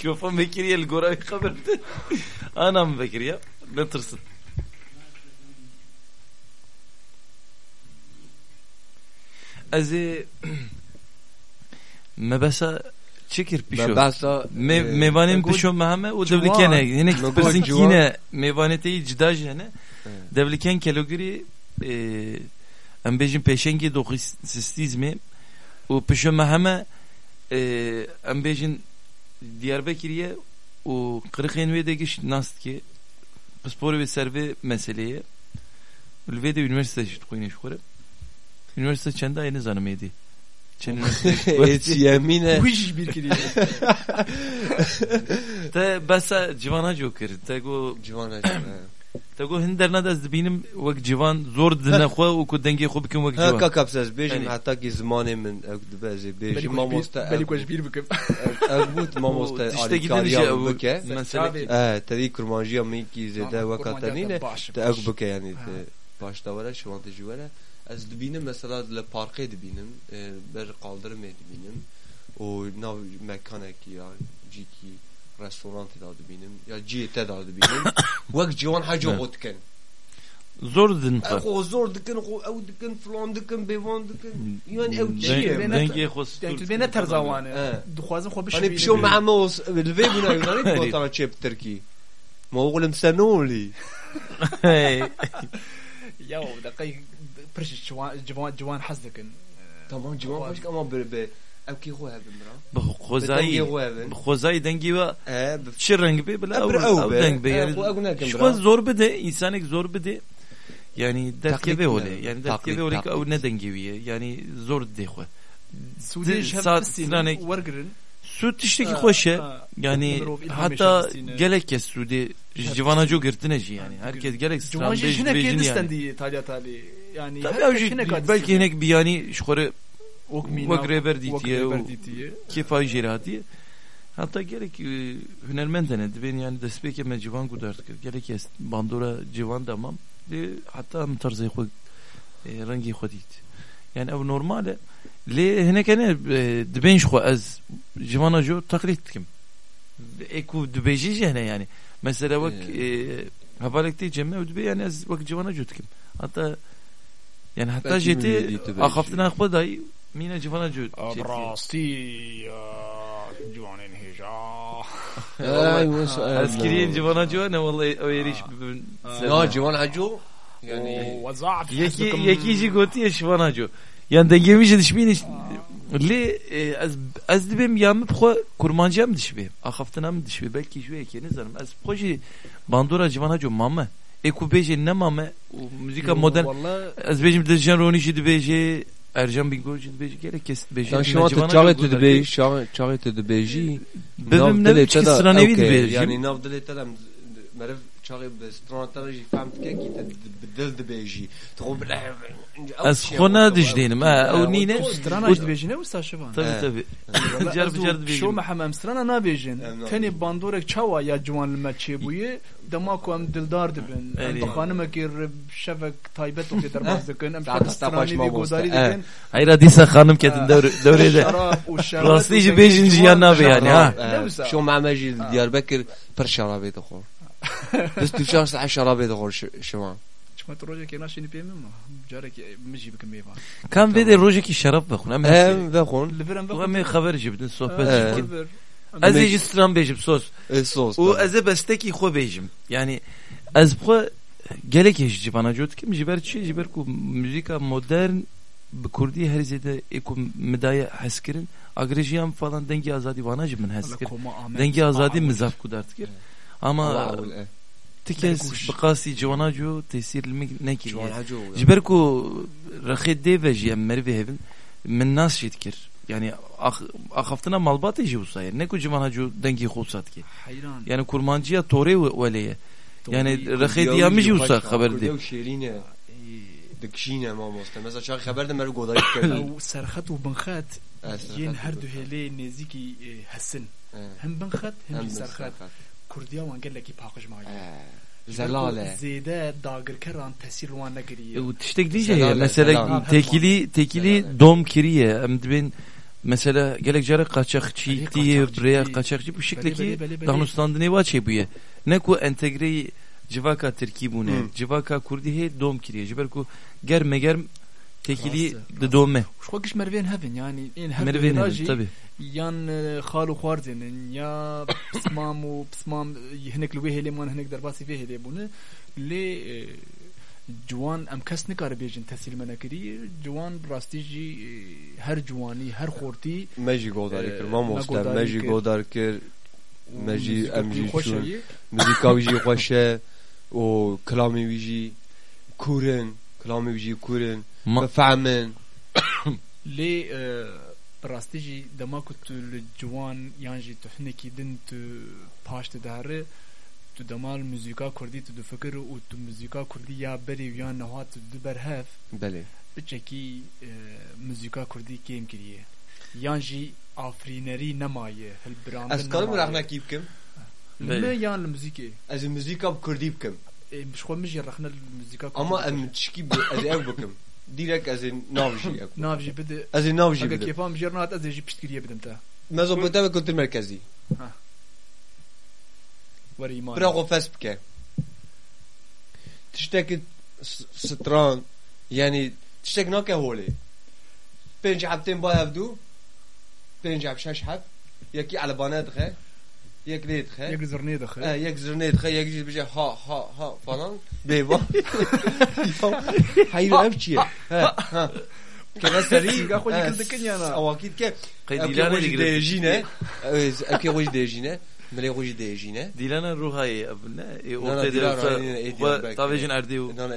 Mikrofon vekiriye el goray haberde. Anam vekiriye. Ne tırsın. Ez ê me besa çekir pişo. Me besa Me e, mevanên Ego pişo me heme û ciwan. devliken e hinek Ego pirsın ciwan. kîne mevaneteyî cida ji hene. Evet. Devliken kelogirî e, em bêjin pêşengê doxîstîzmê û pişo me heme e, em bêjin Diyarbekir'e û qiriqên wê de giş nas dike pisporê wê ser vê meseleyê li vê de üniversite jî dixwîne ji xwe re. Üniversite çenda yê nizanim êdî. Çend Hiç yemine jî bir kiriye. te besa civana kir te got civan te got hin derna ez dibînim wek civan zor dine xwe û ku dengê xwe bikin wek Ha civan kakapsaz bejim Yani. hatta ki zamanı min ev dibeze bejim mamosta Belli koş bir bikim. ev but mamosta O tişte gidin alikariya şey, o- bike Mesele Tabii. Eh, tedi kurmancıya mi ki zede Tamam, vakatanine kurmancı da baş, te baş. ev bike yani Ha. te başta vara رستورانتی داد بینم یا جی داد بینم وقت جوان حاجة خود کن. زور دن خو خو زور دکن خو أو دکن فلان دکن بیوان دکن. یعنی أو چیه؟ دنگی خو آه. یعنی تو بینه ترزاوانه. دخوازم خو بشه یعنی بشو مع موس الوی بنا یونانی باتانا چپ بترکی ما أو اغلم سنولي يو دقیق پرشش جوان حز دکن. تمام جوان برش كمان başka ama böyle be ev ki xo hebim bra bi xwezayî Dengê xwe hebin. bi xwezayî dengê we e çi reng bê bila Ebr ew ew ew be. deng bê E, yani xwe ew nekin ji bira. xwe zor bide insanek zor bide. Yani yani yani yani hatta gelek kes Suudi jivana co girtine jî yani. Herkes gelek Civan stran jî bej hinek bejin yedistan yani. Yani tabii hinek belki hinek bir yani ji xwe Ok Wek rêber dîtiye û- dîtiye. kêfa jê hatiye hatta gelek e, hunermend hene dibên yani destpêkê me civan gudar dikir gelek ez bandora civan damam de hatta em tarzê xwe e, xwe dît yani ew normal e lê hinek hene e, dibên ji xwe ez civana jo taklît dikim ek û dibêjî jî hene yani. Mesela wek e, hevalek tê cemme ew dibe yani ez wek civana jo dikim. Hatta yani hatta Belki jê milli tê Mina Civana Abrasti Civan'ın hica. Əskiriyə Civana Civan vallahi öyrəş bugün. Ya Civan Hacu yani yeki yekici goti Civana Civan. Yani dengemiş dişmin li e, az az dibim yamıp xo kurmancam dişbi. Axaftına mı dişbi belki şu ekeniz hanım. Az proje bandura Civana Civan mamma. Eko beje ne mamma? Müzika modern. Az bejim de jan roni jidi beje Ercan Bingo ji beje gerek kes beje. يعني شو انت شغلت دبي شغلت دبيجي Bebim ne biçim sıranevi beje. يعني ناف دلي تلم مرف شغل بسترون ترجي فهمت كيك بدل دبيجي تقول Az xona dijdinim ha o nine. strana dibêjine wisa şivan. Tabii Evet. tabii. Car bicar Şo dibêjim. mehem strana nabêjin. Em Tenê bandorek çawa ya ciwan li me çêbûye dema ku em dildar dibin. Em Erî. dixanimekê şevek taybet û derbas dikin. Em Tahta stranî tapaş vê mamosta. godarî Eh. dikin. Hayır disa hanım ketin devrede. Şarap û şerbet Rastî û ji dengê bêjin ciwan jiyan nabe yani, ha? Ne wisa? شو مع ماجي دياربكر بر شرابي دخور بس تو شخص على شرابي دخور شو Çima tu rojekê naşînî pê min ma. Carekê min jî bikim mêvan. Kan ve de rojeki şarap bakın. Ama هم بخون Li vir em Bu me haber jibdin sohbet Evet. jikin. vir. Az eci stran bejim sos. الصوص O az besteki xo bejim. Yani az bu gelek eji bana jot kim jiber çi jiber ku müzika modern bi Kurdi her zede eku medaya haskirin agrejiyam falan dengi azadi vana jimin haskir. Dengi azadi mizaf kudart kir. Ama tikes baqasi jwana jo tesir ilmek neki. جوان عجو جبر کو رخي ديفا جي امر في هيفن من ناس يتكر يعني أخ اخفتنا مالبات يجي وصاير نكو جمانا جو دنگي خوصات كي Hayran. يعني كورمانجيا توري وليه يعني رخي دي ام يجي وصا خبر دي شيرينه دكشينه ما مست مثلا شغل خبر ده مرو قدرت كردي Ew serxet û binxet yên her du hêlê nêzîkî e, hesin. Hem binxet hem jî serxet. Kurdiya wan gelekî paqij maye. زلاله Zêde dagirkeran tesîr wan negiriye. وتشتك دي سلام، جاي مثلا سلام. تكيلي تكيلي دوم كريه ام دبين mesela gelek jara kaçakçı Beli diye kaçakçı buraya diye. kaçakçı bu Beli, şekilde beli, ki beli, beli. Dağnistan ne var şey bu ye. Ne ku entegreyi civaka Türkiye bu ne. Hı. Civaka Kurdi he dom kiriye. Jiber ku germe germ tekili Rastı, de dome. Şu kiş mervin hevin yani in hevin Mervin Mervin tabi. yan e, xalu xwarzinin ya psmam u psmam e, hinek li wê hêlê man hinek derbasî vê hêlê bûne lê e, ciwan em kes nikare bêjin tesîl me nekirî ciwan bi rastî jî e, her ciwanî her xortî مجی گوداری اه، کرد ما ما مستم گوداری مجی کرد. گودار کرد û مجی muzîka ام xwe جی xweş چون heye. موزیکا ویجی خوشه و کلامی ویجی کورن کلامی ویجی کورن Ma, بفهمن lê e, bi rastî jî dema ku tu li ciwan yan jî tu hinekî din tu paş te dihere tu demal muzîka kurdî tu difikir û tu muzîka kurdî ya berê û ya neha tu diber hev بله biçekî e, muzîka kurdî kêm kiriye yan jî afrînerî nemaye hilbirandin از کارم رخنه کی شخوا مجي رخنا المزيكا اما ام تشكي ازي اك بكم ديرك ازي نافجي اكو نافجي بده. ازي نافجي بده. كيف ام جرنات ازي جي بشتكريه بدم تا. مازو بده كنت المركزي وري ما برا غفاس خب بك تشتكي ستران يعني تشتاك ناكا هولي بينج حبتين باي هفدو بينج حب شاش حب يكي على بانات غير لید خه yek zirnê dixe اه، یک زرنه دخه یک جیز بشه ها ها ها فلان بیوا hayır ev çiye ha ha Kena seri Siga xwe jî kildikin yana. Awakit ke Qeydilane Ev ki digre. dejine Ev ki hoş dejine Mele hoş dejine Dilana ruhayı abne. E Na, na, ortada Dilara, da aynen, e, Diyarbakır. tavejin erdi u. Nana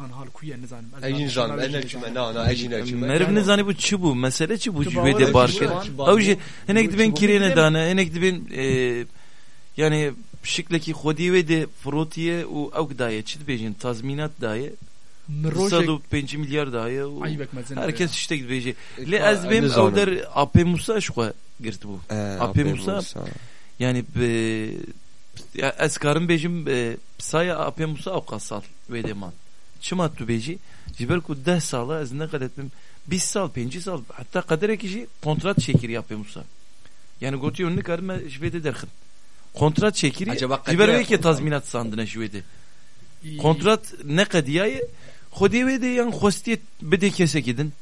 yani herkes Eh. nerine xwe bibeji. lê e, piştî Bitişik ku wan. piştî ku neçeme ji kolanê ji istiklalê bar kir hîn nigê me bi neçemê nebûye piştî ku ji koranê bar kir û çû anhal ku ye nizanim Ejin nizanim, zanım ez en nizanim. ölçüme na na ejin ölçüme Merv ne zani bu çi bu mesele çi bu Tu cüvede bağır, barkır. tu bağır. Ev ji hinek Bu diben çi bu kirene dana hinek diben e, yani şikleki xwedî ve de frotiye û ew daye çi dibêjin tazminat daye Min 100 rojek û 5 milyar mezin herkes işte dibêje E, lê ez bêm ew der AP Musa ji xwe girt bû AP Musa yani be ya ez karim bêjim e, saya AP Musa ew qasal wê de man çima tu bêjî ji ber ku 10 sala ez neqet etmim 20 sal 5 sal. Hatta kaderekî jî kontrat çekir AP Musa. Yani gotiyon nikarim me ji wê de derxin kontrat çekiri Acaba ji ber Kadir'e- wê ke tazminat sandine ji wê de kontrat ne xwedê wê de yan xwestiye bide kesekî din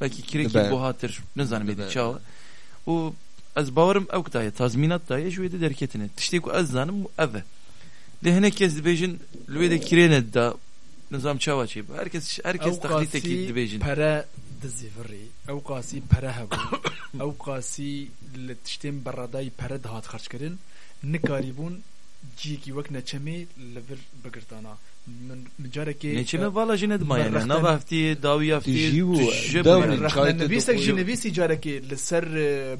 belki kirekî Dibe. bu hatır ne êdî çawa û ez bawerim ew daye tazminat daye ji wê de derketine tiştê ku ez zanim ev. E lê hinek kes dibêjin li wê de kirêne da نظام چاوا چی؟ هرکس هرکس تقلیت کی دبیجن پره دزیفری او قاسی پره هبو. او قاسی لتشتیم برادای پره دهات خرج کردن نکاری بون. ciyekî wek neçemê li vir bigirtana min carekê neçeme vala jî nedmaye nava hefteyê dawî hefteyê nivîsek jî nivîsî carekê li ser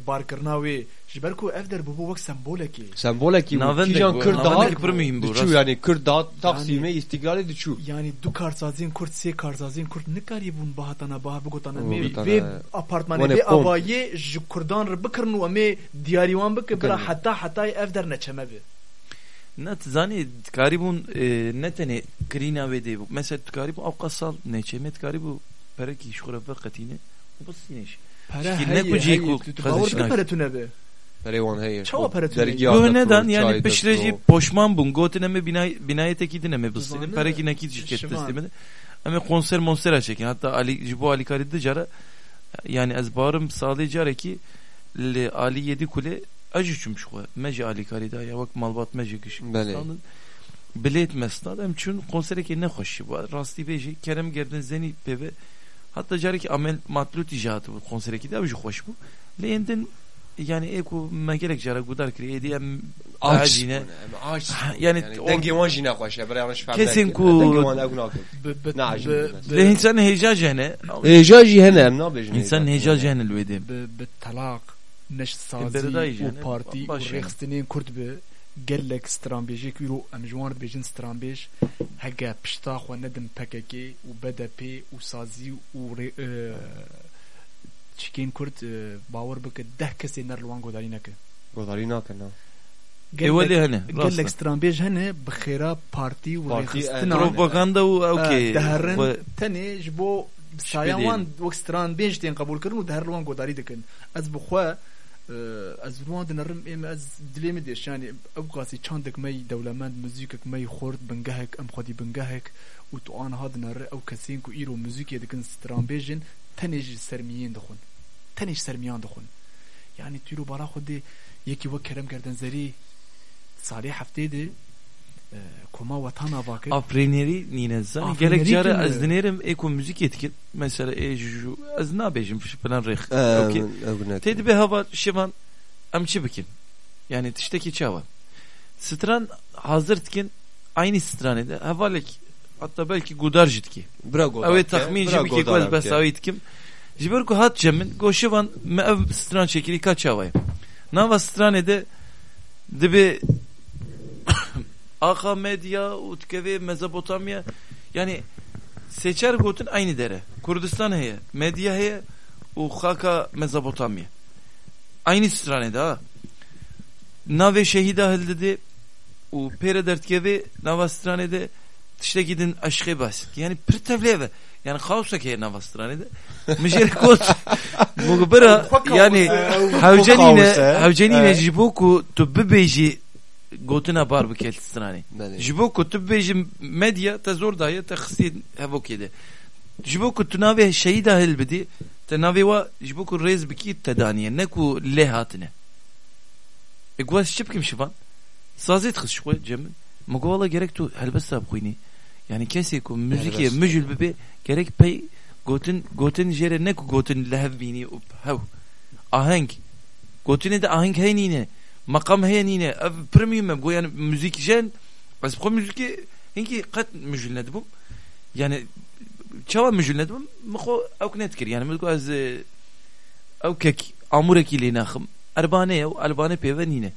barkirina wê ji ber ku ev derbûbû wek sembolekê sembolekî kîjan kir dahat pir mühim bû diçû yanî kir dahat taxsîmê îstiklalê diçû yanî du karsaziyên kurd sê karsaziyên kurd nikarî bûn bahatana baha bigotana mê vê apartmanê vê avayê ji kurdan re bikirin û em ê diyarî wan bikin bira heta hetayê ev derneçeme be Ne zanî karîbûn e, ne tenê kirîna wê de bû mesela karîbûn ew qasal neçeme karîbû perekî ji xwe re veqetîne û bisîneş pere Ki ne heye ku cî ku heye tu tu xezişnak. bawir bipere tu nebe Perevan heye Çawa peretune. Dergiyat Yo da neden pro, yani peşreci pro. poşman bun gotin eme binay binayete din eme bistini Zamanı pereki nakit şirket şivan. teslimedi. Ama konser monser açık hatta Ali Jibo Ali Karidde cara yani ez barım sağlayıcı ki Ali yedi kule acı çümüş ko meci Ali Karidde ya bak malbat meci kış. Bele. Bilet mesnad em çün konsere ki ne hoş bu rasti beji Kerem Gerden Zeni bebe hatta cari ki amel matlut icatı bu konsere ki de acı hoş bu. Leğenden yani eko me gelek jara gudar kiri edi em Aç. acine Aç. yani Dengi wan jina xoşe. Bere yanlış fahmedin. Kesin ku- Dengi wan egun akıl. ب- ب- نعجب ب- بالناس. le insan heyecan jene E jaji hene em nabejin. insan heyecan jene lwedi ب- بالطلاق نش بردای سازی و جنه. پارتی و باشه. ریخستنین کرد به گلک سترانبیجی که رو ام جوان بیجن سترانبیج هگه پشتا خو ندم پککی و بدپی و سازی و ری- اه، چکین کرد اه، باور بکه ده کسی نر لوان گوداری نکه Godari nakin. evveli hene گلک rasta سترانبیج هنه بخیرا پارتی و پارتی، ریخستن اه، propaganda u okey دهرن تنه جبو سایان شبه وان وقت ستران بيج تين قبول كرن ودهر لوان قداري دكن از بخوا از روان دنرم ام از دلیم دیش يعني او قاسي چاندك مي دولمند موزيكك مي خورد بنگهك ام خودي بنگهك و تو آن هاد نر او کسین کو ایرو موزیک دکن ستران بیجن تنیج سرمیین دخون تنیج سرمیان دخون yani تیرو برا خود یکی وک کرم کردن زری سالی هفته ده کما وطن واقع Afrineri nine zan Afrineri gerek jara kim? az dinerim eko müzik etkin mesela e ju az na bejim falan rih Ehm, okey Tedi bir hava şivan amçı bikin. Yani tişteki çava. Stran hazır tkin aynı stranede havalek hatta belki gudar jitki. Bra godar. Evet tahmin jibi ki kwaz bas avit kim. Jiber ku hat jemin go şivan me ev stran çekiri kaç çavay. Nava stranede dibi Aka Medya, Utkeve, Mezopotamya yani seçer gotun aynı dere. Kurdistan heye, Medya heye, u Haka Mezopotamya. Aynı stranede ha. Nave şehida hildidi u pere dertkeve nava stranede işte gidin aşkı bas. Yani pir tevleve. Yani kaosa ki nava stranede. Mişer kot mugbara yani havcanine kaosa. havcanine Evet. jiboku tu bebeji gotuna bar bikel strani. Jiboku tu bebeji medya ta zor daya ta khsi havokede. Jiboku tu nave şehida hilbidi te nave wa jiboku rez biki tedaniye neku lehatine. E gwas şipkim şivan. Sazet khis şoy cemin. Mugovala gerek tu helbesta bkhuyni. Yani kesi ku Helbesta. müjül bebe gerek pey gotin gotin jere neku gotin lehvini up hav. Ahenk. Gotine de ahenk heynine. Makam heynine. Ev premium ev go yani müzik jen. Bas bu müziki hinki kat müjül nedbum. Yani çava müjül nedbum. Mko avk netkir yani müziko az e, avkek amurek ile nakhım. Erbane ev albane peve nine.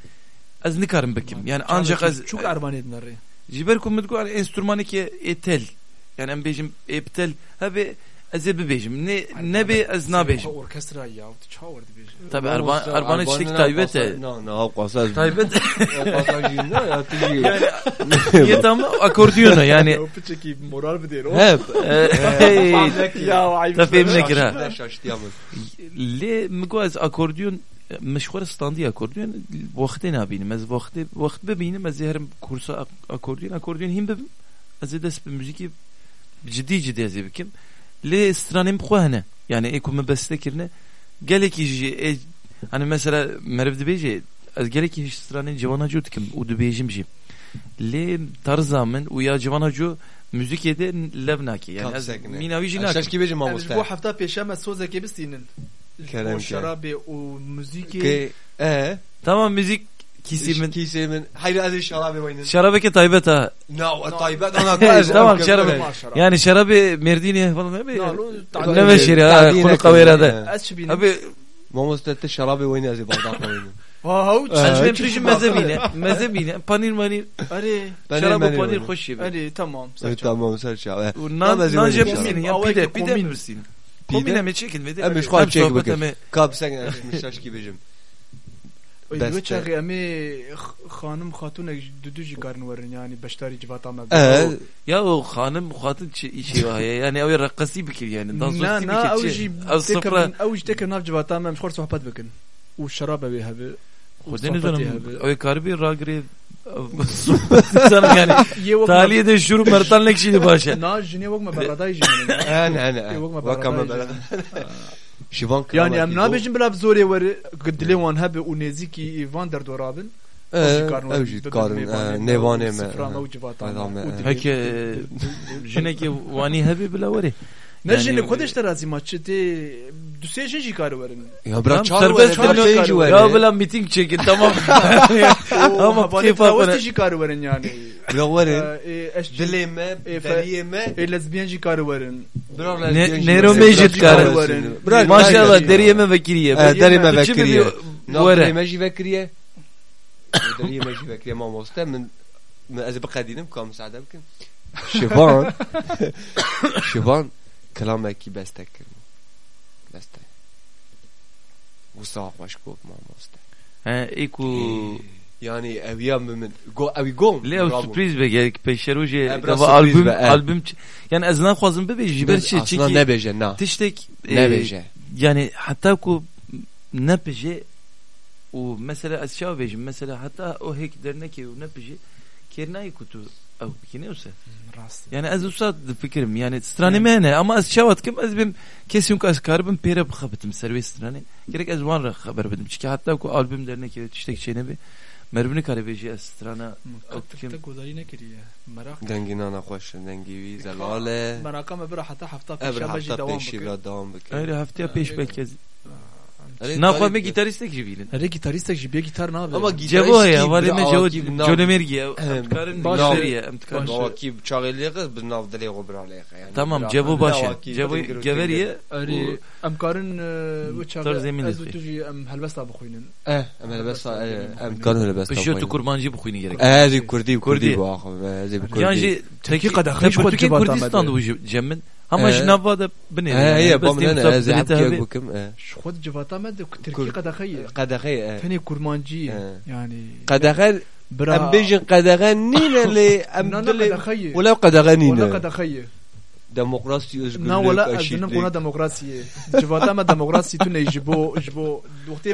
Az nikarım bekim. Yani ancak az çok arman edinler. جبر كم تقول على انسترومانك اتل يعني ام بيجم ابتل هبي ازي ببيجم نبي از نابيجم Orkestra ya. Çavardı bir. طيب اربان اربان تشتك تايبته No, no, qasaz. تايبته Qasajinde ya tiji. يتم اكورديون يعني O piçeki moral bir değil. هب Ya ayıp. تفهمنا كده Şaştiyamız. ليه مجوز اكورديون مشوار ستاندي اكورديون وقت نابين مز وقت وقت ببينم از هرم كورسا اكورديون اكورديون هم ببم از دست بموزيكي ciddi ciddi az le stranim khohne yani ekum bestekirne. Gelek iji e, hani mesela merv dibeci az gelek iji stranin civana kim u dibejim ji le tarzamın u ya civana cu müzik yede levnaki yani Kapsekne. minavi jinak Şaş gibi bu hafta peşeme sözeke bistinin. Kerem şarabe o müziki. Ki e. Tamam müzik kisimin kisimin hayır inşallah bir oynayın. şarabeke taybet ha. No, taybet ona tamam şarabı. yani şarabı merdini falan ne be No, ne be şeri ha kulu benim. abi Mamusta te şarabı oynayın az bardak oynayın. Az ben prijim mezebine mezebine panir manir. Ari. şarabı panir hoş gibi Ari tamam. Evet tamam şarabı. Nan mezebine nan şarabı. jebsin ya? Avay pide ki pide kombin. mirsin kombine mi çekilmedi? Em Hem şuan çek sohbet bakın. hem- Kap sen açmış şaş gibi jim. Beste. Beste. Ve emi hanım hatun düdü jikarın verin yani beştari civata mı? Ee, ya o hanım hatun şey var ya yani o rakkasi bikir yani Na dansöz na bikir اوجي az sıfıra تكر اوج تكر ناف جواتا ما مشخور صحبت بكن والشراب ابي هبه Kudeniz sohbeti Hanım abi. o karbi ragri sanırım yani ye وقت taliye de şuru mertan lekşiydi başa نا جني وقت ما برداي جني ana ana. وقت ما شیوان کرد یعنی ام نابجن بلا زوری ور گدلی وان هب و نزیکی ایوان در دورابن جی کارن نوانه ما که جنکی وانی هبی بلا وری نه جن خودش ترازی ما چه bila were. Ne Yani- jine Xwedeş te razî ma çi tê du sê jin jî kar werin. Ya bırak Tamam, çar serbest vere, bırak. pênc were. Ya bila meeting çekin tamam. Ama Havanê keyif trawestî yapana. jî kar werin yani. Bırak were. Ê eş Dilê me, E, fe- deriyê me. ê lezbiyen jî kar werin. Bırak Ne- lezbiyen jî Nero were. Mecit Bırak kar werin. Bırak, Maşallah bırak. Deriyeme vekiliye. Eh, deriyeme Tu çi vekiliye. biliyor? Nav Were. deriyê me jî vekiriye. Deriyê me jî vekiriye mamoste min min ez ê biqedînim ka misade bikin. Şivan Şivan kelamekî bestek kirin. Beste. Wisa xweş got mamoste. He iku Yani ev ya min go ev gom. Leo sürpriz be gerek peşeroje E, yani ez ne Ne hatta ne hatta ne kine olsa Rast. yani az usat fikrim yani strani mene ama az şavat kim az bim kesin ku az karbim pere bxabitim servis strani gerek az van haber bedim çünkü hatta ku albüm derneki tiştek şeyne bir mervini karabeji az strana Tek tek godarî nekiriye. Merak. Dengî nana xweş dengî wî zelale. Meraka me bira heta hefta Ev pêşa me jî hafta devam peşî bike. ra devam bike. Öyle haftaya peş belki Garip me ya. gitaristek jibilin Herê gitarîstek jî bê gitar nabe. Ama gitarist Cevo ya var me cevo nav- Jolemergi ya baş- başları ya emtkarın baş- Bava ki çağırlığı bir nav dilê xwe biralêxe. Yani Tamam cevo ki cevo geveriye Erê em karin bu çağı Tarz emin ez û etki. tu jî em helbesta bixwînin. Eh, em helbesta em karın helbesta. Pişiyor tu kurmancı bu kuyunu gerek Eh, Kurdî Kurdî. Kurdî bu Kurdî. Yani teki kadar cevap Kurdistan'da bu cemmin ama Eh. jinava da bine Eh, ye bam ne ez ê hepkek bikim. Eh. Ji xwe civata me de Tirkiye Kur- qedexeye. Qadexe eh. Tenê kurmancî Eh. yani. Qadexe Bira. em bêjin qadexe nîne lê em Na na dilê qedexeye. Wala qadexe Ona nîne. qedexeye. Demokrasi özgürlük Na wala ez eşitlik. dinim kuna demokrasiye. Civata me demokrasî tu ne ji bo ji bo wextê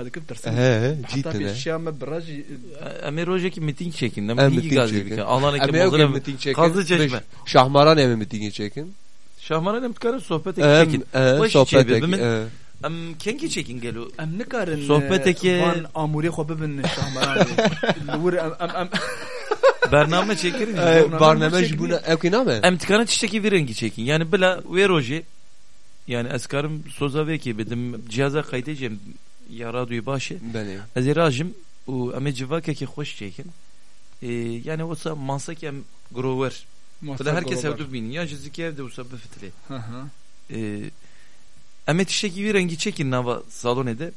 ne dikim tersin. He he, Hatta cidden bir he. şey ama biraji Emi rojeki miting çekin Em Em miting iyi gaz çekin. gibi Allah'ın ev bozuna miting çekin. Kazlı çeşme Şahmaran evi mitingi çekin. Şahmaran emtkarın sohbet Em, çekin sohbet içe ek. birbirimin- e. Em kengi çekin gelo em nikarin Sohbeteki- van amuri xwe bibin şahmaran. Lur em em em Bername çekirin E, Barname çekin. ji buna ev ki name? Emtikanın çiçeki bir rengi çekin. Yani yani eskarım soza ve ki bedim cihaza kaydedeceğim ya radyoyu başı. Beni. Ez rajim u ame civake ki hoş çekin. E, yani olsa mansak em grower. Bila herkes evde binin. Ya jiziki evde olsa befitli. Hı hı. E, ame çiçeki bir rengi çekin nava salon ede.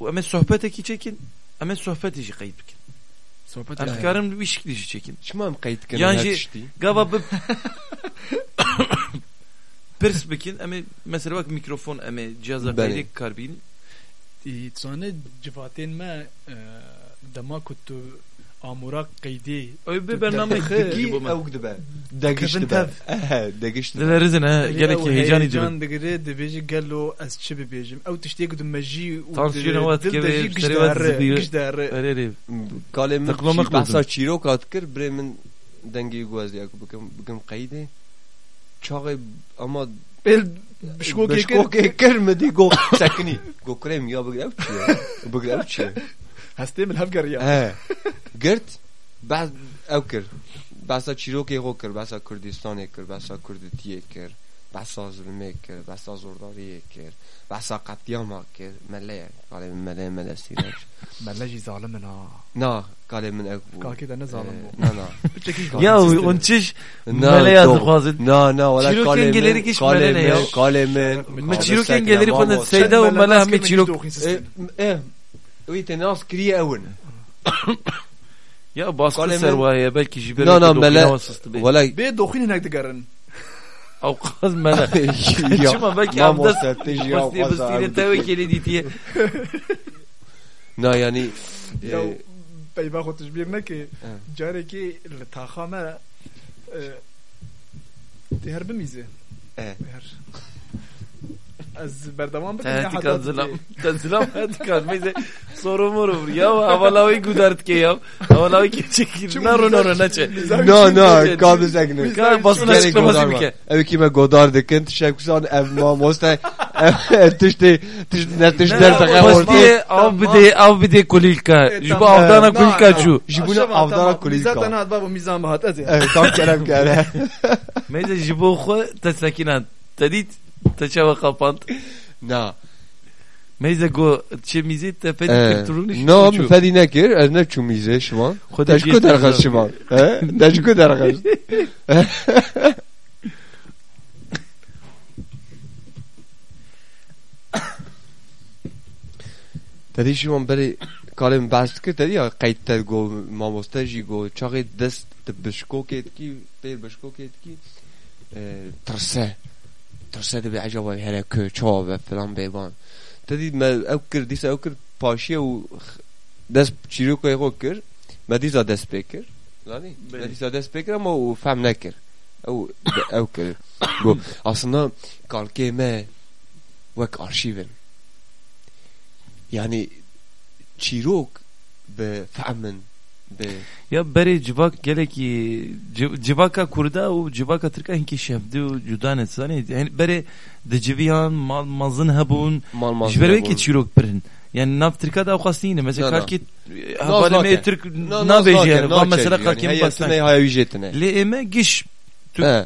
O ame sohbet eki çekin. Ame sohbet işi kayıp bikin. Sohbet Emtikarım bir işik dişi çekin. Çima em kayıt kene Yani? Gava bir Pers bikin ama mesela bak mikrofon ama cihaza kaydık karbin Tsane civatên me e, dema ku tu amura qeydî Öyle bir bername. Degiş Kevin dibe. Tev. Eh, Degiş dibe. Dilerizin ha gerek ki heyecan ediyorum. Heyecan digire dibêjî gelo ez çi bibêjim ew tiştê tu me jî û Tansiyona wat dil de keve, jî giş serê wat derre, zibiyo. giş derre. Öyle öyle. Kalê min Tıklamak çî- behsa lazım. çîrok hat kir birê min dengê gwezdiya ku bikim bikim qeydê. Çaxê ama Bel bişkokê kir Bişkokê kir mi dî go sekinî. Go kirêm ya bigir ev çi ye? Bigir ev çi ye? hestê min hev geriya. He. Girt bas ew kir. Basa çîrokê xwe kir, basa Kurdistanê kir, basa Kurdîtiyê kir, basa zulmê kir, basa zordariyê kir, basa qetiyama kir. Melê, kalê min melê mele sîreç. Me jî zalim min ha. Na, kalê min ew bû. Kakê de ne zalim bû. Na na. Ya on çiş Na, mele yazdı çok. fazla. Na na, wala Çîrok kalê min. engeleri kiş kalê mele ne ya? min, Kalê min. Me Abi çîrok sekine, engeleri vamos. konu seyda o mele hemi çîrok. Eh, eh. Wî te nas kiriye ewin. Ya baskı Kalemi- sermaye belki jiber. Na na mele. Wala Bê doxîn hinek digerin. Avkaz mele. Çıma belki Mamo abdest. strateji ya Bastı bastı teve kele ditiye. Na yani یا پیوا خودش بیر نکه اه. جاره که لطاخامه تی هر بمیزه اه. هر از بردمان بدیم کنزلم کنزلم هد کن میزه سورو مرو یا اولاوی گودرد که یا اولاوی که چکی رو نرو نچه نه نه کام نشکنه کام باس نری گودار ما اوی که ما گودار دکن تشک کسان ام ما موسته تشتی تشت نتش در تقه ورده او بده او بده کلیل که. جبو افدانا کلیل که جو. جبو افدانا کلیل که زدن هات بابا میزان بهات ازی تام کرم کرده میزه جبو خو تسکینات تدید؟ Meyze jibo xo tesakinan. Tadit teçava kapant. Na. Meyze go çe mizi tepedi kırtırını Ne mi fedi nekir ez ne çumize şuman. Xo Teşkü dergaz şuman. Teşkü dergaz. Tedی شما بری کالم بست که تدی یا قید تد گو ماموستا جی گو چاقی دست بشکو کید کی بیر بشکو ترسه دبی عجبا هره که چوا و فلان بیبان تدی ما أو کر دیسا أو کر پاشیه و دست چیرو که خو کر ما دیسا دست بکر لانی ما دیسا دست بکر اما أو فهم نکر أو أو کر گو aslında kalkeme vek arşivin yani çirok be fahmin Ya beri civak geleki civaka kurda o civaka Türk'a hinki şevdi o judan etsani. Yani beri de civiyan mal mazın hebun. mal mal Jibere ki çirok pirin. Yani nav Türk'a da avkasini. Mesela kalki havale me. Türk no na beji yani. Van mesela yani kalki hayatına bastan. hayal ücretine Le eme giş.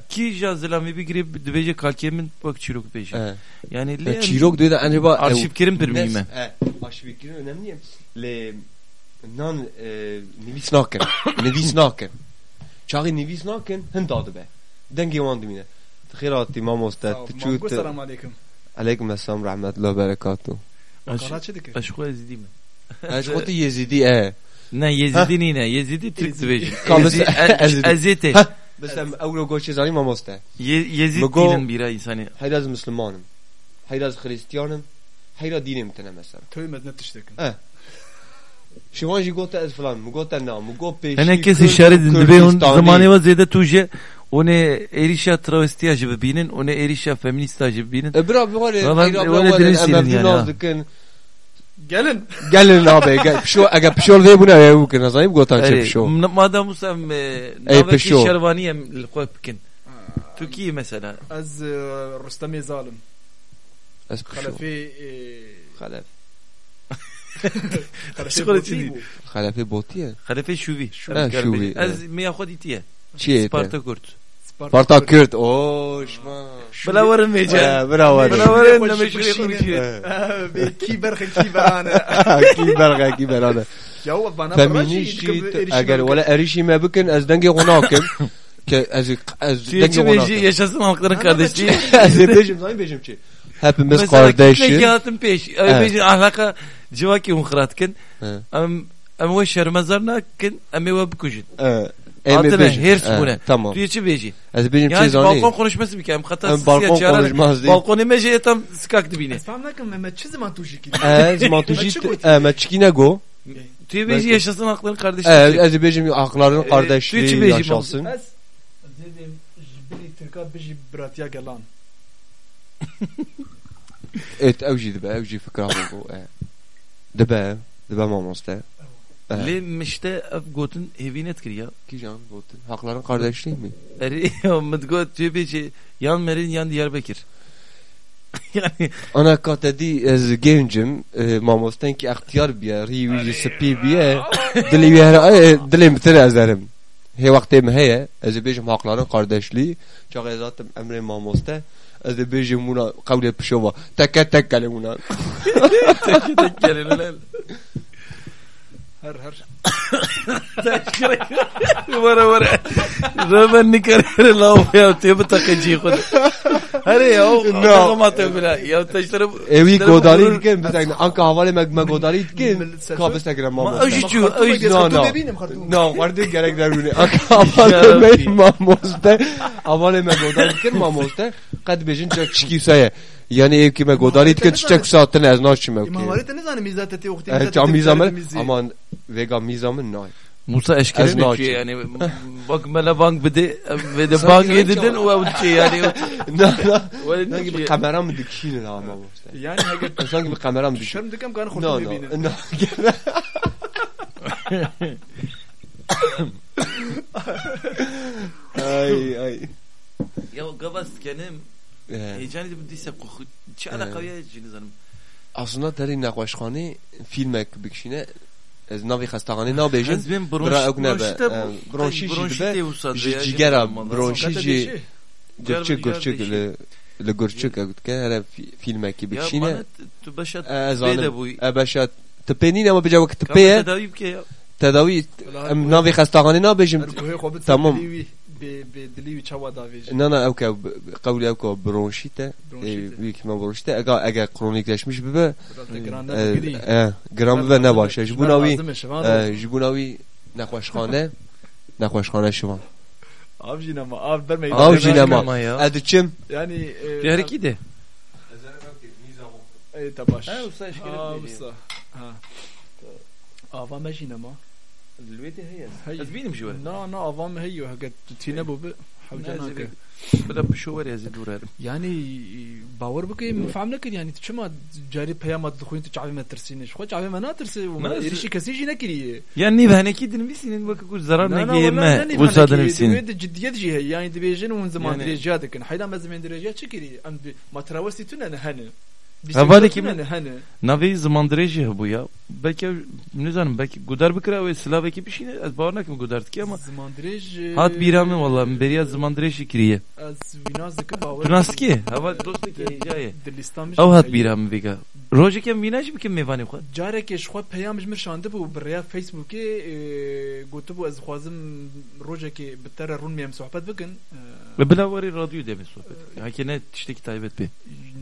Ki jazilami bir girip dveje kalkiyemin bak çirok. He. Yani le çirok da acaba arşiv kerim Nes- ben. He, Arşiv kerim önemli. Le نان نویس ناکن. نویس ناکن. چاقی نویس ناکن هن داده به دنگی وان دمینه تخیر آتی ما موسته تچوت سلام علیکم. السلام رحمت الله برکاتو. اش خود یزیدی من. اش خود یزیدی اه. نه یزیدی نی نه. یزیدی ترک تو بیش ازیتی بسم اول گوشی زنی ما موسته یزیدی دیدم بیرا انسانی. هیر از مسلمانم. هیر از خریستیانم. هیر از دینم تنه مثلا توی مدنه تشتکن Și on jigota ez falan, mu mugota na, mugo peşi. Hani kes işaret edin. Ve on zamanı var zede tuje One erişa travesti acı binin, one erişa feminist acı binin. E bravo, öyle, öyle, öyle denizsin yani. Gelin. Gelin abi. Gel. Pişo, aga pişor diye bunu ya mümkün azayım gotan çe pişo. Madem usam naveki şervaniye koypkin. Türkiye mesela. Az Rustami zalim. Az pişo. Halefi. Şıkır içi Halefe botiye. Halefe şuvi. Ha, şuvi, Az miya khod itiye. Çiye. Sparta kurt. Spartak Kürt. Oo şma. Bela varın meca. Ya bra var. Bela varın Hoş ne meşhur başine. yapın ki. کی برخ کی برانه Ki berga ki berana. یا bana Feministi eğer wala erişime bikin ez denge gonakim. Ke ez ez denge Tüyeci beji gonakim. yaşasın halkların kardeşliği. Ez bejim zayıf bejim çi. Hepimiz Mesela kardeşiz. Mesela hayatın peş. E, evet. Ahlaka civaki hunkuratken. Evet. Ama o şermezarnakken ama o bükücün. Evet. Adına hers buna. Tamam. Tu içi beji. Ez benim yani çizani. Yani balkon konuşması bir kem. Hatta siz balkon konuşmaz değil. Balkon imece tam sıkak dibine. Esfamlakin Mehmet çiz matuşik. Ez matuşik. Mehmet çikine go. Tu beji yaşasın hakların kardeşliği. Evet. Ez beji hakların kardeşliği yaşasın. Tu içi beji. Ez dedim. Jibili Türk'a beji bratya gelan evji dibe evji fikra bu. Dibe. Dibe mamosta. Le mişte ev gotun hevinet kiriya. Ki can botin. Hakların kardeşliği mi? Eri mıdgot tüy beji yan merin yan Diyarbakır. yani Ana katedi ez gencim e, mamostan ki ihtiyar biye rivi sepi biye dili biye dilim bitir ezerim. He vakti mi heye ez bejim hakların kardeşliği çağı zaten emre mamosta ez bejim buna kavle pişova tek tek kale buna tek tek gelin lan. هر هر Vara vara. Röben nikarere lao ya tebe takıcı kod. Hare ya o No. anlamatı bile. Ya taşları evi godari diken biz yani anka havale meg meg godari diken kabes tekrar Ma mamosta öjü öjü No, no. ببینیم خرطوم No, vardı gerek derune. Havale meg mamosta. Havale meg godari diken mamosta. Kad bejin çek çiki saye. Yani ev kime godarit Ama ke çiçek saatin ez naşim ev İmam ki. Halit ne zanı mizat eti ukti Evet cam mizamı ama vega mizamı nay. Musa eşkere Ez mi naçi. ki yani bak mele bank bide ve de bank yedidin o ev şey yani Na na. Ve Ne gibi kamera mı dikişin ama heyecanı da budiyse koku çi alaka ya cini zanım Aslında derin nakwaşkhane filmek bikişine ez navi hastahane nabejin. Ez ben Bra bronş ögne be. bronşite Ee, bronşi bronşite jibe. usadı ji- Cigera gel le le gürçük evtke hele filmek ya bikişine. bana tu başat Ez bede anım. bu Ebeşat tepenin ama tedavi bike ya tedavi Ulan em. Her gohe khobet Tamam. Bronşite. Eğer eğer kronikleşmiş bibe Biraz da gran e, ne giri. e, gram ve ne başa. Ji bu navi Şivan. ji bu navi nakwaşkhane nakwaşkhane şivan. Av jinama av vermeyin. Av jinema ya. Ediçim. Yani bir hareket de Ey tabaş. Ha, usta eşkere Ha, usta. Ha. Ava me jinama. Løyde هي Ez benim şu an. No no avam heyo hakat tine bu be. Havcana ke. Bada bir باور بکې مفهم نه يعني یعنی جاري پیام د خو ما ترسینې خو چاوي ما نه ترسې و ما ریشي کسي جي نه کړی یعنی ده نه کې د نویسین ما و ساده نویسین د جي هي. یعنی د بیژن زمان درجات کن ما زمان درجات چی أم ما تراوستي تونة نه Avalik ne hani. Navi zamandreji bu ya. Belki ne zanım belki gudar bıkra ve silah belki bir şey az bağır nakim gudardı ki ama. Zamandreji. Hat bir amı valla beriya zamandreji kiriye. Az vinazdı ki bağır. Vinazdı ki. Hava dostu ki hikaye. Av hat şey. bir amı vega. Roje kem vinaj bikim mevani xwe. Carek eş xwe peyamj mirşandı bu biraya Facebook'e gotu bu az xwazim roje ki bitter run miyem sohbet bikin. E, ve bila vari radyo demiş sohbet. E, Hakine tişteki taybet bir.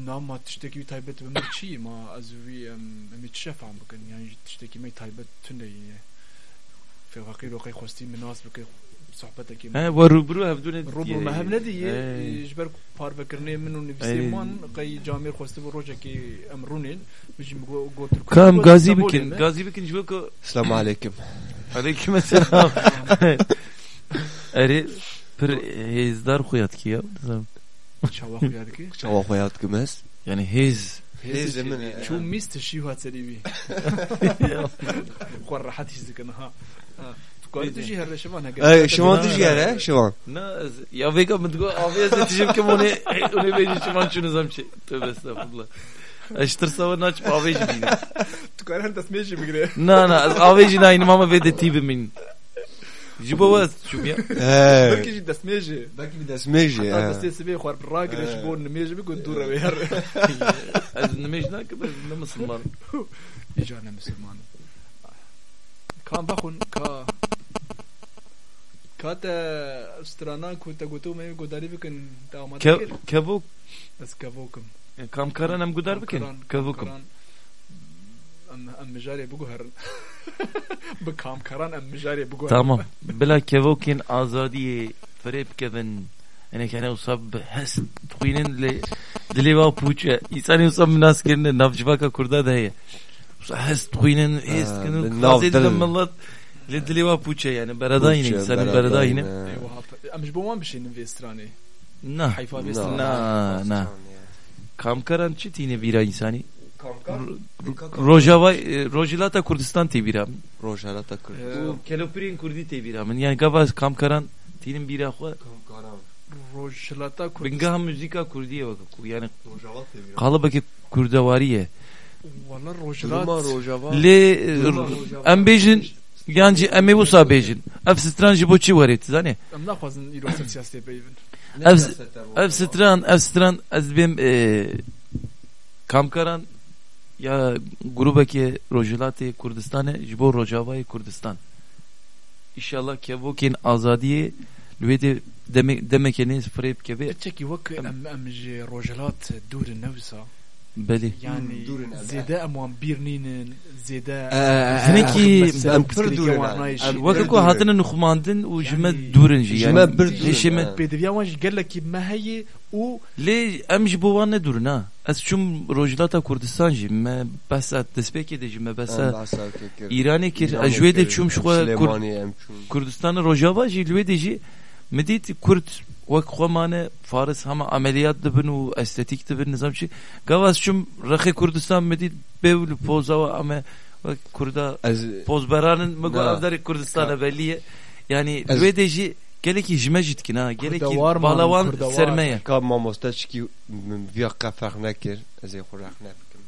نام ما تشتكي تايبت بمرشي ما ازوي ام تشفع بكن يعني تشتكي ما تايبت تندي في فقير وقي خوستي من ناس بك صحبتك ha ve rubru hevdune روبو ما هب ندي Ey. جبر بار بكرني منو Ey. نفسيمان قي جامير خوستي بروجا كي امرونين بيجي قوتر kam gazi bikin gazi bikin jwe ko Selamun aleyküm. aleyküm selam eri pir hezdar xuyat يعني شو qo'yadiki chauva qo'yardik emas ya'ni hez hez shu вместе шива цареви قرحت هزكنها كنت تجي هذا شمان هكا اي شمان تجي هذا شمان لا. يا فيكا بتقول اوبيس تجيب كموني وني بيجي شمان شنو زمشي توبه استغفر الله اشتر سوا ناچ باويج بي تقول انت سميش بگره نه نه از آویج نه این ماما بده تیب من Jibo was şum ya. Hey. بركي جي تسميجي Belki bir desmeji حتى ya. بس يسبي خور براقر شبون نميجي بيكون دورة ويهر Az nemeş na ki ne Müslüman. يجانا مسلمان كان بخون كا كاتا استرانا كنت قلتو ما يقول داري بكن تا ما Ke تكر kevuk بس كافوكم kam karan am gudar bikin. Kevukum. ام ام مجاري بقهر بكام كران ام مجاري بقهر Tamam. Bela kevukin azadiye فريب كevin. يعني كان يصاب هس تخينين ل دليوا بوچه إنسان يصاب من ناس كنا نفجبك كردا ده هي هس تخينين هس آه، كنا بالناف خازين دل. لما الله لدليوا بوچه يعني برداين Buçe, إنسان beraber برداين yine. ايوه مش بوان بشين في استراني نا حيفا في Na. استراني Na na Kam karan çi tine bira insani kanka. Rojava e, Rojilata Kurdistan tebiram. Rojalata Kurdistan. Ee, Kelopirin Kurdi tebiram. Yani gavaz kamkaran tinin bira xo. Kamkaran. Rojilata Kurdistan. Bengah müzika Kurdiye bak. Yani Rojava tebiram. Kalabaki Kurdavariye. Valla Rojilat. Rojava. Le e, ambejin Yancı emi bu sabejin. Ev stran jiboçi var etti zani. Em nakhwazin ilo siyasete beyvin. Ev stran, ev stran, ez bim e, kamkaran ya grubaki rojilati Kurdistane jibo rojavayı Kurdistan. İnşallah kevokin azadiye lüvede demek demekeni freyip kebe تشكي وك ام ام جي روجلات دور النوسا بله يعني دورن أبدا. زيدا اموان بيرنينن زيدا هناكي مثلا ام كنت پر تريكي دورن وعنايش. ام وكاكو هاتنا نخماندن وجمع يعني- دورنجي جمع يعني بر دورن. ليش ما آه. بيدفيا واش قال لك ما هي و ليه امش بوان ندورنا از چون روجلاتا کردستان جی ما بس دسپیکی دی جی ما بس ایرانی کر اجوی دی چوم شخوا کرد سلیمانی ام چون کردستان روجاوا جی لوی دی جی مدیت کرد وک خو مانه فارس هم عملیات دبن و استتیک دبن نظام چی گواز چوم رخی کردستان مدیت بول پوزا و اما وک کردا از poz beranın mı Na. avdari Kurdistan'a Ka- belli. Yani Ez- lüvedeci gelek ki jime jitkin ha. Gelek ki Kurdavar man, balavan Kurdavar. sermeye. کا مامۆستا چکی ویا قەفەق نەکرد ئەزێ خۆراق نەبکەم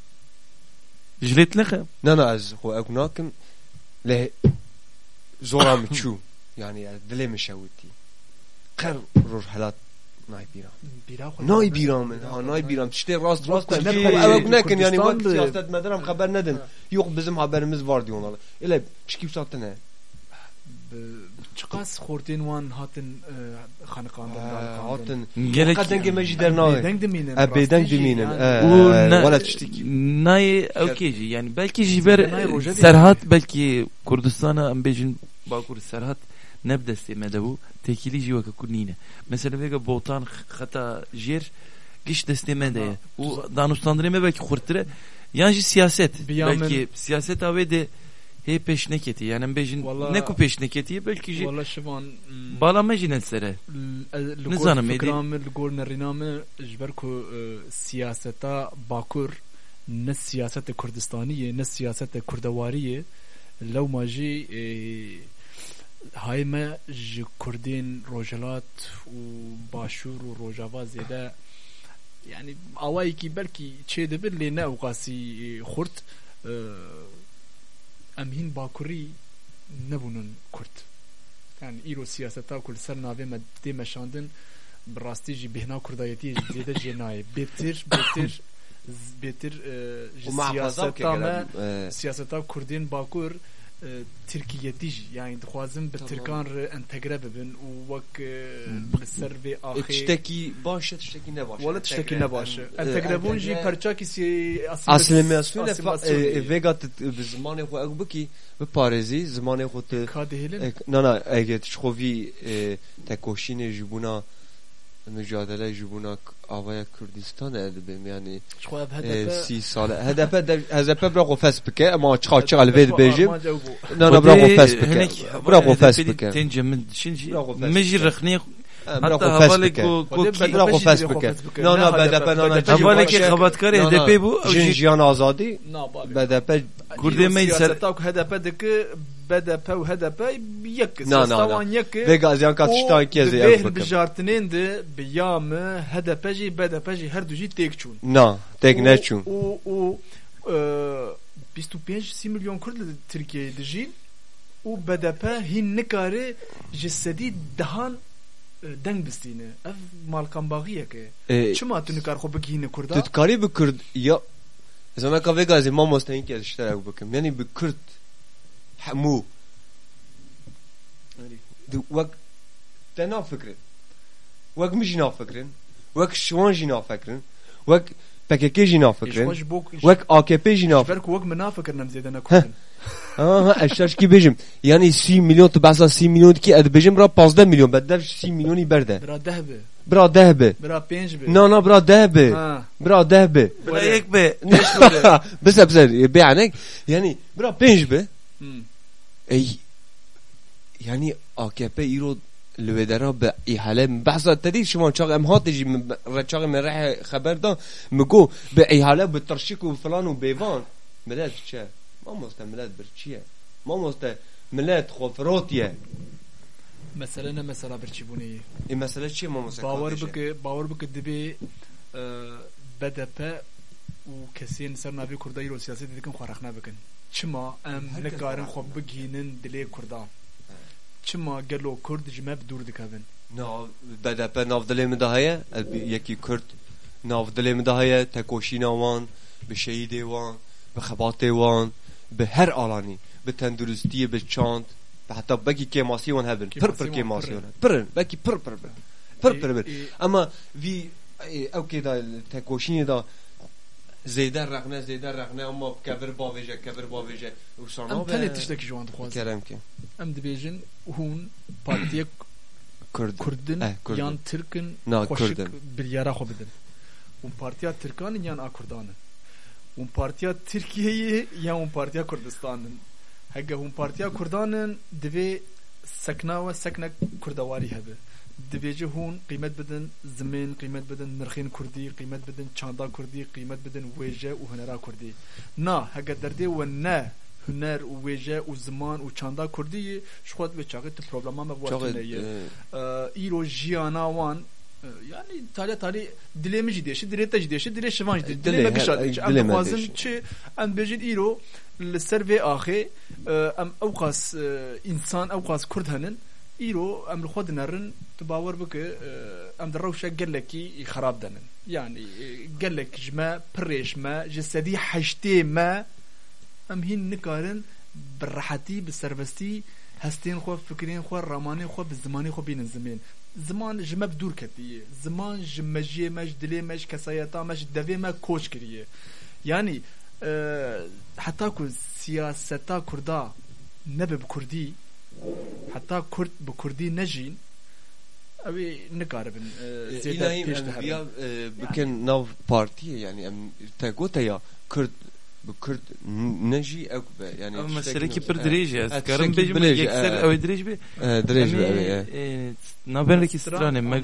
Jilet ne ki? نانا ئەز خۆ ئەو ناکەم لێ زۆرام چوو یعنی دلێ مشەوتی قەر ڕۆژ هەلات نایبیرام بيرا خو نای بیرام ها نای بیرام تشتێ ڕاست ڕاست Kurdi- ئەوە نەکەن ینی وەک Kurdistan- سیاست مەدەرم خەبەر نەدن یوق بزم haberimiz var diyorlar ئێلێ پشکی ساتنە چقاس خورتين وان هاتن خانقان هاتن Gelek قەدەنگە مەژی دەرناوێ بيدنگ دمينن ئە بێدەنگ دمینن و وەلا na, تشتێکی nay okeyci yani belki jiber Nay roja değil. Serhat belki Kurdistan'a ambejin Bakur Serhat ne medevu tekili jiwa ka kurnine. Mesela vega botan hata jir giş destemede. Bu danustandırma belki kurtire. Yani siyaset. Biyamen. Belki siyaset avede he peşnek eti. Yani bejin ne ku peşnek eti belki jir. Valla şivan. Bala mejin sere. Ne zanım edin. Fikramı lgor neriname jber ku siyaseta bakur ne siyasete Kurdistaniye ne siyasete Kurdavariye. Lev maji های ما ج کردین روجلات و باشور و روجاوا زیده yani avayı ki belki çeyde bir le ne ukasi kurt emhin bakuri ne bunun kurt yani îro siyaseta ku li ser navê me tê meşandin bi rastî jî bêhna kurdayetî zêde jê nayê bêtir bêtir z- bêtir e, ji siyaseta me siyaseta Kurdên Bakur e, Tirkiyetî jî yani dixwazin bi Tirkan re entegre. Bibin û wek e, li ser vê axê tiştekî baş e tiştekî ne baş Wala tiştekî ne baş e. mücadele ji bûna avaya Kurdistan e dibim yani Xwe ev e, hedefe sî sal HDP de- HDP bira xwe fes bike ama çiqa çiqa li vê dibêjim Armanca ew bû. nana bira xwe fes bike bira xwe fes bike Tence min şinci Bırak o Bira xwe bike fes bike. nana Ne BDP havale ki cî- xabatkar nana, HDP jiyan azadî Na, babi. BDP Kurdê me ser siyaseta ku HDP dike BDP û HDP yek ve gaziyan kat tiştan keze beh ev bikim bijartinên de bi ya me HDP jî BDP her du jî têk çûn na tek ne çûn û û e, 25 30 milyon Kurd li Tirkiyeyê dijîn û BDP hîn nikare ji sedî e, deng bistîne. Ev malkambaxiyek e E, çima tu nikar xwe bigihîne Kurda? Tu dikarî bi Kurd ya Zema ka vê gazê mamosteyên kez işler ew bikim. Yanî bi Kurd hemû. Wek te nafikirin wek min jî nafikirin wek şiwan jî nafikirin wek PKK jî nafikirin ji bo wek AKP jî nafikirin wek min ها اشتاش کی بیم یعنی سی میلیون تو بعضا سی میلیون کی اد بیم را 15 میلیون بعد در سی میلیونی برده برا ده به برا ده به برا پنج به نه نه برا ده به برا ده به برا یک به بس بس بيعنك یعنی برا پنج به ای یعنی آکپ ایرو لودرا به ایحاله بعضا تدید شما چاق ام هاتجی رچاق من رح خبر دان مگو به ایحاله به ترشیک و فلان و بیوان مدد چه mamoste millet bir çiye. Mamoste millet xofrotiye. Mesele ne mesela bir çi bu? E mesele çiye mamoste Bavar bıkı, bavar bıkı dibi e, BDP u kesiyên ser navê kurda îro siyasê dikin xwarax nabikin. Çima em nekarin xwe bigînin dilê kurdan çima gelo kurd ji me dûr dikevin. Nav BDP nav dilê min de heye yekî kurd nav dilê min de heye tekoşîna wan bi şehîdê wan bi xebatê wan. به هر آلانی به تندرستی به چاند به حتی بگی که ماسی ون هبن. پر پر که ماسی ون. پرن بگی پر پر بر پر پر بر. اما وی او که دا تکوشینی دا زیده رغنه زیده رغنه اما کبر باویجه کبر باویجه به ام تلی که جوان دخواست کرم که. ام دبیجن هون پارتیه کردن یان ترکن نه کردن. بریارا خوبیدن. اون پارتیا ترکان یان آکردانن Un partiya Türkanın yan a Kurdanın. Un partiya Türkiye'yi yan un partiya Kurdistan'ın. Hege un partiya Kurdanın divê sekna ve sekna Kurdawarî hebe. Divêci hûn qîmet bidin zimên, qîmet bidin nirxên Kurdî, qîmet bidin çanda Kurdî, qîmet bidin wêje û hunera Kurdî. Na, hege derdê we ne huner û wêje û ziman û çanda Kurdî ji xwe ve çaxê tu problema me çok watine ye. ایرو جیانا وان yani tali tali dilemi jî deşi dilete jî deşi dile şivan jî Dilê, dileme her- gişa dilê em me dixwazin deşi. çi em bêjin îro li ser vê axê em ew qas însan ew qas kurd henin îro em li xwe dinerin tu bawer bike em di rewşa gelekî xerab denin yani gelek ji me pirêş me ji sedî heştê me em hîn nikarin bi rehetî bi servestî hestên xwe fikrên xwe ramanê ziman ji me dûr ketiye ziman ji mejiyê me ji dilê me ji kesayeta me ji devê me koç kiriye yani heta ku siyaseta kurda nebe bi kurdî heta kurd bi kurdî nejîn ew nikaribin pêş bikin nav partiye yani em te gote ya Bu Kürt neji ev be yani Ama mesele ki navs- pir eh, dirêj eh, ez. Karim tiştekî bêjim bilêj, yekser eh, ew dirêj bê. eh, dirêj be ev eh. Naberekî Stran stranê me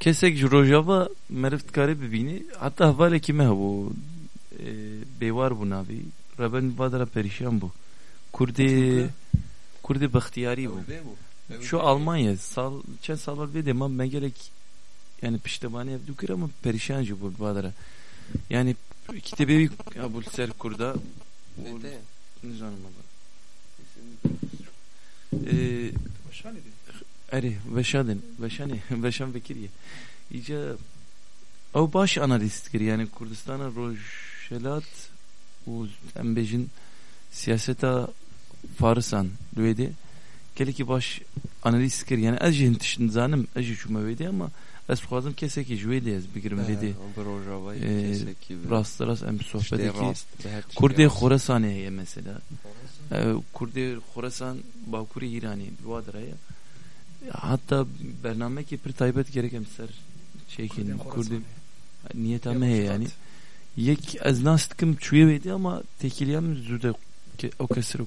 Kesek rojava merivtkarê bibînî heta hevalekî me hebû e, bêwar bû navê reben vadera perişan bû Kurdê Kurdê bextiyarî bû Şu Almanya sal çend salar vê de me gelek yani piştevanê ev dukir ama perişan jî bû vadera yani kitêbê wî hebû li ser Kurda nizanim ama Eee Veşadın veşani veşan vekiriye. İyice o baş analist kiri yani Kurdistan'a rojhelat u embejin siyaseta Farisan lüvedi. Geleki baş analist kiri yani ez jin tiştin zanim ez jin şuma vedi ama ez xwazim keseki jwedi ez bigirim vedi. Brojavayı Ee, keseki Rast rast em sohbeteki rast Kurdê Xorasanê heye mesela. Ee, Kurdê Xorasan Bakurê wadir heye. Hatta bernamekî pir taybet gerek em ser. Şeykin Kurdê niyeta me heye yani. Yek ez nas dikim çûye wêdî ama tekiliyem zûde ke o kesir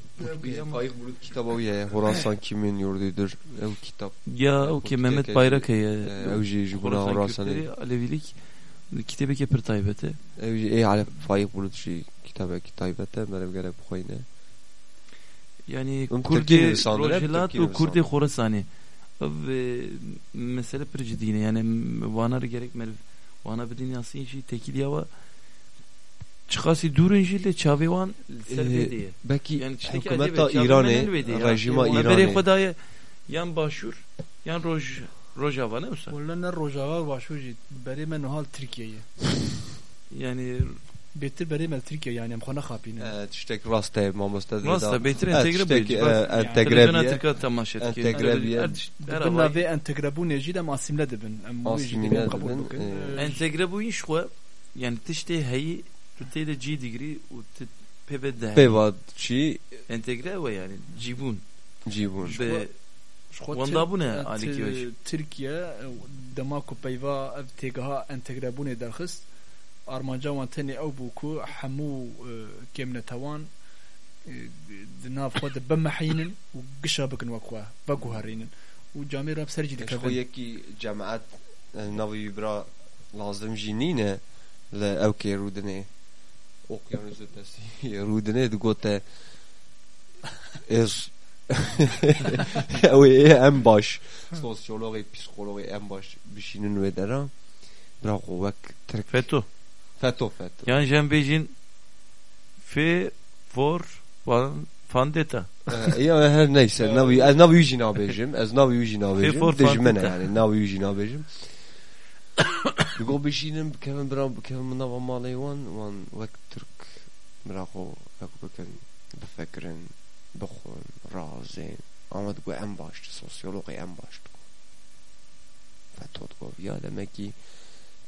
Faik bulut kitabı ye Horasan kimin yurdudur? Ev kitap. Ya o ki Mehmet Keke- Bayrak heye. ev jî ji buna Xorasan Horasan'ı Kürtleri Alevilik kitebeke pir taybete. ev jî ey ale Faik bulut jî kitabı kitabete berev gerek bixweyne Yani Oğlum, Kurdê Türkiye insanları hep Mesele pir cidî ne yani wana re gerek meriv wana bi dinyasî jî tekiliya wa çıkası durun jî le çavê wan ser vêdiye Belki yani tiştekî hükümeta acêbe, çavê İran'ı menen vêdiye, ya. rejima Yani berê İran'ı xwedaye yan başûr yan roj rojava ne usta Valla ne rojava başu jî berê me nihal Tirkiye yani entegre tiştek, bûye e, entegre televizyona biye. tirka temaşet ki Entegre biye. Dibin navê entegrebûnê jî dem asîmle dibin. Em wî jî Asîmle dibin kabul dibin, bikin. e, Ee, entegre bûyî ji xwe yani tiştê heyî tu tê de cî digrî û tu pêve de Peva çi entegre ve yani cîbûn cîbun ve ji xwe Wanda Tir- bûne e, alîkî Tir- wê. Tirkiye e, dema ku peyva ev têgeha entegrebûnê derxist armanca wan tenê ew bû ku hemû e, kêmnetewan e, di nav xwe de bimehînin û gişa bikin wek xwe veguherînin û camê rab ser jî خو dikevin یکی جماعت نوی برا لازم جینینه ل او که رودنه اقیانوس دستی رودنه دو گوته از او ای ام باش سوسیولوژی پسیکولوژی ام باش بشینن و درا برا خو وک Fetto Fetto. Yani Cem Beyciğin F for Van Fandeta. Ee, ja, her neyse. Ez nav yüzün abicim. Ez nav yüzün abicim. Dijmene yani. Nav yüzün abicim. Digo bişinin kevin bram kevin nav amali wan wan vek Türk mrako vek bakın befekrin bexun razin ama digo en başta sosyoloji en başta. Fetto digo ya demek ki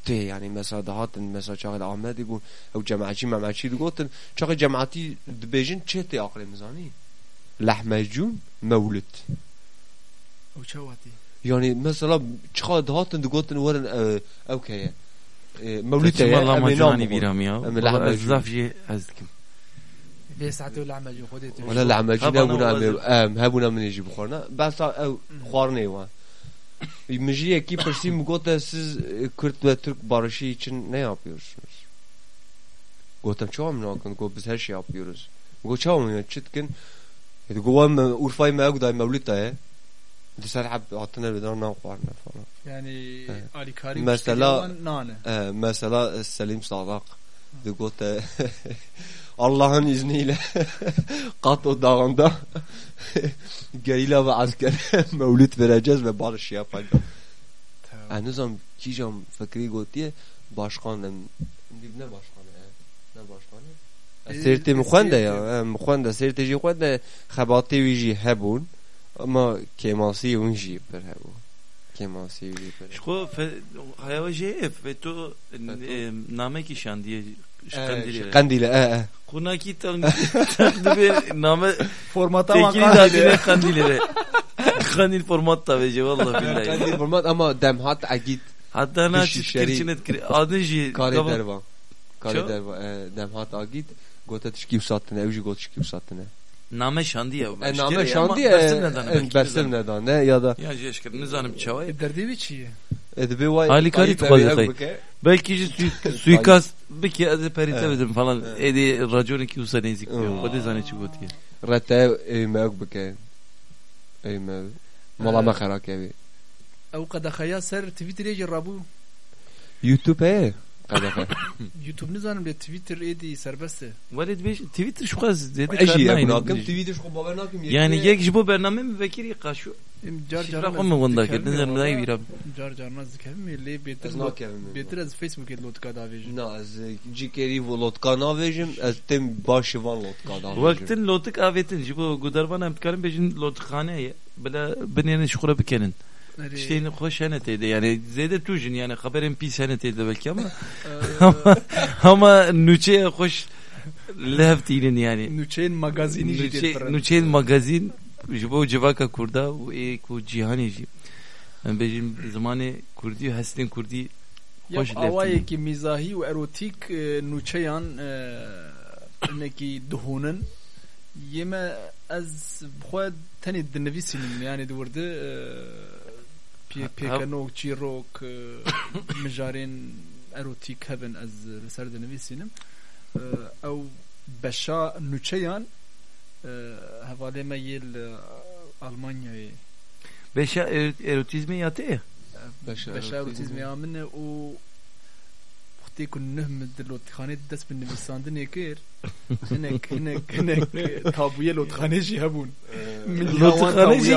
ته يعني یعنی مثلا دهات مثلا چاق عامه بو او جماعتي مماچي گوتن چاق جماعتي دبيجن چته عقل مزاني لحمجون مولد. او چواتي يعني یعنی مثلا چخا دهاتن گوتن ورن اوكي مولد والله ما جاني بيراميا الزفجي ازكم بيسعته العمل خديته ولا العمل جنا هبونا من يجي بخورنا بس او خوارني وان Imajji ekipërsi më siz e, Kürt ve Türk barışı için ne yapıyorsunuz? Gotem çoğum ne hakkında? Go biz her şey yapıyoruz. Go çoğum ya çitkin. Hadi go ben Urfa'yı mevguday mevlüt da ya. Di sen hep hatına bir daha nan kuarına falan. Yani Ali Karim mesela, nane. Mesela Selim Sadak. Di gote Allah'ın izniyle kat o dağında gerilla ve asker mevlüt vereceğiz ve barış yapacağız. En nizam kicam fikri gotiye başkanım ne başkanı ne başkanı? Ee, Sertê min xwend de ya Sertê. em xwend de sertê jî xwend de xebatê wî jî hebûn ama kêmasî hûn jî pir hebû kêmasî wî Şıkkandili. Kandili. Ee. Kunaki takdibi name formata tekili dadine kandilere. Kandil format tabi vallahi billahi. Kandil format ama demhat agit. Hatta na çirkinet adın şey, ji. Kare derva. Kare derva. E, demhat agit. Gota tişkiyip sattın. Evji got tişkiyip sattın. Name şandi ya. E, name şandi ya. Bersel nedane. Bersel nedane ya da. Ya jeşkir nizanim çavay. Derdi bir çiye dibe vay Ali Karit Tayyip koydu ev kay. bike. Belki suikast bir ki az perite dedim falan. Edi racon ki usa nezik diyor. O da zane çugotiye. rete evime ev bike evime malama xerak evi Ew qedaxeya ser Twitterê jî rabû. YouTube e qedexe YouTube nizanim lê Twitter êdî serbest e. Veled beş Twitter şu kaz dedi. Eji karnayın. ev nakim Twitter şu baver nakim Yani yek bu bername mi vekiri qaşu. Bunda ki? Nizam dayı bir Car car naz dikevim lê bêtir Ez nakevim ê. bêtir ez Facebookê lotka davêjim. Na ez cikeri vo lotka navêjim ez tem başı van lotka da Vaktin lotuk avetin ji bu gudarvan em karim bejin lotukhaneye bila binyenin şukura bikenin. Erê, İşte hoş seneteydi yani zede tujin yani haberin pi seneteydi belki ama e, ama ama nüçeye hoş levtinin yani. Nûçeyên magazînî jî Nüçe tê nüçeyin magazin ji bu civaka kurda u e ji. Em bejin zamanı kurdi heslin kurdi Ya hoş awayekî mîzahî û erotîk e, nûçeyan e, hinekî dihûnin yê me ez xwe tenê dinivîsînim yani diwirde e, pê- pêkenok çîrok e, mijarên erotîk hebin ez li ser dinivîsînim E, ew beşa nûçeyan e, hevalê me yê li Almanyayê beşa er- erotizmi yatı. Beşa beşa erotîzmê. erotîzmê ya min e û Xwedê ku neh min di lotixanê dest bi nivîsandinê kir hinek hinek hinek tabûyê lotixanê jî hebûn Lotixanê jî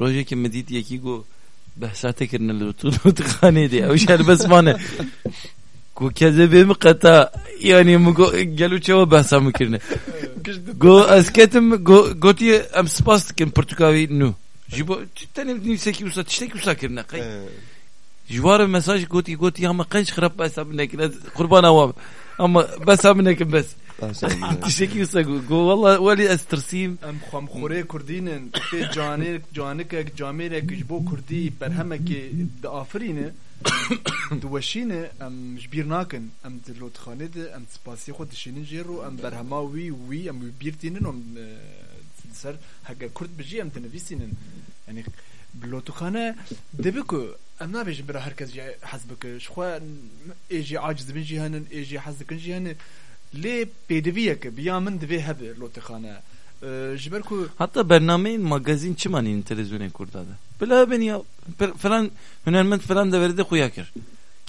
yani tabûyê wa- kişkenandin me ew tabû mabû jî min Tövbe kişkenandin tövbe. tabû nema Ya havale ki jin helbesmane jmere go şevan roje ki medit yeki go behsate kirne lotu lotukhanê de ew helbesmane ku kezebe mi qeta yani mu go gelu çeva behsa mı kirne go asketim go gotiye em spas dikin portukavi nu jibo tenem nivseki usa tişteki usa kirne kay جوار مساج قوتي قوتي هم قنش خرب بس منك قربان اوام اما بس منك بس تشكي جو والله ولي استرسيم em xwamxorê Kurdînin tê canê canekek camêrek ji bo Kurdî berhemekê diafirîne diweşîne em ji bîr nakin em di lotixanê de em spasiyê xwe dişînin jê ro em berhema wî wî em wî bîr tînin em e, li ser heke Kurd bijî em dinivîsînin yani bi lotixane dibe ku em nabêjin bira herkes jî hez bike ji xwe ê jî aciz dibin jî henin lê pêdiviyeke biya min divê hebe lotixane ji ber ku hatta bernameyin magazin çimanin televizyona kurdadı bela beni ya per- falan hünermend falan da verdi kuyakir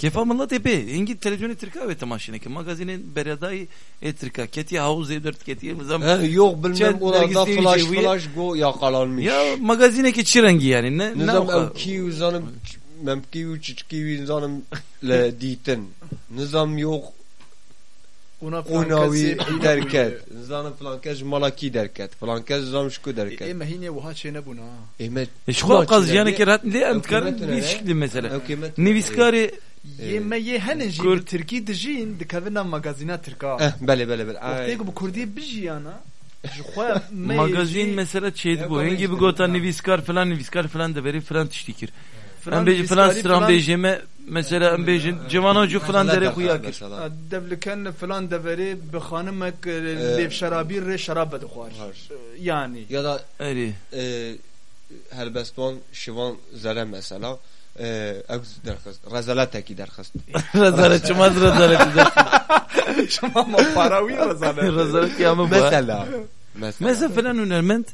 Kefa millet epey. İngi televizyonu Türkiye ve temaşine ki magazinin beredayı e Türkiye. Keti havuz evdört keti mizam. He, yok bilmem orada flash flash go yakalanmış. Ya magazine ki çirengi yani. Ne, Nizam o- ev ki zanım memki u çiçki zanım le ditin. Nizam yok ona onavi derket. Zanım falan kez malaki derket. Falan kez zanım şku derket. Ema hine wuha çene buna. Ehmet. E şu kaz yani ki rahat ne em Hükümet karın ne? bir şekli mesela. Hükümet- Neviskari Yeme ye hene jî Kurd- Tirkî dijîn dikevina magazîna Tirka. Eh bele bele bele. Wextê ku bi Kurdî bijiyana magazin mesela çeydi bu. Hengi bir gota ha. neviskar falan neviskar falan da veri falan tiştikir. Falan Em beji falan nivîskarî sıram bejeme mesela em bejin cevanocu falan Mesela dere da- kuyakir. mesela. devliken falan deverê bi xanimek lêv şerabî rê şerab vedixwar. Har. Yani Ya da Eri. e, helbestvan şivan zere mesela. E, ev derxist. Rezaletekî derxist. Razalet çımaz razalet. şama ma parawî rezalet. Razalet ya mı bu? Mesela. Mesela. Mesela falan önermend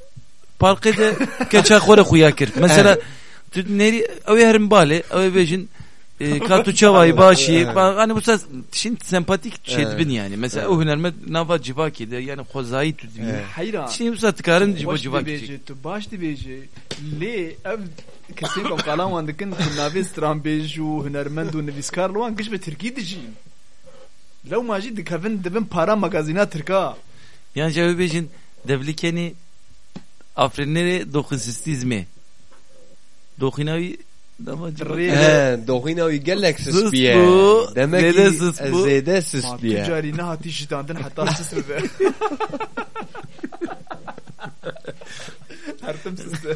parkı da keça khore xuya kir. Mesela tu neri ev herim bale ev bejin e, kartu çavayı başı Evet. hani bu ses şimdi sempatik şey Evet. bin yani mesela Evet. o hünermet nava civaki de yani xozayı tu Evet. حيران şimdi bu saat karın civa باش civaki دبيجي تو باش دبيجي ليه اب كسين كم قلام عندكن نافي سترام بيجو هنرمند ونفيسكار لوان كش بتركي دجين لو ما جيت كافن دبن بارا مغازينات تركا yani ev bejin devlikeni afrinleri dokunsistizmi Dohinavi He, Dohinavi gelek süsbiye. Demek ki zede süsbiye. Tüccarine hati jidandın hatta süsbiye. Hertim süsbiye.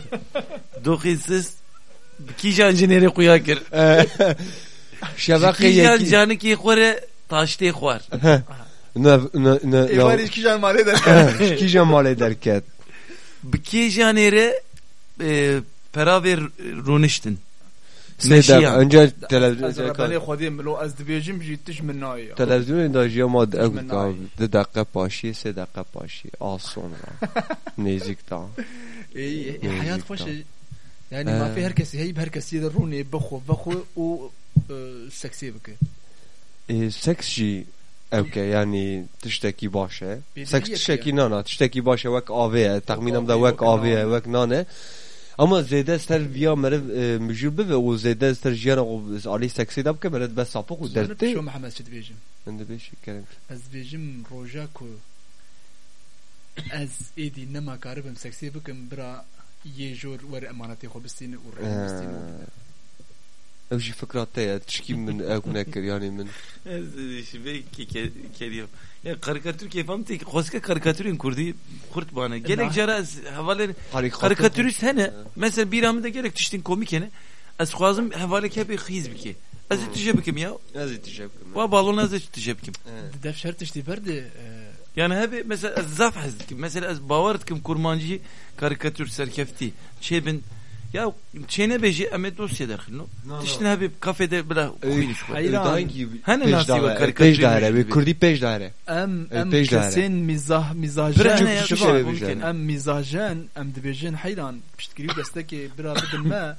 Dohinsiz Kijan jeneri kuyakir. Şevaki yeki. Kijan canı ki kore taşte kuar. Ne ne ne. Evar e, kijan mal eder. Kijan mal eder ket. Kijaneri e, پراوی رونشتن نه ده انجا تلویزیون خودی ملو از دبیجیم جیتش من تج تلویزیون این داجیه ما ده دقیقه پاشی سه دقیقه پاشی آسون را نیزیک دا حیات خوش یعنی ما فی هرکسی هی به هرکسی در بخو بخو و سکسی بکه سکس جی اوکی یعنی تشتکی باشه سکس تشتکی نانا تشتکی باشه وک آویه تقمینم ده وک آویه وک نانه اما زیده سر ویا مرد آه، مجور بوه و زیده سر جیانا و آلی سکسی دب که مرد بس ساپو و درده شو محمد شد دبیجم من دبیجی کرم. از بیجم روژا کو از ایدی نما کاربم سکسی بکم برا یه جور ور امانتی خوب آه. بستین و رحم بستین jî fikra te ye tişkî min ew nekir yani min. Şive ki keriyem. Ya karikatür keyfam tek koska karikatürün kurdi kurt bana. Gerek jara havaleri karikatürist hene. Mesela bir amda gerek tiştin komik hene. Az xwazim hevale kebi xiz bike. Az tişe bikim ya. Ez itişeb kim. Wa balon az tişe bikim. دف شرط اشتي برد Yani hep mesela az zaf hazdikim. Mesela az bavar etkim kurmancı karikatür serkefti. Çebin ya Ja, Cennebeji Ahmet Dosya dakhilno. Tishna bi kafede bila kuhin shkhoy. Dangi. Hana nasi va karikatür. Pej daire, bi kurdi pej daire. Am am kesin mizah mizajen. Mümkün. Am mizajen, am dibejin hayran. Piştkiri desteki bira bidin ma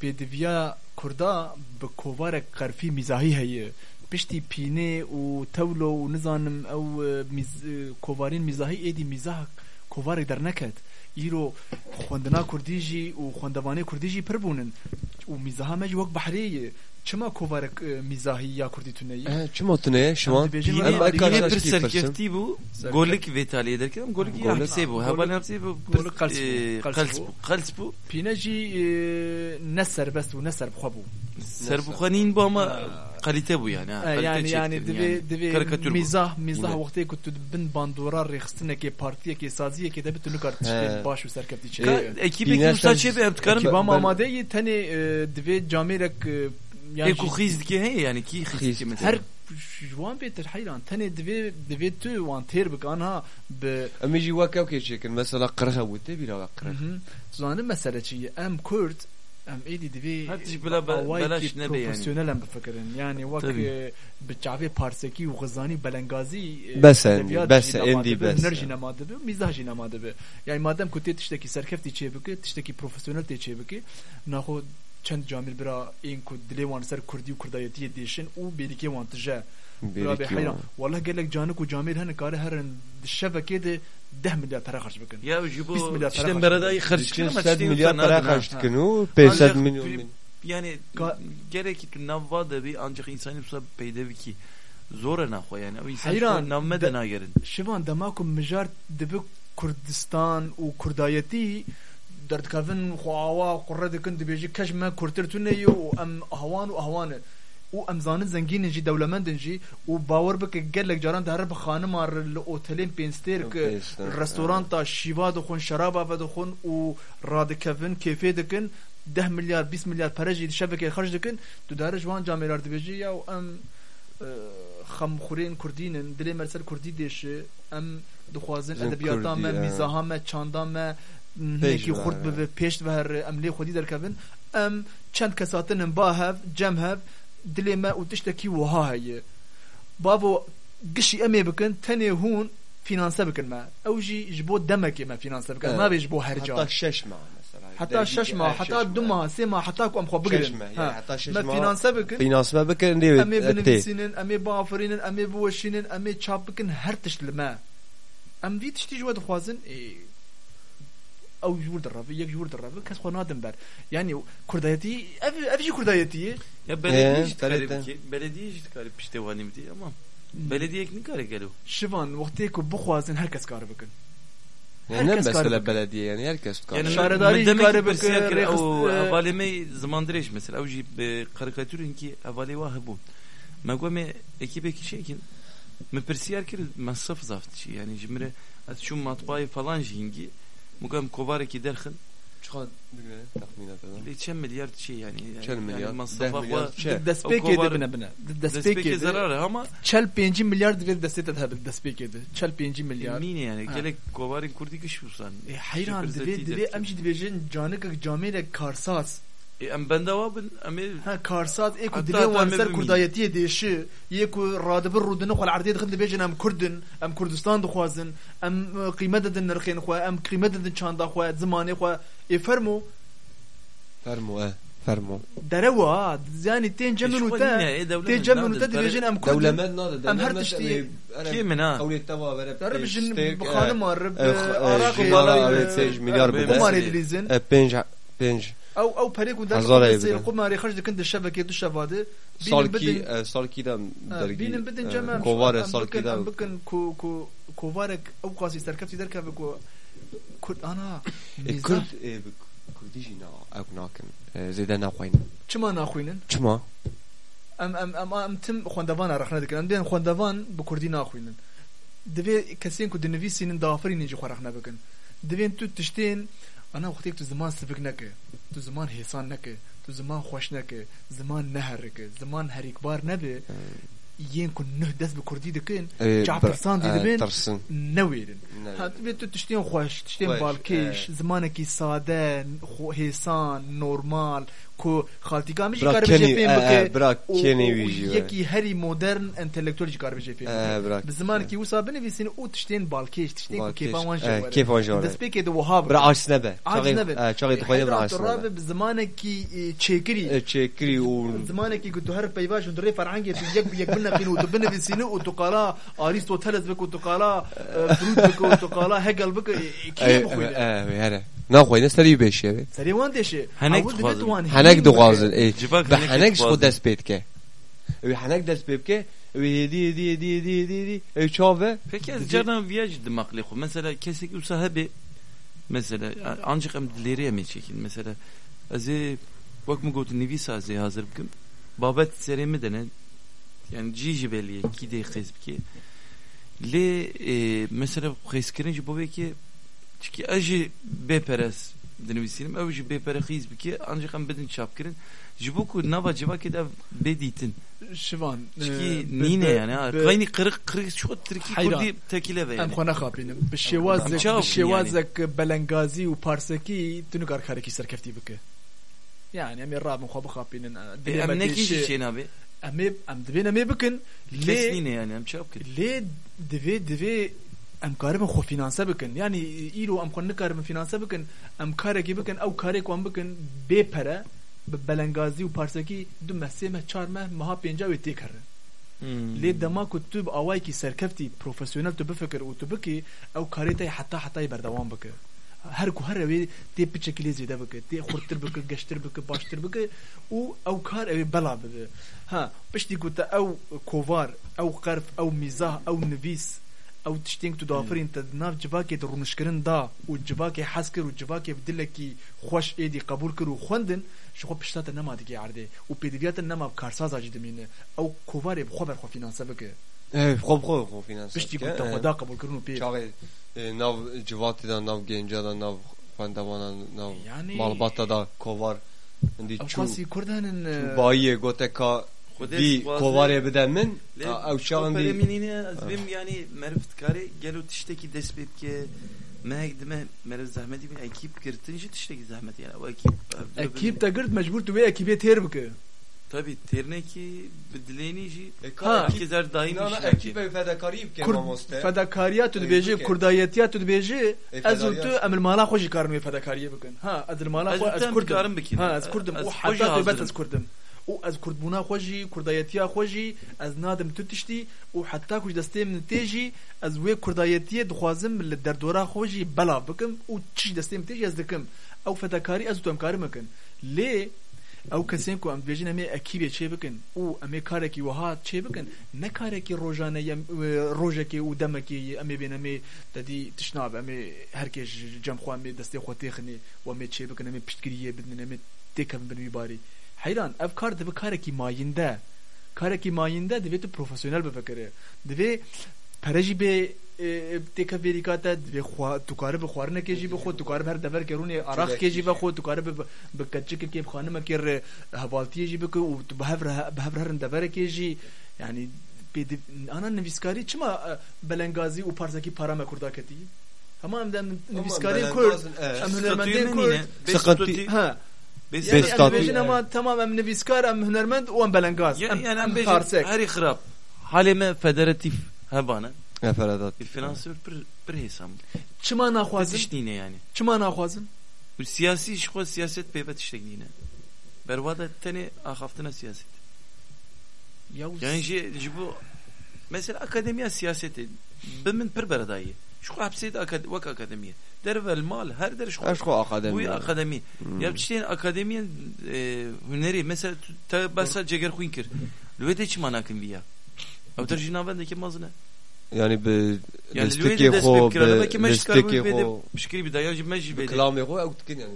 pediviya kurda bi kovarek karfi mizahi heye. Pişti pine u tevlo u nizanim ev e, e, kovarin mizahi edi mizah kovarek der neket îro xwendina kurdî jî û xwendevanê kurdî jî pir bûnin û mîzaha me jî wek behrê ye çima kovarek mizahî ya kurdî tuneyî e çima tuneye şu an yine bir serkeftî bû golik vêtaliyê derkedim golik ya hepsê bû hevalê hepsê bû golik qels bû qels bû pîne jî ne serbest bû ne serbixwe bû serbixwe nîn bû ama kalite bu yani. ha. Kalite يعني يعني çektirin دبي دبي Karikatür bu. مزاح مزاح Evet. وقتی كنت بن باندورا رخصتنا كي بارتيه كي سازيه كي دبت نكر He. باش وسركبتي E, شي Ekibi Diner kimsa sen- çebe yaptıkarım. كي بام ben- آماده تاني دبي جاميرك يعني Eko xiz ki he yani ki xiz Xiz. ki mesela. هر جوان بيتر حيران تاني دبي دبي تو وان تير بك انا ب Ama jî wek ew kê çekin. Mesela qirxa wite bîra wek qirxa. زانم مسألة شيء ام كرد ام ايدي دبي Hadi bela belaş ne be yani. بروفيسيونيل ام بفكرن يعني وك Tabii. بتشافي بارسكي وغزاني بلنغازي بس أدبيات بس جينا ما عندي دبي، بس. هنر جينا ما دبي ميزاح جينا ما دبي يعني ما دام كنت تشتكي سركفتي تشي بك تشتكي بروفيسيونيل تشي بك ناخذ چند جامل برا این کو دلی وان سر کردی و کردایتی دیشن او بیریکی وان تجا برا به حیران والله قال لك جانك وجامل هن كاره هرن الشبكه ده 10 milyar para harç bakın. Ya jibo Biz milyar para işte harcadık. beradayı harç Için çıkıyor ama 100 işte milyar yoksa para nadın ha. kaçtıkın o 500 Ancak milyon bir- min. Yani Ga- gerek ki tu navva da bir ancak insan yoksa peydevi ki zor na koy yani. O insan Hayran, şu navme de- de na gerin. شوان دماكم مجار دبك كردستان وكردايتي دردكافن خواوا قرد كن دبيجي كجما كرترتوني و ام اهوان واهوان و ام زان û em zanin zengînin jî dewlemendin jî û bawer bike gelek caran dihere bi xanimar li otelên pênstêr ki restoranta şîva dixwin şeraba ve dixwin û radikevin kêfê dikin 10 milyar 20 milyar pere jî şevekê xerc dikin tu dare ji wan camelar dibêjî ya em xemxurên kurdînin dilê me ser kurdî dêşe em dixwazin edebiyata me mîzaha me çanda me nekî xurt bibe pêş veher em lê xwedî derkevin em çend kesatinin ba hev cem hev دلی ما وتشتكي وهاي بابو گشی امی بکن تنه هون فینانس بکن ما. اوجی جبو دمکی ما فینانس بکن ما بیجبو هر جا حتی شش ما حتی شش ما حتى دما سيما حتى كو ام خو بكن حتى شش ما فينانسا بكن فينانسا بكن دي امي بنفسينن امي امی بوشینن امی امي بکن هر تشت لما ام دي تشتي جواد خوازن إيه او جور درابه یک جور درابه کس خو نادم بر یعنی کردایتی اف اف جی کردایتی Ya belediye Ee, işte belediye. garip ki. Belediye işte garip işte vanim diye ama. Belediye ne kare geliyor. شوان وقتی کو بخوازن هر کس کار بکن Yani ne Herkes mesela garip. belediye yani herkes Yani yani Şaredari demek kare ki bakı, persiya kere rekhs- o e- havaleme zamandıreş mesela. O jip karikatürün ki havale vahı bu. Ma gome ekibe ki şeykin. Me persiyer kere masraf zaftı yani jimre at şu matbaayı falan jingi. Mugam kovare ki derken çıkar tahmin ederim. 2 milyar şey yani. Çel milyar, Yani deh masrafa milyar var. çel. دستپیک O kovar- ده بنا بنا Despeke دستپیک zararı ama چل 5 میلیارد دوی دسته ته به دستپیک ده چل 5 میلیارد mine yani. Ha. Gelek kovarın kurdi kış usan. ای حیران دوی دوی امجی دویژن جانک جامعه کارساز E ام بنده وابن امي ها كارسات ايكو دلي وانسر كردايتي ديشي يكو رادبر رودن خو العرديه دخل بيجن ام كردن ام كردستان دخوازن ام قيمه دد النرخين خو ام قيمه دد چاندا خو زماني خو يفرمو فرمو آه فرمو دروا زاني تين جمن وتا تين جمن وتا ديجن ام كردن دولة مدنا ام هر تشتي كي منا أو يتوا برب رب جن بخانه مرب اراك والله مليار بدس بنج بنج او او فريق ودار قمه ري خرج كنت الشبكه دو الشباده سالكي سالكي دم درجي بين بدن جمع كوفار سالكي دم بكن كو كو كوفارك او قاسي سركفتي دركب كو كنت انا كنت كرديجي نا او ناكن زيدا ناخوين چما ناخوينن چما ام ام ام ام تم خواندوان رخنه دکن. ام دین خواندوان به کوردی ناخوینن. دوی کسین کو د نویسین د آفرینې جو خرخ نه بکن. دوی تو تشتین انا وقتك تو زمان سبك نكه تو زمان حسان نكه تو زمان خوش نكه زمان نهرك زمان هريكبار نبي ين كن نه دس بكردي دكن Eh, جعفر ber- ساندي eh, دبين Tırsın. نويرن Evet. ها تبي تو تشتين خوش تشتين خوش، بالكيش اه. زمانك ساده خو هيسان نورمال كو خالتي كامل Bırak جي keni, كاربي eh, eh, بك bırak keni ويجي. يكي هري مودرن انتلكتوال جي كاربي Eh, بك bırak. بزمان كي وصا بنفيسين او تشتين بالكيش تشتين كو بالكيش. كيف وان اه، جوار كيف وان جوار. دس بيك دو وهاب Bırak aç nebe. عاج نبل Çağıy tıkoyne bırak aç الرابع nebe. بزمان كي تشيكري Çekri u زمانك كنت هرب بيباش وندري فرعنجي يك يك بنا قينو تبنا في سينو وتقالا اريستو تلز بك وتقالا فروت بك وتقالا هقل بك كيف خويا Hele. نه خویی نه سری بيشي سری وان ديشي هنك هنگ هنك ای، به بحنكش خود دست بيتك وی هنگ دست به که، وی دی دی دی دی دی دی. ای چاوه. پکی از جرنا دی دماغ خو، مثلا کسی که او صاحب مثلا آنچه کم دلیری همی چکین. مثلا از وقت مگوت نویس از حاضر بکن. بابت سری میدنه یعنی جی جی بلیه کی دی خیز بکی لی مثلا خیز کرن جی بابه که Çünkü acı beperes denemişsinim. Evci bepere hizbi ki ancak am bedin çapkirin. Jiboku nava civake de beditin. Şivan. Çünkü e, nine yani. Kayni kırık kırık çok Türkiye kurdi tekile ve yani. Em kona kapinim. Bişevazek, bişevazek e, belengazi u parsaki tünük arkareki serkefti bike. Yani em irrab mukhabı kapinin. Em ne kişi şeyin abi? Em em dibin em bikin. Kesnine yani em çapkirin. Le divi divi ام کارم خو فینانسه بکن. یعنی ایرو ام خو نکارم فینانسه بکن ام کارکی بکن او کاری کوم بکن به پره بلنگازی و پارسکی دو مسیح مه چار مه مها پینجا و تی کرن لی دما کو تو آوای کی سرکفتی پروفسیونل تو بفکر او تو بکی او کاری تی حتی حتی بردوام بکه هر کو هر اوی تی پچکلی زیده بکه تی خورتر بکه گشتر بکه باشتر بکه او او کار اوی بلا بده ها پشتی گوتا او کووار او قرف او میزاه او نویس او تشتینگ تو دافرین تا ناف جواکی در رونشکرن دا و جواکی حس کر و جواکی بدلکی خوش ایدی قبول کر و خوندن شخو پشتات نما دیگه عرده و پیدویات نما کارساز آجی دمینه او کووار بخو بر خو فینانسه بکه Evet, xop xop xop finans. پشتی گوتا خدا قبول کرن و پی Çağıy nav civatidan nav gencadan nav xandawanan nav Yani- malbata da kovar. Indi او çu خاصی کردن bayiye goteka Kodes bir bazı- kovare bedemin. Le Ev çağın di Pereminine azbim yani merft kare gelu tişteki despep ke مهدمه مرز زحمتی بین اکیب کرتنش تشتکی زحمتی yani o ekip اکیب تا گرد مجبور تو به اکیبه تیر بکه Tabii terneki dileni jî Ha. herkes her daim Nana işler ki. ekibe fedakarî bike Kur mamoste. fedakariya tu Ey, dibêjî bike. kurdayetiya tu dibêjî Ey, ez û tu fedariyat. em li mala xwe jî karin wê fedakariye bikin ha ez li mala Ez xwe û ez tem kurdim dikarim bikin. ha ez kurdim Ez û xwe jî heta tu bet hazirim. ez kurdim او از کوردبوونا خۆشی کوردایەتیا خۆشی ئەز نادم تو تشتی و حتا کوش دەستێ من تێژی ئەز وێ کوردایەتیە دخوازم لە دەردۆرا خۆشی بەلا بکەم و چی دەستێم تێژی ئەز دەکەم ئەو فەتەکاری ئەز تۆمکاری مەکەن لێ ئەو کەسێک و ئەم بێژین ئەمێ ئەکیبێ چێ بکەن و ئەمێ کارێکی وەها چێ بکەن نەکارێکی ڕۆژانە ڕۆژێکی و دەمەکی ئەمێ بێنەمێ دەدی تشناب ئەمێ هەرکێش جەمخواێ دەستی خۆ تێخنێ و ئەمێ چێ بکەن ئەمێ پشتگیریە بدنێ تێکەم بنوی باری. Ji heyran ev kar dibe karekî mayînde karekî mayînde divê tu profesyonel bifekire divê pere jî bê têke vêrîka te divê xwa tu karî bi xwarinekê jî bixwe tu karî bi her deverkê rûnê araxkê jî bixwe tu karî bi bi keçikekê bi xanimekê re hevaltiyê jî bike û tu re herin deverekê jî yani pê di ana nivîskarî çima belengazî û parzekî para me kurda em de em nivîskariyên kurd em hunermendên kurd. Sıkıntı- ha Ama tamam em nivîskar em hunermend û em belengaz Yani, yani em em bejin parsek herî xirab. Haleme federatif hebane. Ne feradat. Bir finansör bir bir hesam. çima naxwazin Tiştine yani. naxwazin Bir siyasi iş xwe siyaset peyvet tiştekdine. Bervada tene axaftina siyaset. ya Yani ji bu mesela akademiya siyaseti bimin pir beredayı. Şu hapseydi akad vak akademiye Dervel mal her der şu. Eş xo akademi. Bu akademi. Ya işte akademiyen e, hüneri mesela tu- ta basa ceger kuyun kir. Lüvede çiman akın viya. Avtar jinaven de ki mazne. Yani bi Yani listeki lüvede dest xo bepkirana belki bi meş kar listeki lüvede xo pişkiri bir dayan jimej bi vede. kelamê xo ew dikin yani.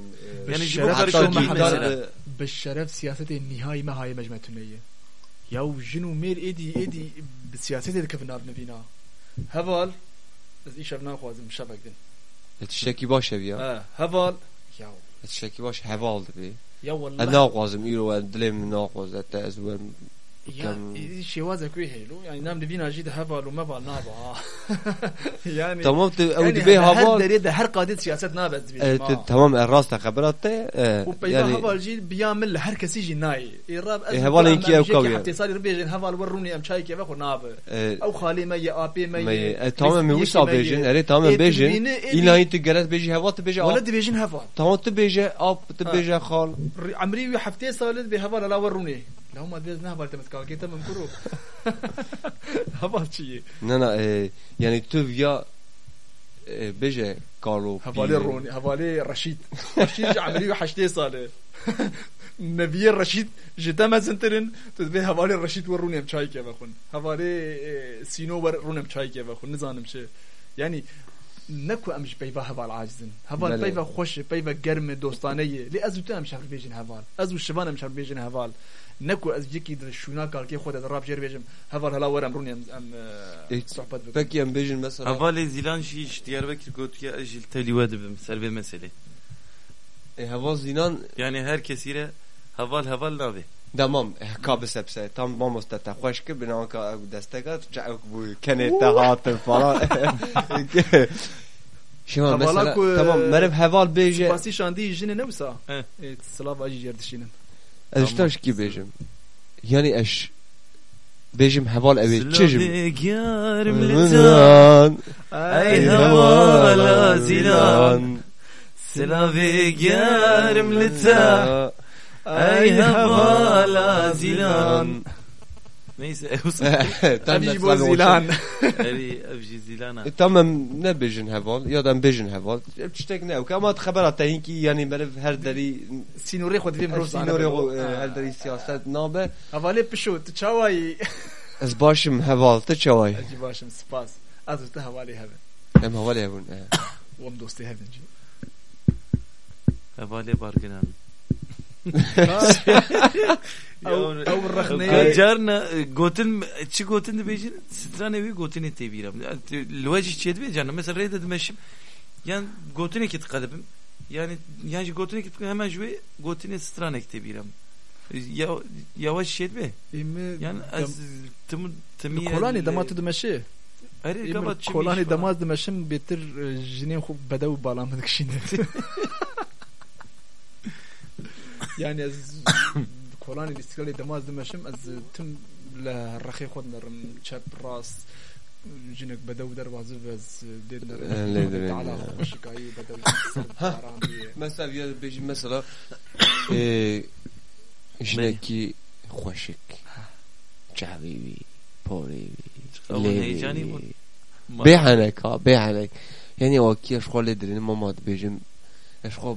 e, Yani Şeref jibo hatta karıştırma cihdan- mesela. بالشرف سياسة النهائي ما هاي مجمع تنية ياو جنو مير ايدي ايدي بالسياسة اللي كفنا بنبينا هفال بس ايش ابنا خوازم شبك دين Tiştekî baş ev ya. اه هفال ياو Tiştekî baş heval dibe. يا En والله naxwazim îro en dilê min naxwaz كان شي وازك حلو يعني نام دبينا جيد هبل وما بال نابا. يعني تمام أو دبي هبل دريد هر قادت سياسات نابت إيه، تمام الراس تخبرت إيه، يعني هبل جيد بيعمل هر كسي جي ناي. إيه، الراب هبل إنكي أو كوي حتى صار بيجن هبل وروني أم شاي كيف ناب أو خالي مي آبي مي تمام مي وش بيجن اري تمام بيجن. إلى انت قالت بيجي هبل تبيجي ولد بيجن هبل تمام تبيجي آب تبيجي خال. عمري حفتي صارت بهبل لا وروني. لو ما دز نهبل تمت kalau kita memburuk. هبالچیه نه نه یعنی تو یا بجه کارو حوالی رونی حوالی رشید رشید عملی و حشته ساله نبی رشید جتا مزنترن تو به حوالی رشید و رونیم چای که بخون حوالی سینو و رونیم چای که بخون نزانم شه یعنی نكو امش بيفا هبال عاجزن هبال بيفا خوش بيفا قرم دوستانيه لي ازو تام شهر بيجن هبال ازو شبان مش بيجن هبال نكو از يكي در شونا قال كي خود الراب جير بيجم هفال هلا ورم روني ام ام إيه. صحبت بك peki em bêjin mesela Havale zilan şi iş Diyarbakır gotuya ajil telive dibim serve mesele. e, heva zinan Yani her kesire haval haval nabe. Tamam, ka bisepse. Tam mamoste te xweş kir bina ka ew destegat çek bu kenê te hatin falan. Şima Hevala mesela ku- tamam merev heval bêje باسي شاندي جن نوسا إيه. إيه، سلاف اجي جير دشينن ez ji taş ki bêjim. Yani eş bêjim heval evê çijim. Slavegar Zilan. Ey Ey havala zilan Slavegar mlita Ey havala zilan Neyse ابي بو زيلان Eri evji zilana Tamam ne bêjin heval ya da bêjin heval. Ev tiştek ne ew ama xebera te hinkî yani merev her derî سينوري خد في مروس sînorê her derî siyaset nabe. هفالي بشو تشاواي Ez başım heval te çaway. اجي باشم سباس ازو تهوالي هبن Em heval evun. وام دوستي هبن جي Havale bargınan او او الرخنيه Carna gotin çi gotin de bejin stran evi gotin ete biram. Loji çed be canım mesela rede demişim. Yani gotin ekit kadebim. Yani yani gotin ekit hemen jüve gotin stran ekte biram. Ya yavaş şed be. Yani az tım tım كولاني دمات دمشي Hayır kapat كولاني دمات دمشم بيتر جنين خو بدو بالا مدكشين يعني از كولان الاستقلال دماز دمشم از تم له رخي خود نر شاب راس جنك بدو در وازف از ديد نر. تعالى شكاي بدو مثلا يا بيجي مثلا جنكي خوشك جعبيبي بوريبي ليبي بيعنك بيعنك يعني وكي اشخوا لدرين مامات بيجي اشخوا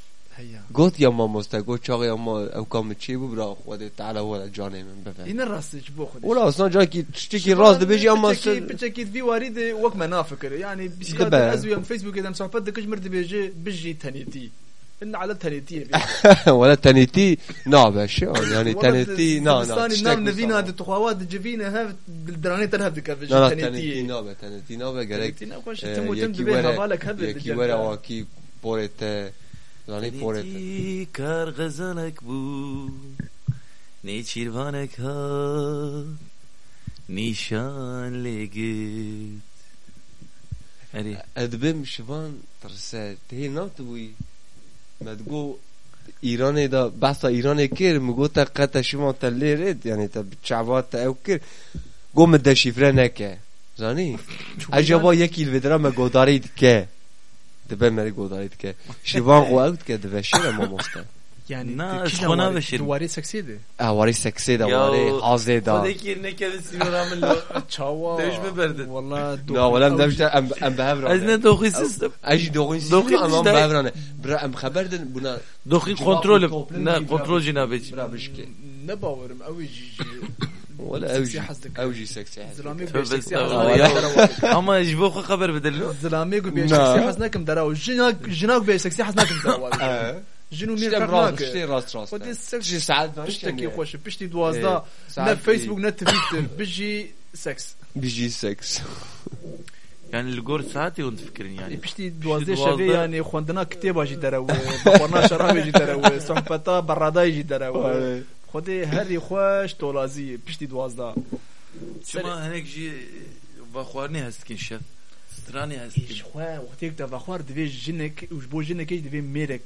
گفت یا ما مستگو چاق یا ما اوکام چی بود؟ را خود تعالی ولا جانه من بفهم این راستش بو خود ولا اصلا جا کی چکی راست بيجي اما بچکی دی وارد وقت منافقه. يعني بسيادة ازويا من فيسبوك اذا صحبت دكش مرد بيجي بيجي تنيتي ان على تنيتي ولا تنيتي نعم يعني تنيتي نعم نعم نعم نذينا هذه التخوات جبينا هاف بالدراني ترها بك تنيتي نعم تنيتي نعم قالك تنيتي نعم كي ورا كي بورت Lani Porete. Kargızanak bu. Ne çirvanak ha. لگید legit. Eri. شبان şivan تهی هی بوی مدگو ایران دا بسا ایران کر مگو تا قطع شما تا لیرد یعنی تا چعوات تا او کر گو مده شفره نکه زانی اجابا یکی الودرا مگو دارید که Dibe مری godarî که شیوان van اوت که dike dibe şêr mamosta. Yani نه از خونه بشین. دواری سکسی واری اواری سکسی دی اواری حازه دا خود یکی نکرد سیورا من لو چاوا. دوش ببرد والا دو نه ولی من ام ام بهبر از نه دوخی سیستم. اجی دوخی سیستم ام بهبرانه برا ام خبر دن بنا دوخی کنترل نه کنترل جنابی. برا بشکه نه باورم اوی ولا أوجي. أوجي سكسي هما يجيبوا خبر بدل يقول بيا سكسي حسناكم دراو. جناك جناك بيا سكسي حسناكم دراو. جنو مير كرناك راس راس ودي سكسي سعد بشتك يخوش بشتي دوازدا لا فيسبوك لا تويتر بيجي سكس بيجي سكس يعني الجور ساعتي وانت فكرين يعني. بشتي دوازدي شافي يعني خوندنا كتابة جي دراوي بقرنا شرابي جي دراوي صحبتا براداي جي دراوي. خودی هری خوش تولازی پشتی دوازده. چما هنگ جی بخوارنی هست که شد سترانی هست که ایش خواه وقتی که بخوار دوی جنک وش بو جنکیش دوی میرک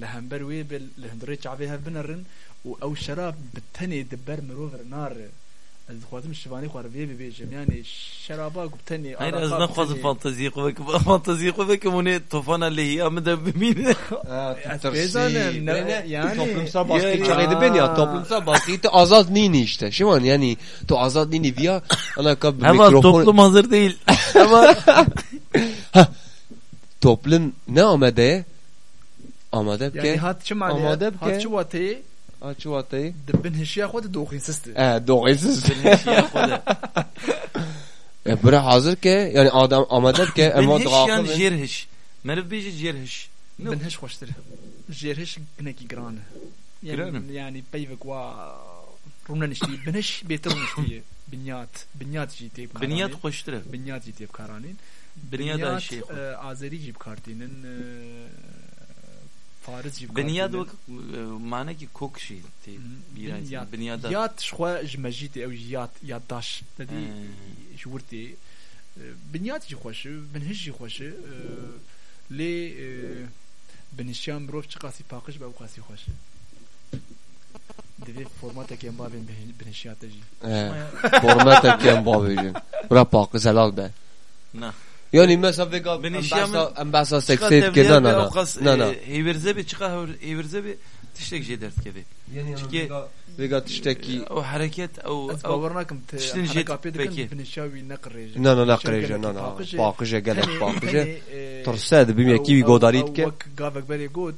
لهمبر وی به لهندره چعبی هف بنرن و او شراب بتنی دبر مروفر نار. از خواتم الشباني خوار بي بي بيجم يعني شرابا بتني هاي از نخواز فانتزي قوك فانتزي قوك موني طوفانا اللي هي امدا بمين بزنم، نه، یعنی- toplumsal baskı Yani- çağıydı ben ya toplumsal baskıyı to azat nini işte şu an yani to azat nini via ana kab Ama toplum hazır değil. Ama toplum ne amade amade يعني ke هات شو معنى آماده A çu atayı? De bin hişiya xwede doğu xinsisti. E doğu xinsisti. Bin hişiya xwede. E bura hazır ke yani adam amadet ke ama doğu. Bin hişiyan jer hiş. Merif biji jer hiş. Bin hiş xoştur. Jer hiş gneki granı. Yani yani peyvek va Rumlan işti. Bin hiş beter işti. Binyat. Binyat jiteyb karanin. Binyat xoştur. Binyat jiteyb karanin. Binyat e, Azeri jib kartinin. E, فارس جيب Beniyat كارتينن. vak mana ki kok şey. بنيات Birayt. Beniyat. يات شخوا جمجيتي او يات يات داش تدي آه. جورتي بنيات جي خوش بنهج جي خوش لي بنشام بروف چقاسي باقش با قاسي خوش دبي فورماتا كيم بابين بنشيات جي format kem babacığım bura pak zelal be Na. yani mesela vega Benişyamın- ambasa Çıkar 80 tevliye ke na ve na avkas, na na e, Heverze bir çıkar heverze bir tiştek şey dert gibi. Çünkü vega tişteki o hareket o از o باورناكم تشتن جيت حركة بيدك بكي. بنشاوي نقريج na na na kreje na na pakıja gelek pakıja ترسا Torsad bim yeki bir godarit ke وك قافك بري قوت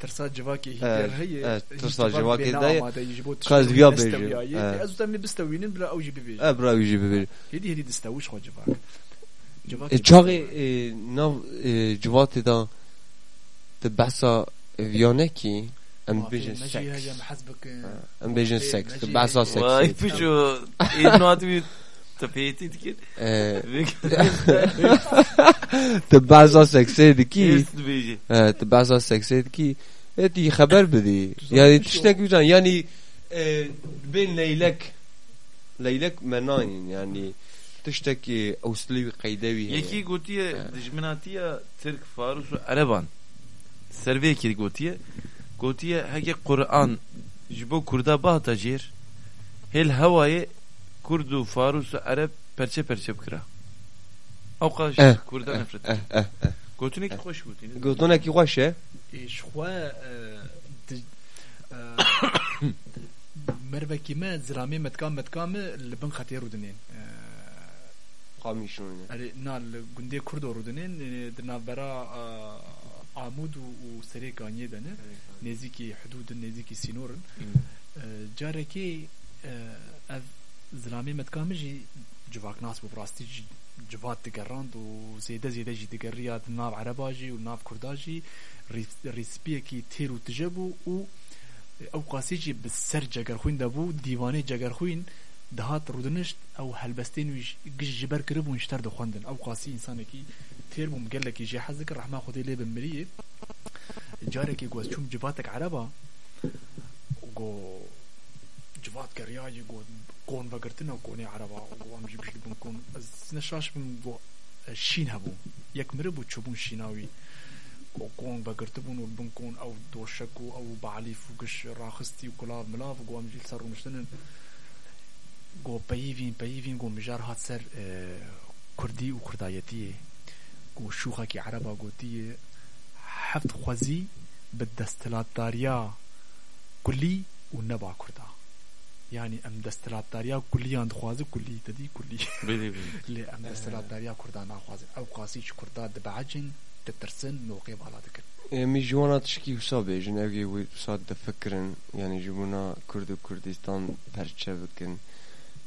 ترسا جواكي آه، هي هي آه، ترسا جواكي داي. كاز كاز فيا فيا بيجي بيجي. آه. از تمي بستوينن بلا اوجي بيجي e bra yüce bir هدي هدي تستويش خو جواك جاغ نو جوات دا د بسا ویانه کی ام بیژن سکس. ام بیژن سکس د بسا سکس. وای پیجو این دکیر بسا سکس دکی د بسا ایتی خبر بدی. یعنی تشتک بیجان یعنی بین لیلک لیلک منانین یعنی haber bedi. Güzel Yani bir şey tiştek güzel. Yani e, ben leylek leylek menayin yani tiştek e, usli qaydevi heye. یکی گوتیه دجمناتیه ترک فارس و عربان سروی کی گوتیه گوتیه هگه قرآن جبو کردا باتا جیر هل هوای کرد و فارس و عرب پرچه پرچه بکرا او قاش اه، کردا نفرت Eh eh eh. گوتونه کی خوش گوتینه Gotona ki hoş e. شخوا مربكي ما زرامي متكام متكام لبن خطير قامیشونه اره نال گنده کرد اوردنه در نابرا عمود و سری کانی دنه نزیکی حدود نزیکی سینورن. جاره که از زلامی متکامجی جواک ناس بو براستی جبات دگراند و زیده زیده جی دگریاد ناو عرباجی و ناو کرداجی ریسپیه کی تیر و تجبو و او قاسی جی بسر جگر خوین دبو دیوانه جگر خوین دهات رودنشت أو هلبستين ويش جش جبر كرب ونشتر دو خواندن أو قاسي انسان كي تير بوم قال لك يجي حزك الرحمة خدي لي بمري جارك يقول شوم جباتك عربا وقو جبات كريا يقو كون وقرتنا كوني عربا وام جيب شي بوم كون نشاش بم بو شين هبو يك مربو تشوبون شيناوي كون بقرتبون والبنكون أو دوشكو أو بعليف وقش راخستي وكلاف ملاف قوام جيل سرو مشتنن گو گۆپەیڤین پەیڤین گو مجار هات سر آه، کردی و کردایتیه گو کوردایەتیە کی عربا عەرەبا گوتیە هەفت به دستلات داریا کلی و نبا کووردا یعنی ام دستلات ئەم دەستەلاتداریا کولیان دخوازە کولی دەدی کولی. لێ ئەم دەستەلاتداریا کووردا ناخوازن ئەو قاسیی کوردا دەبعجن دەترسن نۆقێ باڵا دەکرد. ئێمە ژوانە تشکی وسا بێژن ئەوێ وی سات دەفکرن یعنی ژبوونا کورد و کوردستان پرچه بکن.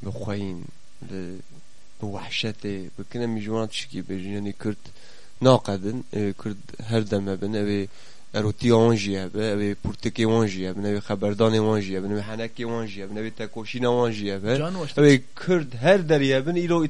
Kurd û Kurdistan perçe bikin bixweyîn bi bi wehşetê bikin em jwana tişkî bêjin yani Kurd naqedin e, Kurd her dem hebin ew ê erotiya wan jî hebe ew ê pirtikê wan jî hebin ew ê xeberdanê wan jî hebin ew ê henekê wan jî hebin ew ê tekoşîna wan jî hebe Can o işte- ew ê Kurd her derê hebin îro î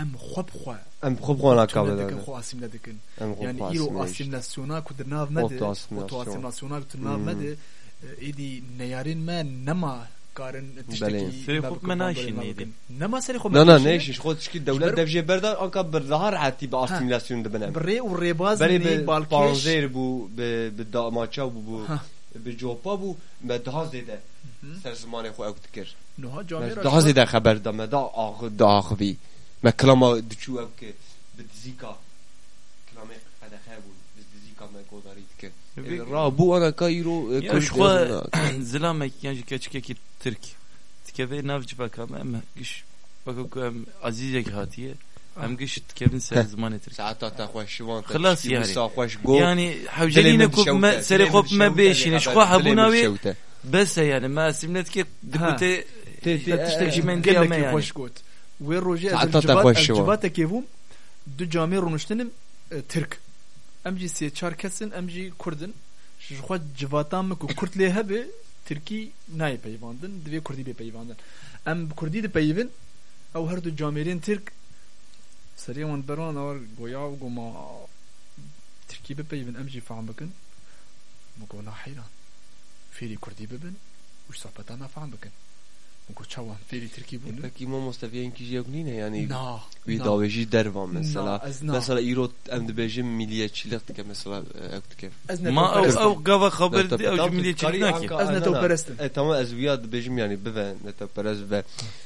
teqsîmê sed heb mekan hebe pêncî û pênc heb ê Kurdaye lê divê em vê rastiyê jî piştgû nekin îro neyarên me deş me berdane em xwe bi xwe em xwe xwana tune kavê dikin dane xwe asîm dikin em xwe yani xwe îro asîmê asîmlasyona ku di nav me de Auto-asîmlasyon. auto-asîmlasyona ku di nav me Hmm. de êdî neyarên me nema karin tiştekî Serê me xwe bikin, me me naşîn bikin. neydi. nema serê xwe me xwe me xwe Me me me kilama diçû ew ki bi dizîka kilamê qedexe bû bi dizîka me godarî dikir ra bû anaka îro Ya şuha zilamek yani keçkeki Türk. Tikeve nav cibaka em giş baka ku em azizek hatiye. Em giş tikevin ser zaman Türk. saata te xweş şivan Xelas tişkî yani. Yani havceline ku me seri kop me beşine şuha habunavi bes yani ma simnet ki dikute tiştekî men diya me yani. Wê rojê ez Saeta te civat- xweş ez şivan. civatekê bûm du camê rûniştinim Tirk. Em jî sê çar kesin em jî Kurdin. Ji xwe civatan min ku Kurd lê hebe Tirkî nayê peyvandin divê Kurdî bê peyvandin em bi Kurdî dipeyivin ew her du camêrên Tirk serê wan beran awar goya û goma Tirkî bipeyivin em jî fehm bikin. Min got na heyran. Fêrî Kurdî bibin û me fehm bikin çawan fêrî Tirkî bûn Peki ma Mustafa'yınki yok nine yani Na, bir na. daveci dervan mesela. Mesela İro em dibêjin milliyetçilik dike mesela ev dike. Ez Ma neteperestim. ew gava xeber di ew cümle çeknaki. Ez neteperestim. E tamam ez viya dibêjim yani bive neteperez ve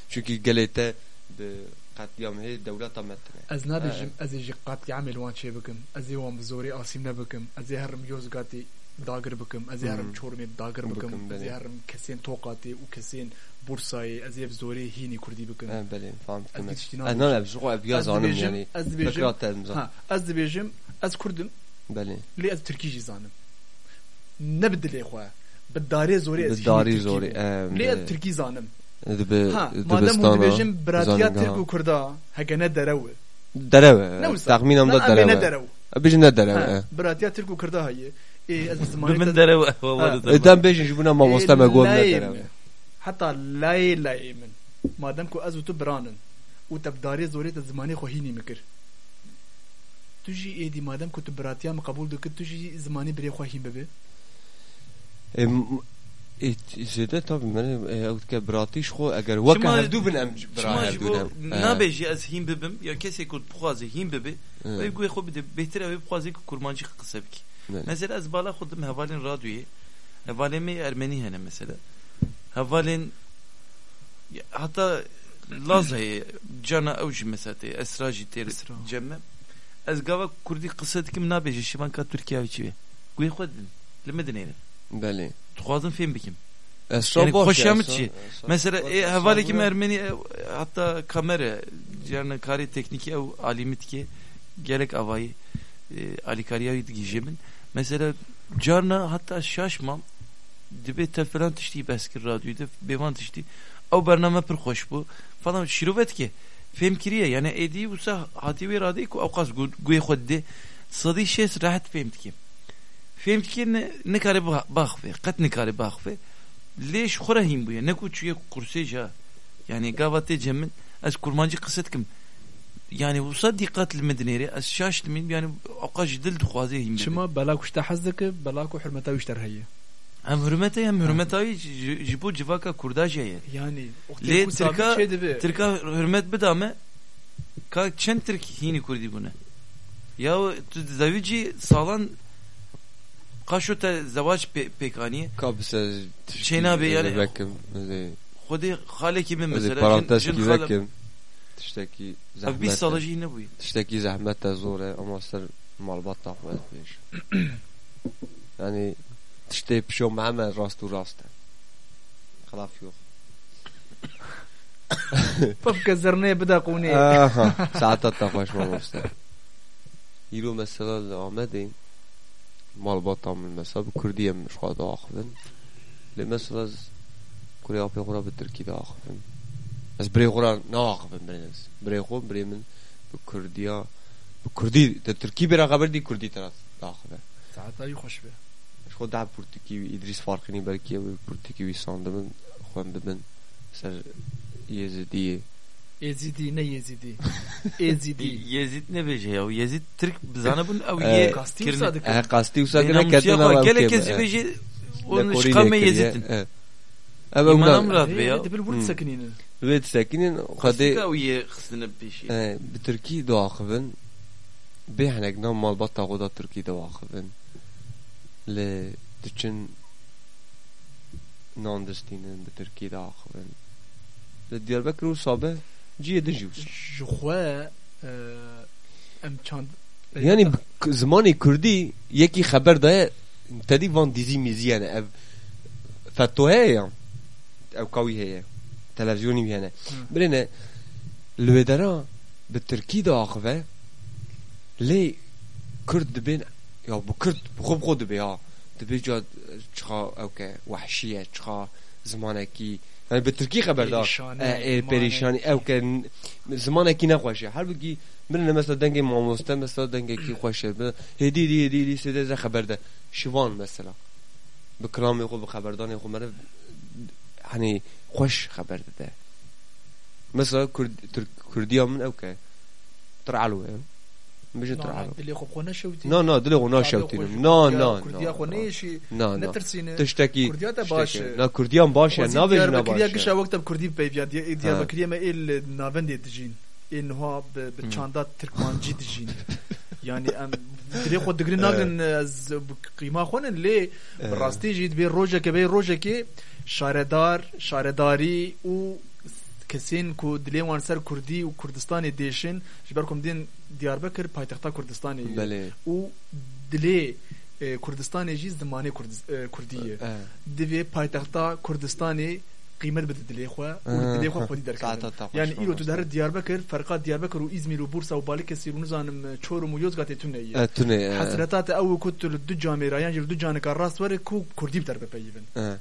çünkü gelete bi katliam hey devleta metne. Ez nabêjim ez ê jî qetî emêl wan çê bikim ez ê wan bi zorê asîm nebikim ez ê herim yozgatê dagir bikim ez ê herim Hmm. çorumê dagir bikim Bikim, ez ê belê. herim kesên toqatê û kesên bursayê ez ê bi zorê hînî kurdî bikim E bele faham Ez kime. geçtiğini E anladım. nan ev şu ev ya Ez zanım dibêjim- yani. ez dibêjim- Tekrar termza. ha ez dibêjim ez kurdim Bele. lê ez tirkî jî zanim ne bi dilê xwe bi darê zorê ez Bi hînî darî Tirkî zorê, bûm. em, lê ez be- tirkî zanim Dibe ha madem hûn dibistana. dibêjim biratiya zanînga. Tirk û Kurda heke ne derew e. Dereve. ne wisa Tahminam da Na, em bê ne dereve. derew Bejin ne dereve. Ha, biratiya Tirk û Kurda heye ê ez bi zimanê Bimin te- dere ve Ha. E dem bejin şu buna ma Mustafa gol ne Leyim. dereve. حتا لای لای من مادام کو از و تو برانن و تبداری زوری ته زمانی خو هینی مکر تو جی ایدی مادام کو تو براتیا م قبول دک تو جی زمانی بری خو هین ببه زیده tabii من اوت که براتیش خو اگر وکه شما- هردو بن ام شما برای جبو هردو نابێژی ئەس هیم ببم یا کەسێک کورد بخوازێ هیم ببێ اه. ئەوی گوێ خۆ بدە بهتر ئەوەی بخوازێ کە کورمانجی قسە بکی مثلا ez bala xuddim hevalên radyoyê hevalên me ermenî hene mesela hevalên heta laz heye cana ew jî mesela tê esra jî tê Esra. cemme ez gava kurdî qise dikim nabêje şivan ka Tirkiye wî çi wê Guê xwe din li me dinêrin بله dixwazim fêm bikim اسرا Yani باشه خوشم اسرا- چی؟ اسرا- mesela اسرا- e, hevalekî me اسرا- ermenî ew, hatta kamera yani karê teknîkî ew alîmitike gerek avayî e, alîkariya wî digîje min mesela carna hatta şaşmam dibe te filan tiştî beskir radyoyda bêvan tiştî ew bername pir xweş bû falan şîrovet ke fêm kiriye yani êdî wisa hatî wê radî ku ew qas gu- guê xwe didê sadî şês rahet fêm dike fêm dike ne nikare baxve qet nikare baxve ليش خورا هين بويا نكو تشوية قرسيجا يعني قاواتي جمن از كرمانجي قصتكم يعني وصل دقات المدنيري از شاش من يعني اوقاش دل خوازي هين شما بلا کوشتا حز دک بلا کو حرمتا Hem hürmete hem hürmete ayı jibo civaka kurdaje ye. Yani Le Türka Türka hürmet bedame ka çen Türk hini kurdi buna. Ya zavici sağlan kaşota zavaç pe pekani. Kabse şeyna be yani. Bekim. Hodi hale kimin mesela. Parantez gibi bekim. Tişteki zahmet. Abi salajı yine bu. Tişteki zahmet de zor ama ser malbat tahmet Yani شتيب شو معنا راس تو راس خلاف يو طفك الزرنية بدا قوني ساعات الطفاش والمستر يلو مثلا العمدي مال بطا من مثلا بكردية من شو هذا آخذن لمثلا كوريا أبي غورا بالتركي ده آخذن بس بري غورا ناخذن برينز بري غور بري من بكردية بكردي التركي برا خبر دي كردي تراث آخذن ساعات لا يخش بيه خود دعب بورتكي إدريس فارقيني بركي بورتكي ويسان دمن خوان ببن سر يزدية ezidi ne yezidi ezidi Yezid ne beje ya? Yezid Türk bizana bun ev Ee, ye kasti kirne. usadık اه قاستي وساكنة Beynamsiya كتنا koy. ما Gele بكيم. kez اه. beje لا onu كوري şkame ليكرية. Yezidin. اه. أما İmanam منا rahat be ya. دبل ولد مم. ساكنين بيت ساكنين Qadi قدي ev ye xsine beşi. اه، بتركي دواخفن بيحنا جنام مال بطا غدا تركي دواخفن ل تشن ناندستينن بتركي دواخفن لديار بكر وصابه جي دجوز جخوا ام چاند يعني بك- زماني كردي يكي خبر ده تدي فان ديزي ميزي يعني اف فتو هي او قوي هي تلفزيوني بيانا برينا الودرا بالتركي دا اخفه لي كرد بين يا بكرد بخوب خود بيا دبي جاد چخا اوكي وحشية چخا زمانكي يعني بالتركي خبر دار پریشانی، اه، اه، پریشانی او که زمانکی نخوشه هر بگی من مثلا دنگ ماموسته مثلا دنگ کی خوشه هدی دی هدی دی سده ز خبر ده شوان مثلا به کلام خو به خبردان خو مره hani خوش خبر ده مثلا کرد ترک کردیا من او که ترعلو مش ترعلو اللي خو خونه شوتي نا نا دل غنا شوتين نا نا كرديا خو نيشي نا نا نترسينه تشتكي كرديا تا تشتكي. باشه. نا كرديان باشه وزيد نا ديار بجنا بكريا كشا باشه وقت بكردي بيفيا ديار ها. بكريا ما ال نافند دجين انها بتشاندات تركمانجي دجين يعني ام دري خو دغري ناغن از قيمه خون لي براستي جيت بين روجا كبي روجا كي شاردار شارداري و کسین کو دلی وان سر کردی و کردستان دیشن جبر کم دین دیاربکر پایتختا کردستان بله و دلی اه، کردستان جی زمانه کردس- اه، کردیه اه. دوی پایتختا کردستان قیمت بده دلی خو و اه. دلی خو خودی در ساعتا تا خوش yani ما ilo tu باشه. der Diyarbakır farka Diyarbakır u İzmir u Bursa u Balıkesir u nizanım Çorum u Yozgat etun اه، neyi تونه اه. hasretat ev kutu du camira yani du canı kar rast var ku kurdi der bepeyibin اه.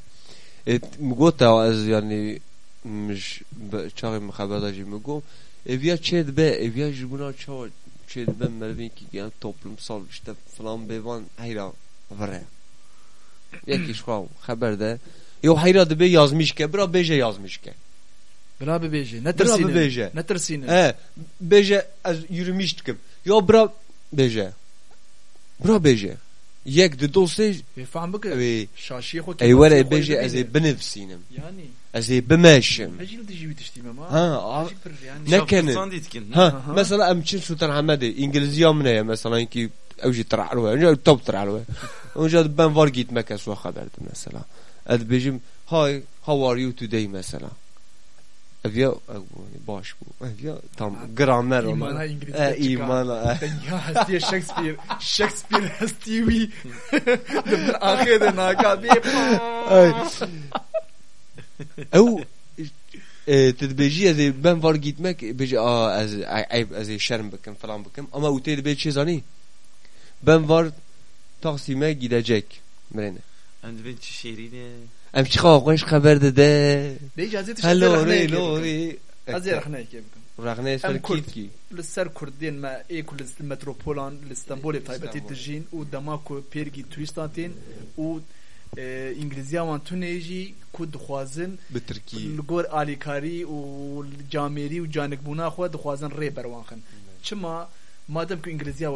ات مگوتا از یعنی مش ب- چاقی مخبر جی مگو evya çed be evya jibuna çav çed be mervin ki yani toplumsal işte falan bevan hayra vare yeki şu haberde Yo hayra dibe yazmış ke bira beje yazmış ke. Bira bibêje. Bira Netirsîne. bibêje. Netirsîne. He beje ez yürümüş dikim. Yo bira beje. Bira beje. Yek de dosej Vê fehm bike. Ev Şaşiye xwe ey were beje ez ê binivsînim. Yani. Ez ê bimeşim. Hecil dijî wî tiştî me ma. Ha, Hecî pir yani. Ne kene? Şapkırsan ditkin. Ha Aha. mesela em çin Sultan Hamed'i İngilizce min heye mesela ki ew jî tiralwe. Önce top tiralwe. Önce ben var gitmek es ve haberdi mesela. Ez bejim hi Ev ya ev baş bu. Ev ya tam gramer İmana ona. İngilizce E imana. e. Ya hestiye Shakespeare. Shakespeare hestiye wî. Min axê de naka bê. Ay. Ew e, tedbêjî ez ê ben var gitmek bêje a ez eyb ez ê şerm bikim falan bikim ama û tê dibê çê zanî ben var Taksim'e gidecek Mirene. End ben çi şehrine. Em çıka hoş haber dede. Lê icazê tu Hello re lo re. Ez ê rexneyekê bikim. Rahne Em ser Kurd. kit ki. Li ser Kurdên me ê ku li metropolan li Stenbolê taybetî İstanbul. dijîn û dema ku pêrgî turîstan tên û e, İngilizya wan tunê jî ku dixwazin Bi Tirkiye. li gor alîkarî û camerî û canikbûna xwe dixwazin rê berwanxin çima madem ku İngilizya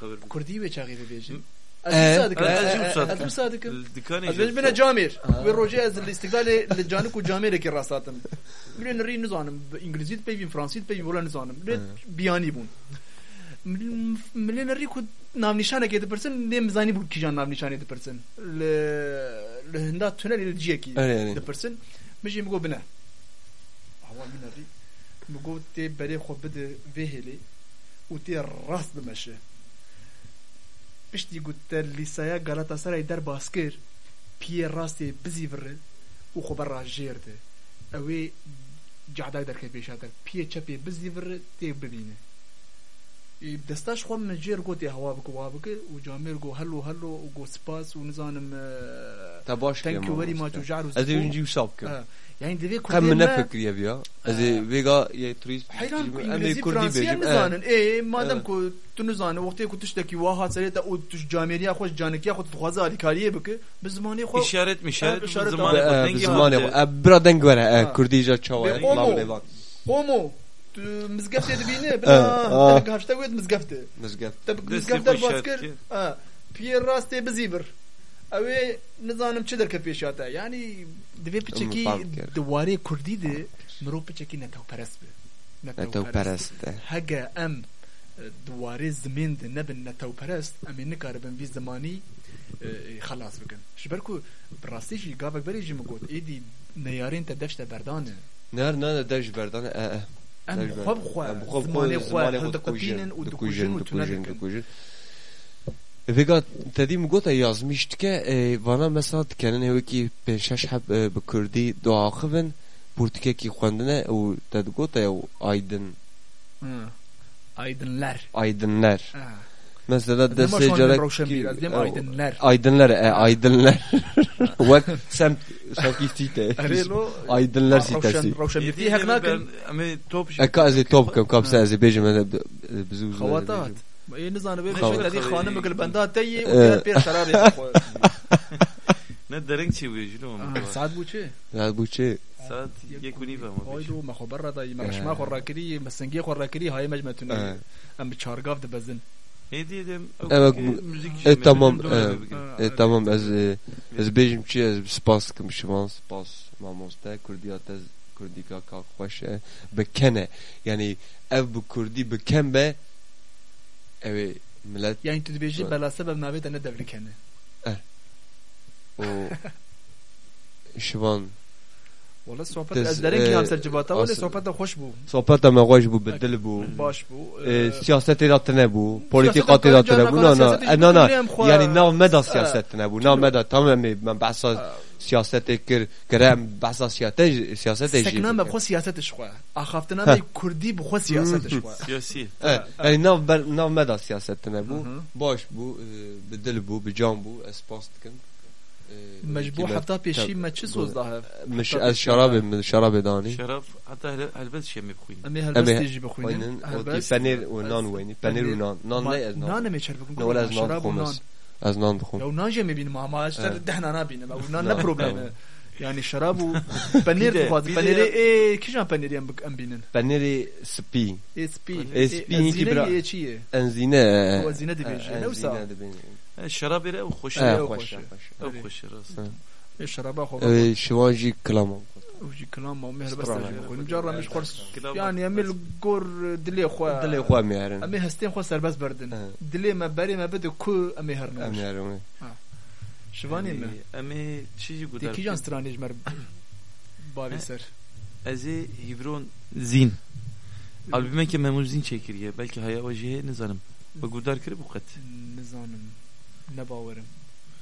we tunê ye çima hûn bi Tirkî devê xwe xwaromaro dikin zimanê xwe hev digerîne Kurdi haber. Kurdî wê çaxê bibêjin Ee, Ez wisa dikim ez- ez ez wisa dikim. wisa dikim Dikane. Ez bêjim bine camêr wê rojê ez li istiklalê li canik û camêrekê rastatim Milên rî nizanim bi îngilîzî dipeyvîn fransî dipeyvîn wala nizanim lê biyanî bûn Milên rî ku piştî got te lîsaya Galatasarayê derbas kir piyê rastê bizî vire û xwe berra jêr de ew ê cehday derke pêşa te piyê çepê bizî vire tê bibîne Ê destaş xwe min jêr gotê hewa bike wa bike û camêr got hello hello û got spas û nizanim Ta baş thank you very much û jar û Ez ê spor. önce usap kim. Ha, yani divê Hem Kurdên ne me fikriye ya. Ez ê vega ye turist. Heyran ku Em ê İngilizî Kurdî Fransî bêjim. nizanin ê madem Evet. ku tu nizanî wextê ku tiştekî wiha serê te û tu ji camêriya xwe ji canikiya xwe tu dixwaze alîkariyê bike bi zimanê xwe İşaret mi işaret Ha, bu işaret zamanı abi. bu Bi dengi zimanê halde. xwe. E, Bira deng were. Ha. e, Kurdî çawa. Bi Lam Omo. lêvan. Homo tu mizgeftê dibînî Ha, bila ha. te hevşte wê mizgeftê Mizgef. te Destê mizgeft xwe derbas işaret kir kir. ha piyê rastê bizî bir ew ê nizanim çi derke pêşa te yanî divê piçekî Em fam kir. Zimanê xwe hildiqetînin û dikujin û tune dikujin dikin dikujin. Vega tedî mi gota yazmış dike vana mesela dikenin hevekî pêş şeş heb bi Kurdî duaxivin Portikekî xwendine û te digota ew aydin. Ha. Mesela desecelerek aydınlar e aydınlar ve semt sanki site aydınlar sitesi. Di heknakin ami top şey. Ekazi top kap kap sezi bejim bizu. Xavatat. نزانه به شکل دی خانم گل بنده تی و پیر شرار نه درنگ چی بود جلو ساعت بود چه ساعت بود چه ساعت یک و نیم ما بیش bu- müzik e, şey, tamam, e, e, tamam ez e, ez bêjim çi ez spas kim şivan spas mamoste Kurdiya tez Kurdika ka xweş e bikene yani ev bu Kurdî biken be ev ê millet yani tu dibêjî Evet. bela sebeb navê te ne devlikene o şivan wala sohbet Tez, ez derin ki eh, ham sercibata wala as- sohbet de hoş bu sohbeta me xweş bû bi dil bû baş bu E, siyasetê da tune bû politikatê Siyasetê da tune bû na na siyasetê e, na na jî xwe- yani nav me da Eh. siyaset tune bû nav me da tamam me me behsa siyasetê kir kirem behsa siyasetê siyasetê jî sekna me bikim. bixwe siyasetê xwe axaftina مجبوح حتى بيشي ما تشي صوص ظاهر مش الشراب من شراب داني شراب حتى هلبس شي ما بخوين امي هلبس تيجي بخوين بانير ونان وين بانير ونان نان لا از نان. نان ما تشرب ولا از نان خمس از نان بخوم لو نان جمي بين ما ما دحنا نابين او نان لا بروبليم يعني شراب وبانير بخوات بانيري اي كي جان بانيري ام بينن بانيري سبي اي سبي اي سبي كي انزينه انزينه دبيجي انزينه دبيجي نوسع. الشراب يرى او خوش اه أو خوش خوش. او خوش راست شراب خو خوش شوانجي كلامه وجي كلام ما مهر بس استراليا. تجي بخوين جرى مش خرس كلام- يعني امي الجور دلي خو دلي خوا ميهرن امي هستين خو سر بس بردن اه. دلي ما بري ما بده كو امي هرنا ميهرن شواني ما امي چیزی دي گودار کی جان سترانيج مر بابي سر ازی هیبرون زین albüme ki memuzin çekiriye belki haya vajihe nizanım ve gudar kiri bu kat نزانم نباورم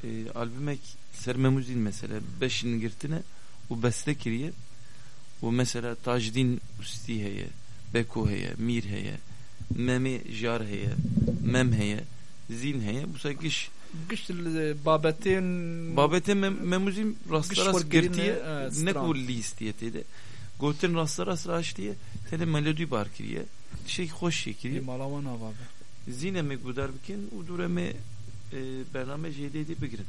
e, albümek ser memuzin mesela beşin girtine o beste kiriye o mesela Tajdin Usti heye Beko heye Mir heye Memi Jar heye Mem heye Zin heye bu sekiş قشت البابتين Babete mem, memuzin rastlar Gış rast var girine, girtiye e, ne stran. ku listiyete Gotin rastlar rast raş diye tene melodi bar kiriye şey hoş şey kiriye مالاوانا بابا زینه می گودار بکن و دوره می برنامه جدی دی بگیرن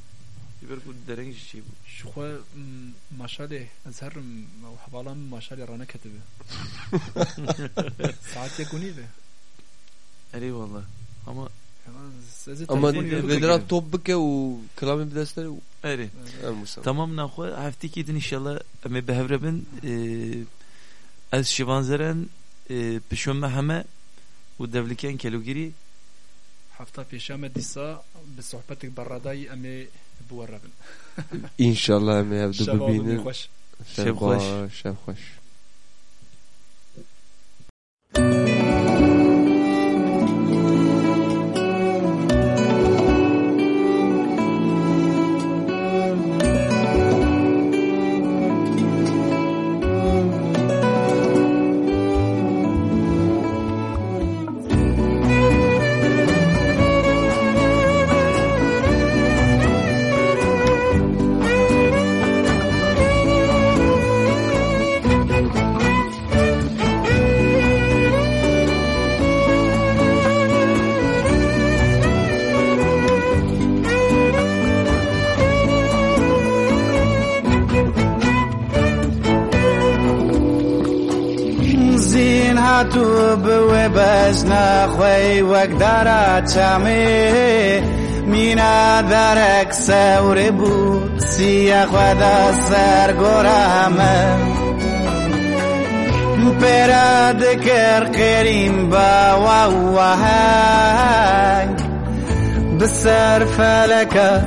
دیگر کو درنگ چی بود شخوا ماشاله ازهرم او حبالام ماشاله رانا كتبه ساعات يكوني به اری والله ama اما تلفوني بدرا توب بك وكلامي بدستر eri موسى tamam naxo hafte ki din inşallah me behevrebin az şivanzeren pişome heme و devliken kelogiri حفتا پیشام دیسا بصحبتك برا داي امي بوربن إن شاء الله امي هبدو ببين شاب خوش. شاب خوش. وگدارا چمه مینا در سوره بود. سیه خدا سرگرامه پراد کر کریم با و وهنگ بسر فلکه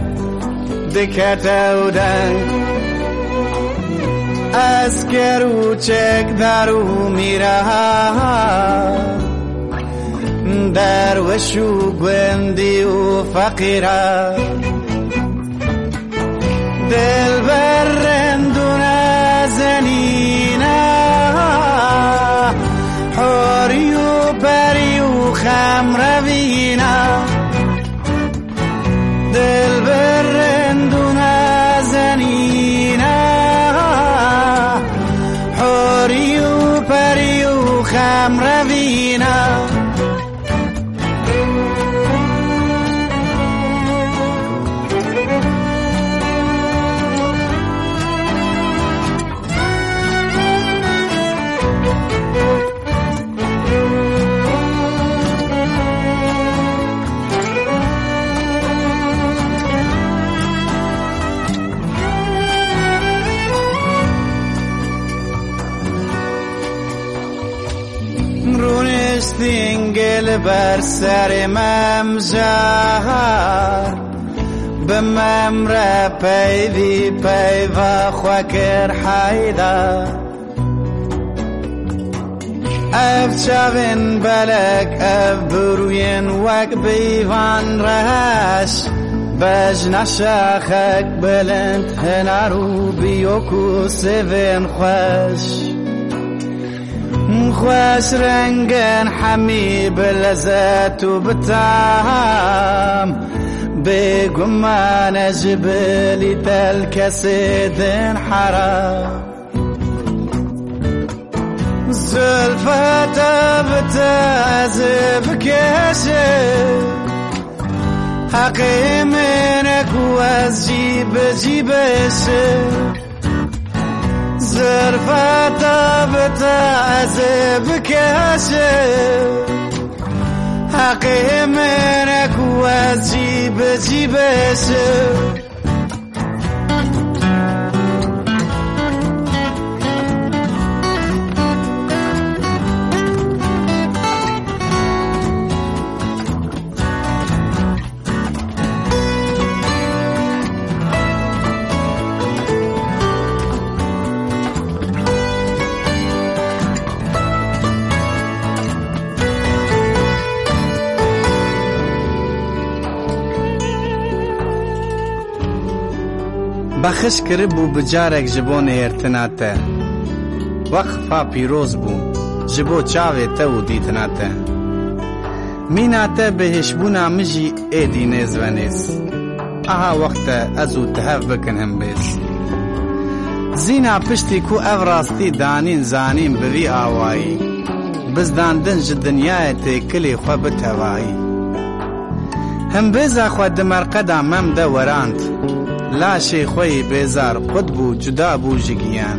دکت او دنگ. از کرو چک میره دروش و گوندی و فقیره. دل برندون زنینه. حوری و پری و خم روینه. دل berser imam zahar Bemem re peyvi peyva xwekir hayda Ev çavin belek ev buruyen wek beyvan reş بجنا شاخك بلند هنارو بيوكو سيفين خوش خوش رنگن حمی بلذت و بتام بگمان جبلی تل کسی دن حرام. زلفت بتعذب كشف. حقي منك عسر فتابت عزبك يا شيخ حقي منك واجيب جيب شيخ بخش کره بو بجارک جبون وقت وقفا پیروز بو جبو چاوه ته و دیتناته. میناته بهشبونا مجی ای دینیز ونیز اها وقت ازو او تهف بکن هم بیز زینا پشتی کو او راستی دانین زانین بوی آوایی. بزداندن ج دنیای تکلی خو بتوایی. هم بیزا خو دمرقدا مم ده وراند di merqeda mem de werand Laşê xwe yê bêzar xud bû cuda bû ji giyan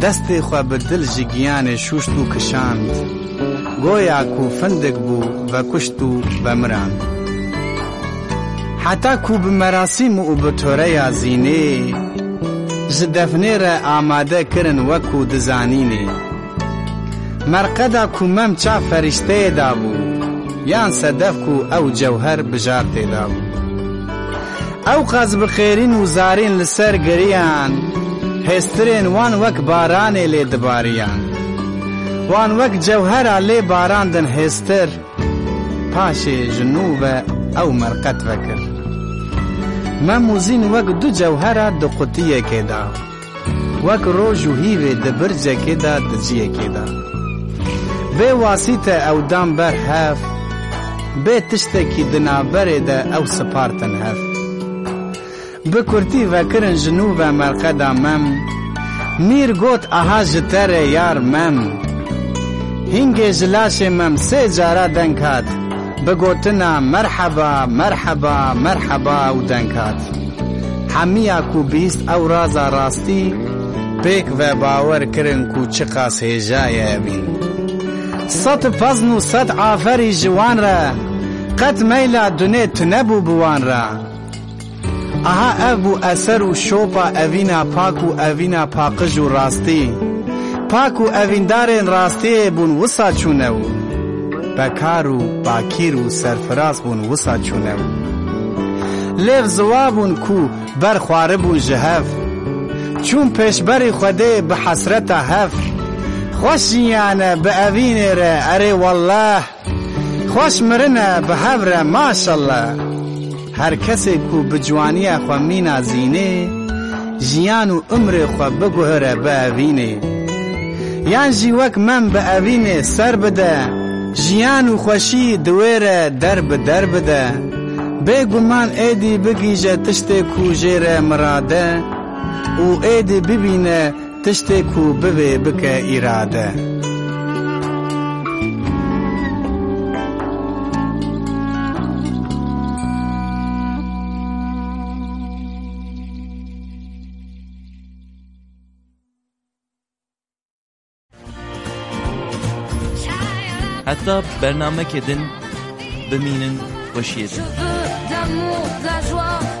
Destê xwe bi dil ji giyanê şûşt û kişand Goya ku findik bû vekuşt û vemirand Heta ku bi merasîm û bi toreya zînê Ji defnê re amade kirin wekû dizanînê Merqeda ku mem ça ferîşteyê da bû Yan sedef ku ew cewher bijar têda bû ئەو قەز بخێرین و زارین لەسەر گەریان هێسترێن وان وەک بارانێ لێ دباریان. وان وەک جەوهرا لێ باراندن هێستر پاشێ ژنووبە ئەو مەرقەت بەکرد مەموزین وەک دوو جەوهرا دقوتیەکێدا وەک ڕۆژ و هیوێ دەبرجەکێدا دجیەکێدا بێ واسیتە ئەو دام بەر هەف بێ تشتێکی دنابەرێدە ئەو سپارتن هەف Bê wasîte ew dan ber hev Bê tiştekî di navberê de ew sipartin hev Bi kurtî vekirin ji nû ve merqeda mem Mîr got aha ji terê yar mem Hingê ji laşê mem sê cara deng hat Bi gotina merheba merheba merheba û deng hat Hemiya ku bîst ew raza rastî Pêk ve bawer kirin ku çi qas hêjaye evîn Sed fezn û sed aferî ji wan re Qet meyla dunê tunebû bi wan re Aha ev bû eser û şopa evîna pak û evîna paqij û rastî Pak û evîndarên rastiyê bûn wisa çûnew Bekar û bakîr û serfiraz bûn wisa çûnew Lêv ziwa bûn ku ber xwaribûn ji hev Çûn pêşberî Xwedê bi hesreta hev Xweş jiyane bi evînê re erê wallah. Xweş mirine bi hev re maşallah Her kesê ku bi ciwaniya xwe mîna zînê Jiyan û umrê xwe biguhere bi evînê Yan jî wek mem bi evînê ser bide Jiyan û xweşî di wê re der bi der bide Bêguman êdî bigîje tiştê ku jê re mirade û êdî bibîne tiştê ku bivê